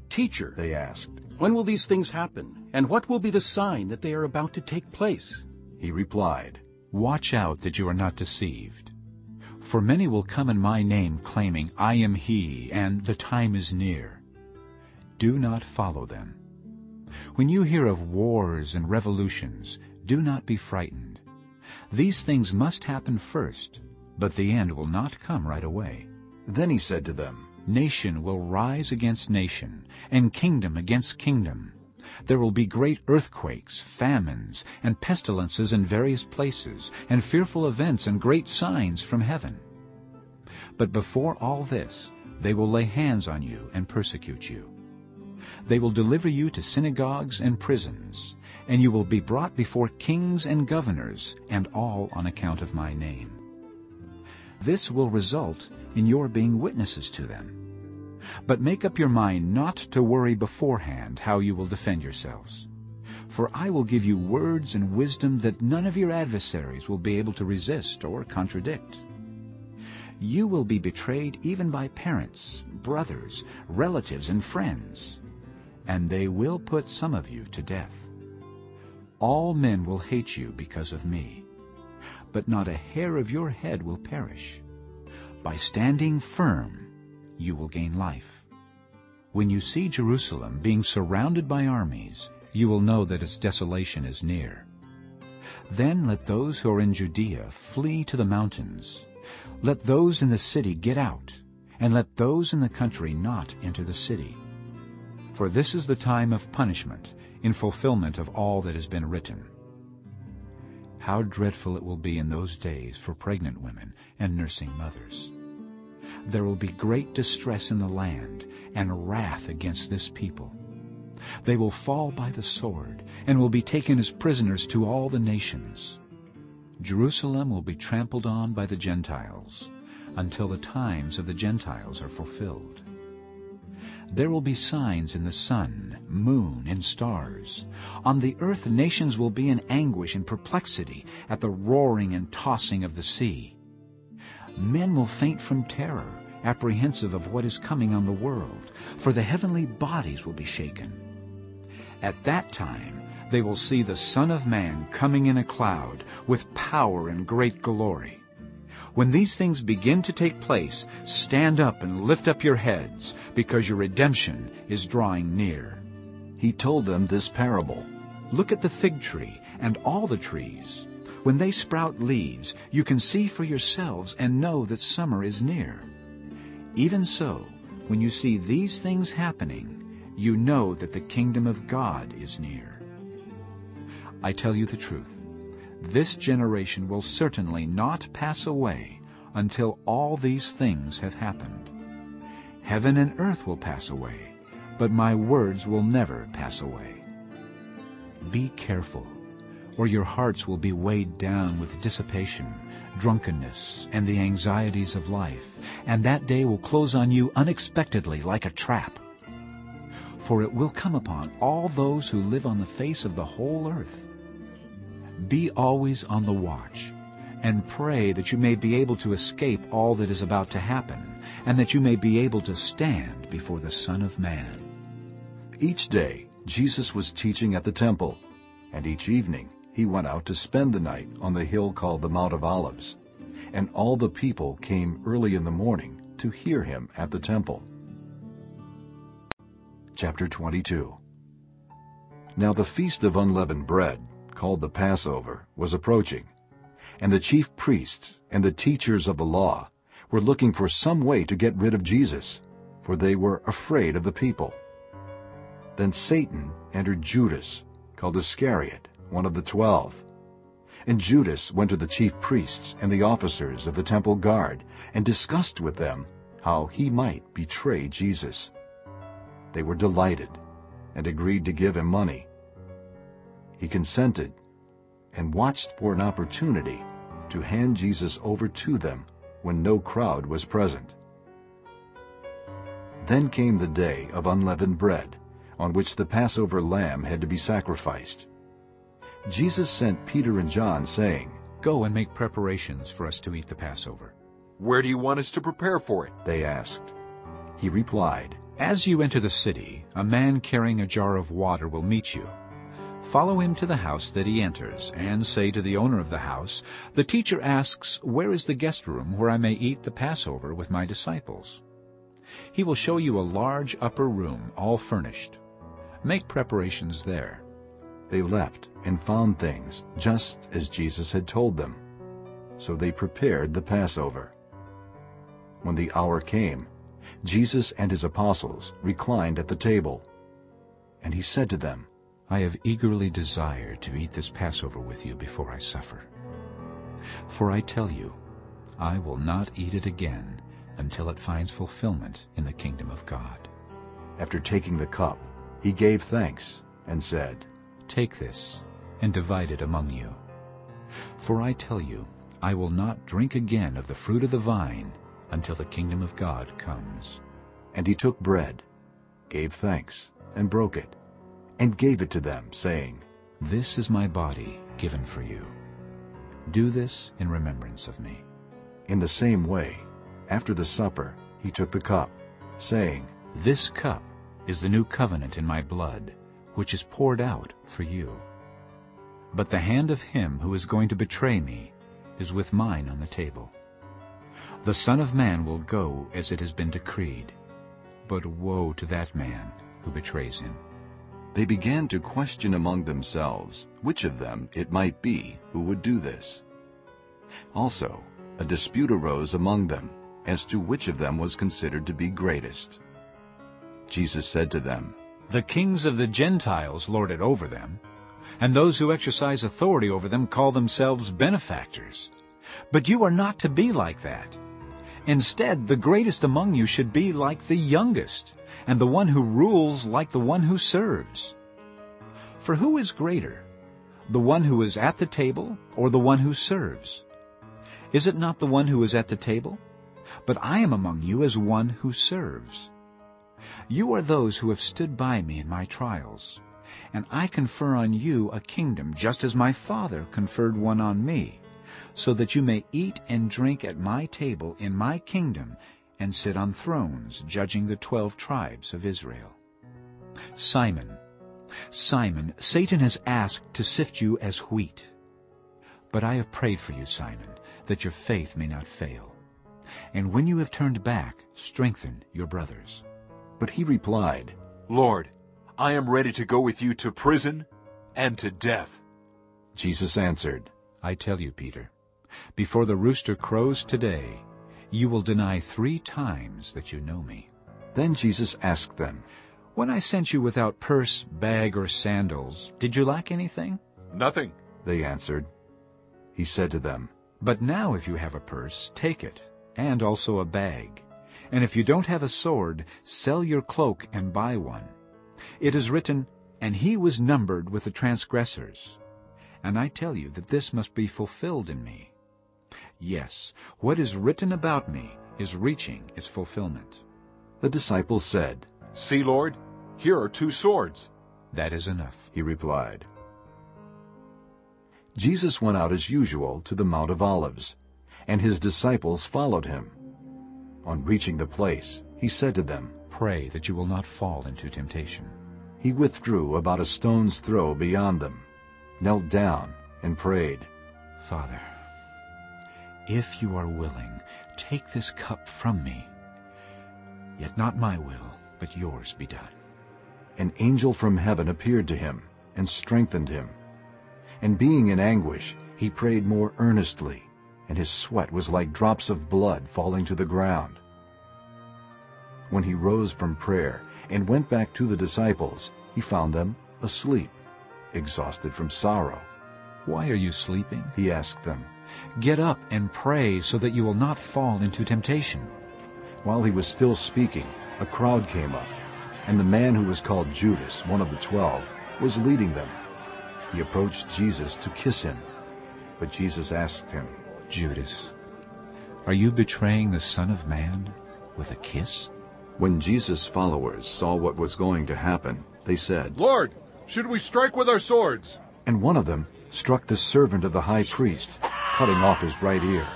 Teacher, they asked, when will these things happen, and what will be the sign that they are about to take place? He replied, Watch out that you are not deceived. For many will come in my name claiming, I am he, and the time is near. Do not follow them. When you hear of wars and revolutions, do not be frightened. These things must happen first, but the end will not come right away. Then he said to them, Nation will rise against nation, and kingdom against kingdom. There will be great earthquakes, famines, and pestilences in various places, and fearful events and great signs from heaven. But before all this, they will lay hands on you and persecute you. They will deliver you to synagogues and prisons, and you will be brought before kings and governors, and all on account of my name. This will result in your being witnesses to them. But make up your mind not to worry beforehand how you will defend yourselves. For I will give you words and wisdom that none of your adversaries will be able to resist or contradict. You will be betrayed even by parents, brothers, relatives, and friends, and they will put some of you to death. All men will hate you because of me, but not a hair of your head will perish. By standing firm, you will gain life. When you see Jerusalem being surrounded by armies, you will know that its desolation is near. Then let those who are in Judea flee to the mountains. Let those in the city get out, and let those in the country not enter the city. For this is the time of punishment, in fulfillment of all that has been written. How dreadful it will be in those days for pregnant women and nursing mothers. There will be great distress in the land and wrath against this people. They will fall by the sword and will be taken as prisoners to all the nations. Jerusalem will be trampled on by the Gentiles until the times of the Gentiles are fulfilled. There will be signs in the sun, moon, and stars. On the earth nations will be in anguish and perplexity at the roaring and tossing of the sea. Men will faint from terror, apprehensive of what is coming on the world, for the heavenly bodies will be shaken. At that time they will see the Son of Man coming in a cloud with power and great glory. When these things begin to take place, stand up and lift up your heads, because your redemption is drawing near. He told them this parable. Look at the fig tree and all the trees. When they sprout leaves, you can see for yourselves and know that summer is near. Even so, when you see these things happening, you know that the kingdom of God is near. I tell you the truth. This generation will certainly not pass away until all these things have happened. Heaven and earth will pass away, but my words will never pass away. Be careful, or your hearts will be weighed down with dissipation, drunkenness, and the anxieties of life, and that day will close on you unexpectedly like a trap. For it will come upon all those who live on the face of the whole earth. Be always on the watch, and pray that you may be able to escape all that is about to happen, and that you may be able to stand before the Son of Man. Each day Jesus was teaching at the temple, and each evening he went out to spend the night on the hill called the Mount of Olives. And all the people came early in the morning to hear him at the temple. Chapter 22 Now the feast of unleavened bread, called the Passover, was approaching, and the chief priests and the teachers of the law were looking for some way to get rid of Jesus, for they were afraid of the people. Then Satan entered Judas, called Iscariot, one of the twelve. And Judas went to the chief priests and the officers of the temple guard and discussed with them how he might betray Jesus. They were delighted and agreed to give him money. He consented and watched for an opportunity to hand Jesus over to them when no crowd was present. Then came the day of unleavened bread, on which the Passover lamb had to be sacrificed. Jesus sent Peter and John, saying, Go and make preparations for us to eat the Passover. Where do you want us to prepare for it? They asked. He replied, As you enter the city, a man carrying a jar of water will meet you. Follow him to the house that he enters, and say to the owner of the house, The teacher asks, Where is the guest room where I may eat the Passover with my disciples? He will show you a large upper room, all furnished. Make preparations there. They left and found things just as Jesus had told them. So they prepared the Passover. When the hour came, Jesus and his apostles reclined at the table. And he said to them, I have eagerly desired to eat this Passover with you before I suffer. For I tell you, I will not eat it again until it finds fulfillment in the kingdom of God. After taking the cup, he gave thanks and said, Take this and divide it among you. For I tell you, I will not drink again of the fruit of the vine until the kingdom of God comes. And he took bread, gave thanks, and broke it, and gave it to them, saying, This is my body given for you. Do this in remembrance of me. In the same way, after the supper, he took the cup, saying, This cup is the new covenant in my blood, which is poured out for you. But the hand of him who is going to betray me is with mine on the table. The Son of Man will go as it has been decreed, but woe to that man who betrays him. They began to question among themselves which of them it might be who would do this. Also, a dispute arose among them as to which of them was considered to be greatest. Jesus said to them, The kings of the Gentiles lord it over them, and those who exercise authority over them call themselves benefactors. But you are not to be like that. Instead, the greatest among you should be like the youngest, and the one who rules like the one who serves. For who is greater, the one who is at the table or the one who serves? Is it not the one who is at the table? But I am among you as one who serves. You are those who have stood by me in my trials, and I confer on you a kingdom just as my Father conferred one on me, so that you may eat and drink at my table in my kingdom and sit on thrones judging the twelve tribes of Israel. Simon, Simon, Satan has asked to sift you as wheat. But I have prayed for you, Simon, that your faith may not fail. And when you have turned back, strengthen your brothers. But he replied, Lord, I am ready to go with you to prison and to death. Jesus answered, I tell you, Peter, before the rooster crows today, you will deny three times that you know me. Then Jesus asked them, When I sent you without purse, bag, or sandals, did you lack anything? Nothing, they answered. He said to them, But now if you have a purse, take it, and also a bag. And if you don't have a sword, sell your cloak and buy one. It is written, And he was numbered with the transgressors. And I tell you that this must be fulfilled in me. Yes, what is written about me is reaching its fulfillment. The disciples said, See, Lord, here are two swords. That is enough, he replied. Jesus went out as usual to the Mount of Olives, and his disciples followed him. On reaching the place, he said to them, Pray that you will not fall into temptation. He withdrew about a stone's throw beyond them, knelt down, and prayed, Father, if you are willing, take this cup from me. Yet not my will, but yours be done. An angel from heaven appeared to him, and strengthened him. And being in anguish, he prayed more earnestly, and his sweat was like drops of blood falling to the ground. When he rose from prayer and went back to the disciples, he found them asleep, exhausted from sorrow. Why are you sleeping? He asked them. Get up and pray so that you will not fall into temptation. While he was still speaking, a crowd came up, and the man who was called Judas, one of the twelve, was leading them. He approached Jesus to kiss him, but Jesus asked him, Judas, are you betraying the Son of Man with a kiss? When Jesus' followers saw what was going to happen, they said, Lord, should we strike with our swords? And one of them struck the servant of the high priest, cutting off his right ear.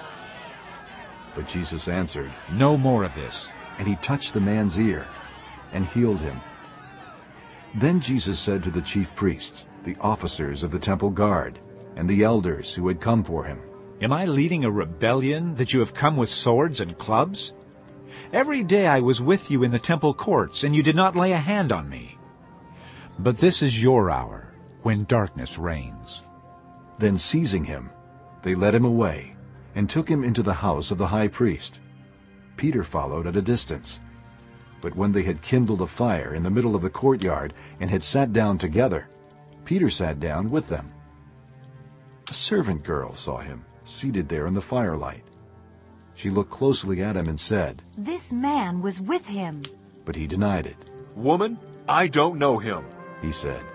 But Jesus answered, No more of this. And he touched the man's ear and healed him. Then Jesus said to the chief priests, the officers of the temple guard, and the elders who had come for him, Am I leading a rebellion that you have come with swords and clubs? Every day I was with you in the temple courts, and you did not lay a hand on me. But this is your hour, when darkness reigns. Then seizing him, they led him away, and took him into the house of the high priest. Peter followed at a distance. But when they had kindled a fire in the middle of the courtyard and had sat down together, Peter sat down with them. A servant girl saw him, seated there in the firelight. She looked closely at him and said, This man was with him. But he denied it. Woman, I don't know him, he said.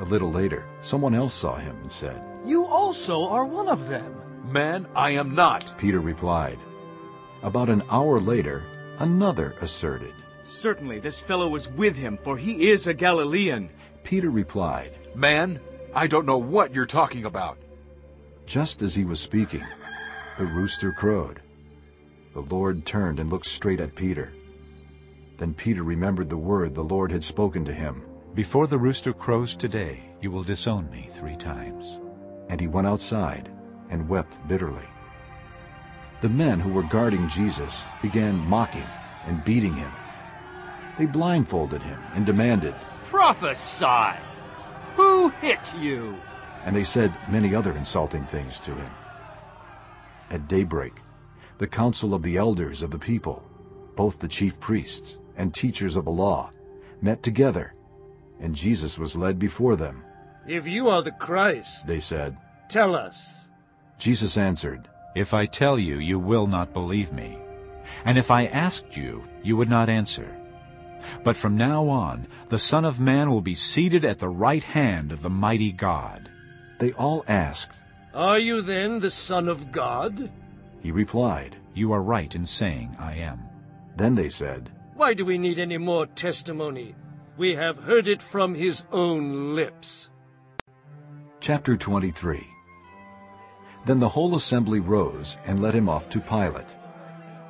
A little later, someone else saw him and said, You also are one of them. Man, I am not, Peter replied. About an hour later, another asserted, Certainly this fellow was with him, for he is a Galilean. Peter replied, Man, I don't know what you're talking about. Just as he was speaking, the rooster crowed. The Lord turned and looked straight at Peter. Then Peter remembered the word the Lord had spoken to him. Before the rooster crows today, you will disown me three times. And he went outside and wept bitterly. The men who were guarding Jesus began mocking and beating him. They blindfolded him and demanded, Prophesy! Who hit you? And they said many other insulting things to him. At daybreak, the council of the elders of the people, both the chief priests and teachers of the law, met together, and Jesus was led before them. If you are the Christ, they said, tell us. Jesus answered, If I tell you, you will not believe me. And if I asked you, you would not answer. But from now on, the Son of Man will be seated at the right hand of the mighty God. They all asked, Are you then the Son of God? He replied, You are right in saying I am. Then they said, Why do we need any more testimony? We have heard it from his own lips. Chapter 23 Then the whole assembly rose and led him off to Pilate.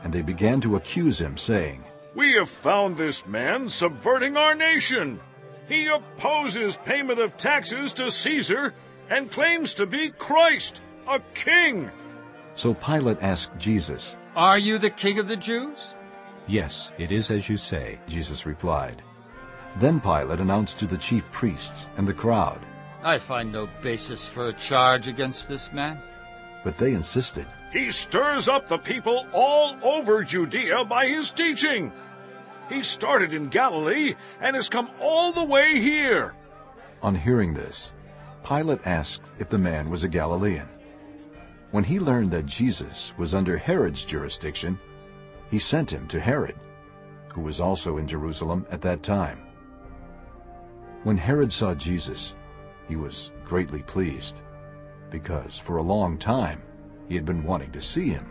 And they began to accuse him, saying, We have found this man subverting our nation. He opposes payment of taxes to Caesar and claims to be Christ, a king. So Pilate asked Jesus, Are you the king of the Jews? Yes, it is as you say, Jesus replied. Then Pilate announced to the chief priests and the crowd, I find no basis for a charge against this man. But they insisted. He stirs up the people all over Judea by his teaching. He started in Galilee and has come all the way here. On hearing this, Pilate asked if the man was a Galilean. When he learned that Jesus was under Herod's jurisdiction, he sent him to Herod, who was also in Jerusalem at that time. When Herod saw Jesus, he was greatly pleased, because for a long time he had been wanting to see him.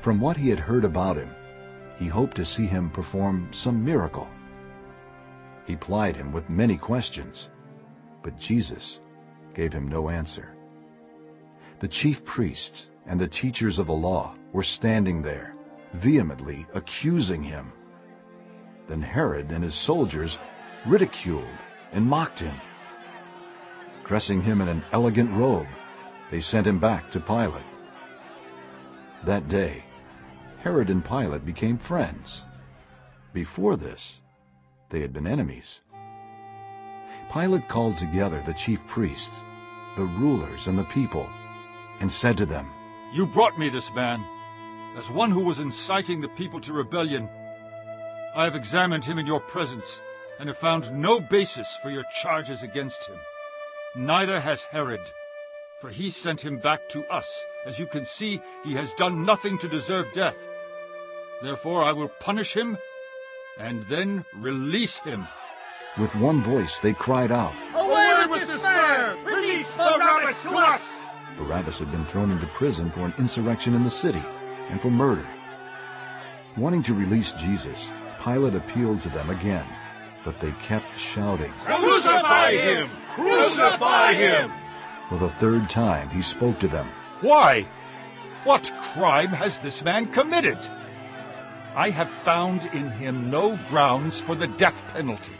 From what he had heard about him, he hoped to see him perform some miracle. He plied him with many questions, but Jesus gave him no answer. The chief priests and the teachers of the law were standing there, vehemently accusing him. Then Herod and his soldiers ridiculed and mocked him. Dressing him in an elegant robe, they sent him back to Pilate. That day, Herod and Pilate became friends. Before this, they had been enemies. Pilate called together the chief priests, the rulers and the people, and said to them, You brought me this man, as one who was inciting the people to rebellion. I have examined him in your presence, and have found no basis for your charges against him. Neither has Herod, for he sent him back to us. As you can see, he has done nothing to deserve death. Therefore I will punish him, and then release him. With one voice they cried out, Away with this man! Release Barabbas to us! Barabbas had been thrown into prison for an insurrection in the city and for murder. Wanting to release Jesus, Pilate appealed to them again, but they kept shouting, Crucify him! Crucify him! For the third time he spoke to them. Why? What crime has this man committed? I have found in him no grounds for the death penalty.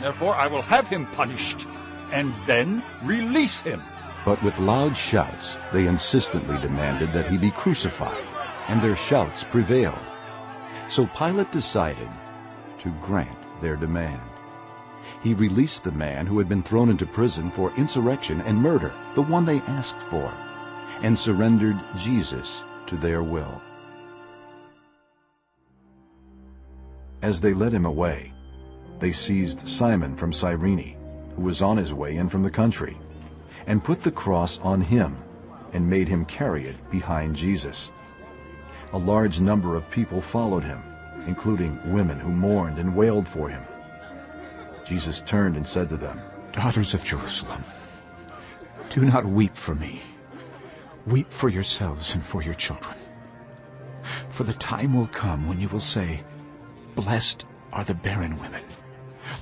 Therefore I will have him punished, and then release him. But with loud shouts they insistently demanded that he be crucified, and their shouts prevailed. So Pilate decided to grant their demand. He released the man who had been thrown into prison for insurrection and murder, the one they asked for, and surrendered Jesus to their will. As they led him away, they seized Simon from Cyrene, who was on his way in from the country, and put the cross on him and made him carry it behind Jesus. A large number of people followed him, including women who mourned and wailed for him. Jesus turned and said to them, Daughters of Jerusalem, do not weep for me. Weep for yourselves and for your children. For the time will come when you will say, Blessed are the barren women,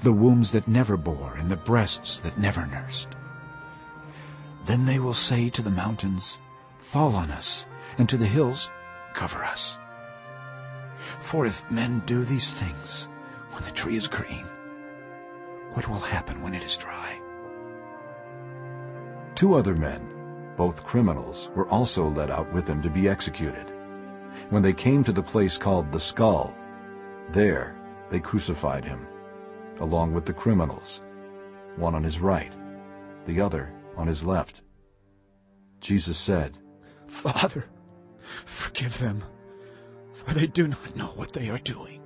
the wombs that never bore, and the breasts that never nursed. Then they will say to the mountains, Fall on us, and to the hills, Cover us. For if men do these things when the tree is green, what will happen when it is dry? Two other men, both criminals, were also led out with him to be executed. When they came to the place called the Skull, there they crucified him, along with the criminals, one on his right, the other on his left. Jesus said, Father, forgive them, for they do not know what they are doing.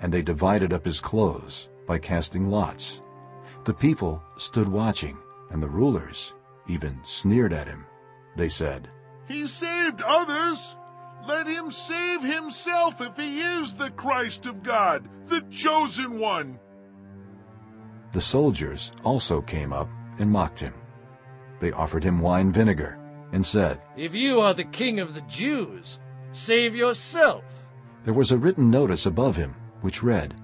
And they divided up his clothes by casting lots. The people stood watching, and the rulers even sneered at him. They said, He saved others. Let him save himself if he is the Christ of God, the chosen one. The soldiers also came up and mocked him. They offered him wine vinegar and said, If you are the king of the Jews, save yourself. There was a written notice above him which read,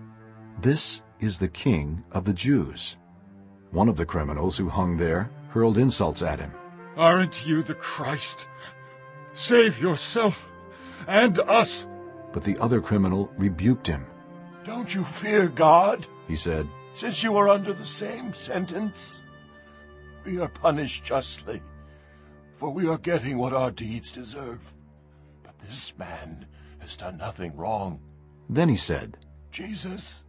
This is the king of the Jews. One of the criminals who hung there hurled insults at him. Aren't you the Christ? Save yourself and us. But the other criminal rebuked him. Don't you fear God? He said, Since you are under the same sentence, we are punished justly, for we are getting what our deeds deserve. But this man has done nothing wrong. Then he said, Jesus,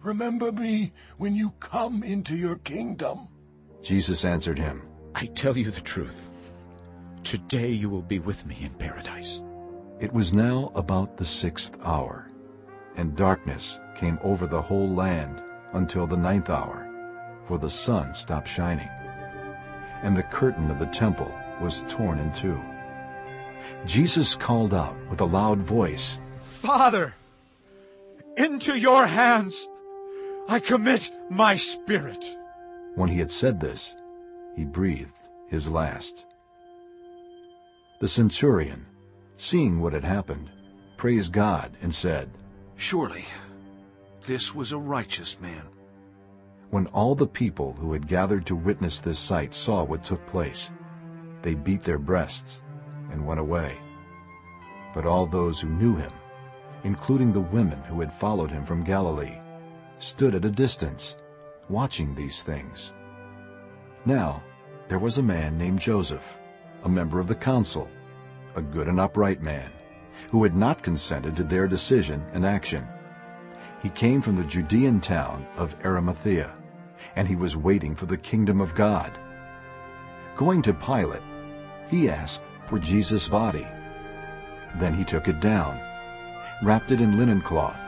remember me when you come into your kingdom. Jesus answered him, I tell you the truth. Today you will be with me in paradise. It was now about the sixth hour, and darkness came over the whole land until the ninth hour, for the sun stopped shining. And the curtain of the temple was torn in two. Jesus called out with a loud voice, Father, into your hands I commit my spirit. When he had said this, he breathed his last. The centurion, seeing what had happened, praised God and said, Surely this was a righteous man. When all the people who had gathered to witness this sight saw what took place, they beat their breasts and went away. But all those who knew him, including the women who had followed him from Galilee, stood at a distance, watching these things. Now there was a man named Joseph, a member of the council, a good and upright man, who had not consented to their decision and action. He came from the Judean town of Arimathea, and he was waiting for the kingdom of God. Going to Pilate, he asked for Jesus' body. Then he took it down, wrapped it in linen cloth,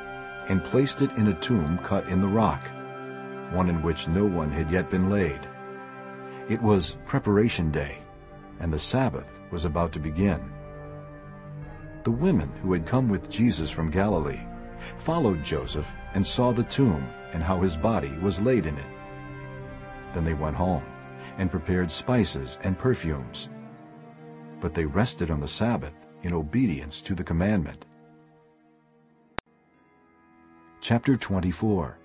and placed it in a tomb cut in the rock, one in which no one had yet been laid. It was preparation day, and the Sabbath was about to begin. The women who had come with Jesus from Galilee followed Joseph and saw the tomb and how his body was laid in it. Then they went home and prepared spices and perfumes. But they rested on the Sabbath in obedience to the commandment. Chapter 24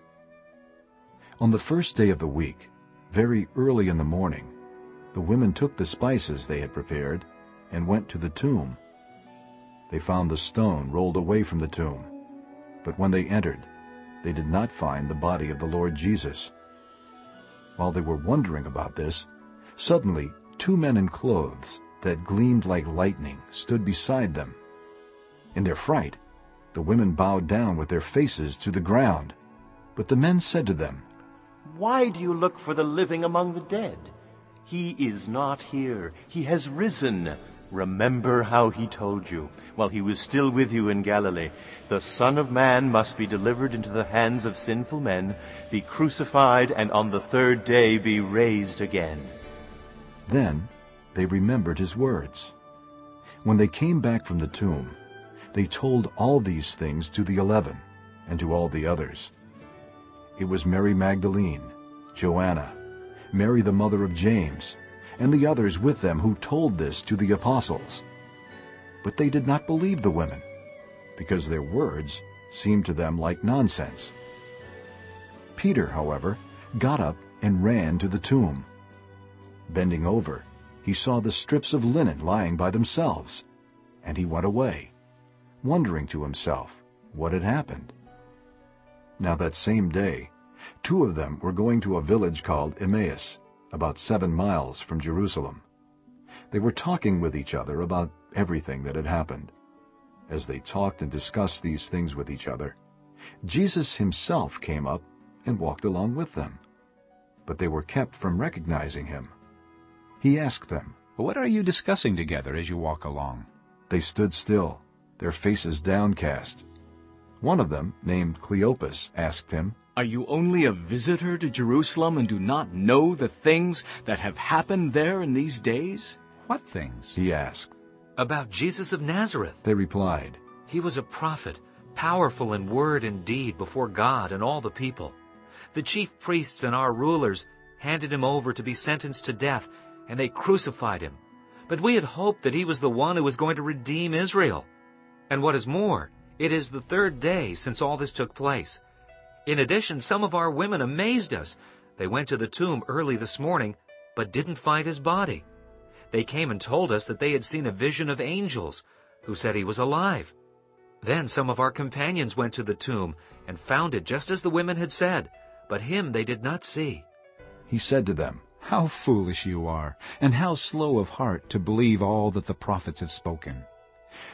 On the first day of the week, very early in the morning, the women took the spices they had prepared and went to the tomb. They found the stone rolled away from the tomb, but when they entered, they did not find the body of the Lord Jesus. While they were wondering about this, suddenly two men in clothes that gleamed like lightning stood beside them. In their fright, the women bowed down with their faces to the ground. But the men said to them, Why do you look for the living among the dead? He is not here. He has risen. Remember how he told you, while he was still with you in Galilee, the Son of Man must be delivered into the hands of sinful men, be crucified, and on the third day be raised again. Then they remembered his words. When they came back from the tomb, they told all these things to the eleven and to all the others. It was Mary Magdalene, Joanna, Mary the mother of James, and the others with them who told this to the apostles. But they did not believe the women, because their words seemed to them like nonsense. Peter, however, got up and ran to the tomb. Bending over, he saw the strips of linen lying by themselves, and he went away, wondering to himself what had happened. Now that same day, two of them were going to a village called Emmaus, about seven miles from Jerusalem. They were talking with each other about everything that had happened. As they talked and discussed these things with each other, Jesus himself came up and walked along with them. But they were kept from recognizing him. He asked them, What are you discussing together as you walk along? They stood still, their faces downcast. One of them, named Cleopas, asked him, Are you only a visitor to Jerusalem and do not know the things that have happened there in these days? What things? He asked. About Jesus of Nazareth. They replied, He was a prophet, powerful in word and deed before God and all the people. The chief priests and our rulers handed him over to be sentenced to death, and they crucified him. But we had hoped that he was the one who was going to redeem Israel. And what is more, it is the third day since all this took place. In addition, some of our women amazed us. They went to the tomb early this morning, but didn't find his body. They came and told us that they had seen a vision of angels who said he was alive. Then some of our companions went to the tomb and found it just as the women had said, but him they did not see. He said to them, How foolish you are, and how slow of heart to believe all that the prophets have spoken.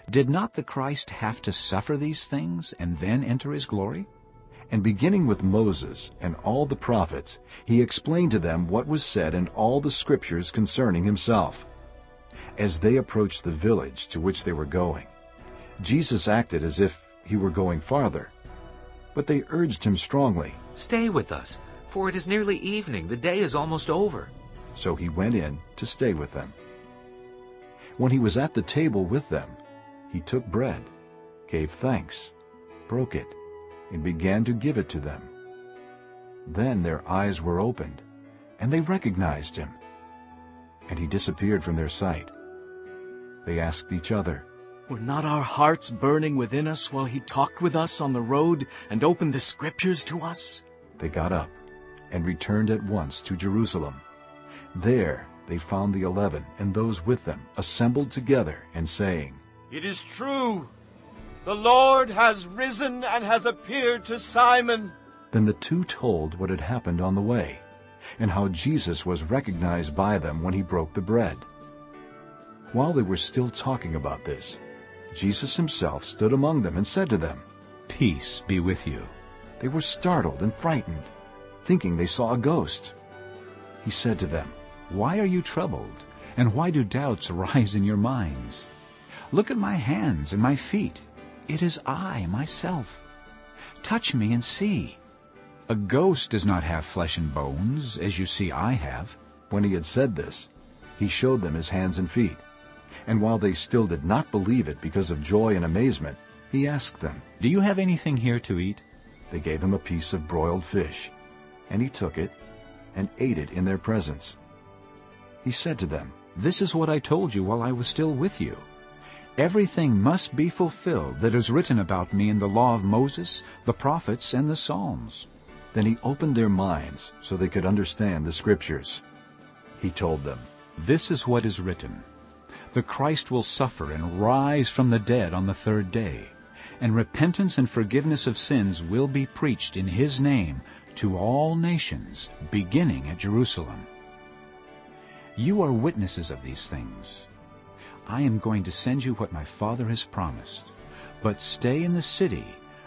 Did not the Christ have to suffer these things and then enter his glory? And beginning with Moses and all the prophets, he explained to them what was said in all the scriptures concerning himself. As they approached the village to which they were going, Jesus acted as if he were going farther. But they urged him strongly, Stay with us, for it is nearly evening. The day is almost over. So he went in to stay with them. When he was at the table with them, he took bread, gave thanks, broke it, and began to give it to them. Then their eyes were opened, and they recognized him. And he disappeared from their sight. They asked each other, Were not our hearts burning within us while he talked with us on the road and opened the scriptures to us? They got up and returned at once to Jerusalem. There they found the eleven and those with them assembled together and saying, It is true. The Lord has risen and has appeared to Simon. Then the two told what had happened on the way, and how Jesus was recognized by them when he broke the bread. While they were still talking about this, Jesus himself stood among them and said to them, Peace be with you. They were startled and frightened. Thinking they saw a ghost. He said to them, Why are you troubled, and why do doubts arise in your minds? Look at my hands and my feet. It is I, myself. Touch me and see. A ghost does not have flesh and bones, as you see I have. When he had said this, he showed them his hands and feet. And while they still did not believe it because of joy and amazement, he asked them, Do you have anything here to eat? They gave him a piece of broiled fish, and he took it and ate it in their presence. He said to them, This is what I told you while I was still with you. Everything must be fulfilled that is written about me in the law of Moses, the prophets, and the Psalms. Then he opened their minds so they could understand the Scriptures. He told them, This is what is written. The Christ will suffer and rise from the dead on the third day, and repentance and forgiveness of sins will be preached in his name to all nations, beginning at Jerusalem. You are witnesses of these things. I am going to send you what my Father has promised, but stay in the city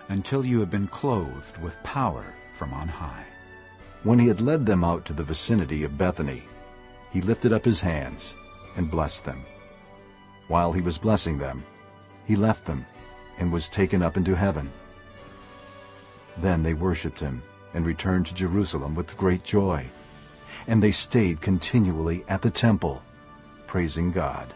until you have been clothed with power from on high. When he had led them out to the vicinity of Bethany, he lifted up his hands and blessed them. While he was blessing them, he left them and was taken up into heaven. Then they worshipped him and returned to Jerusalem with great joy. And they stayed continually at the temple, praising God.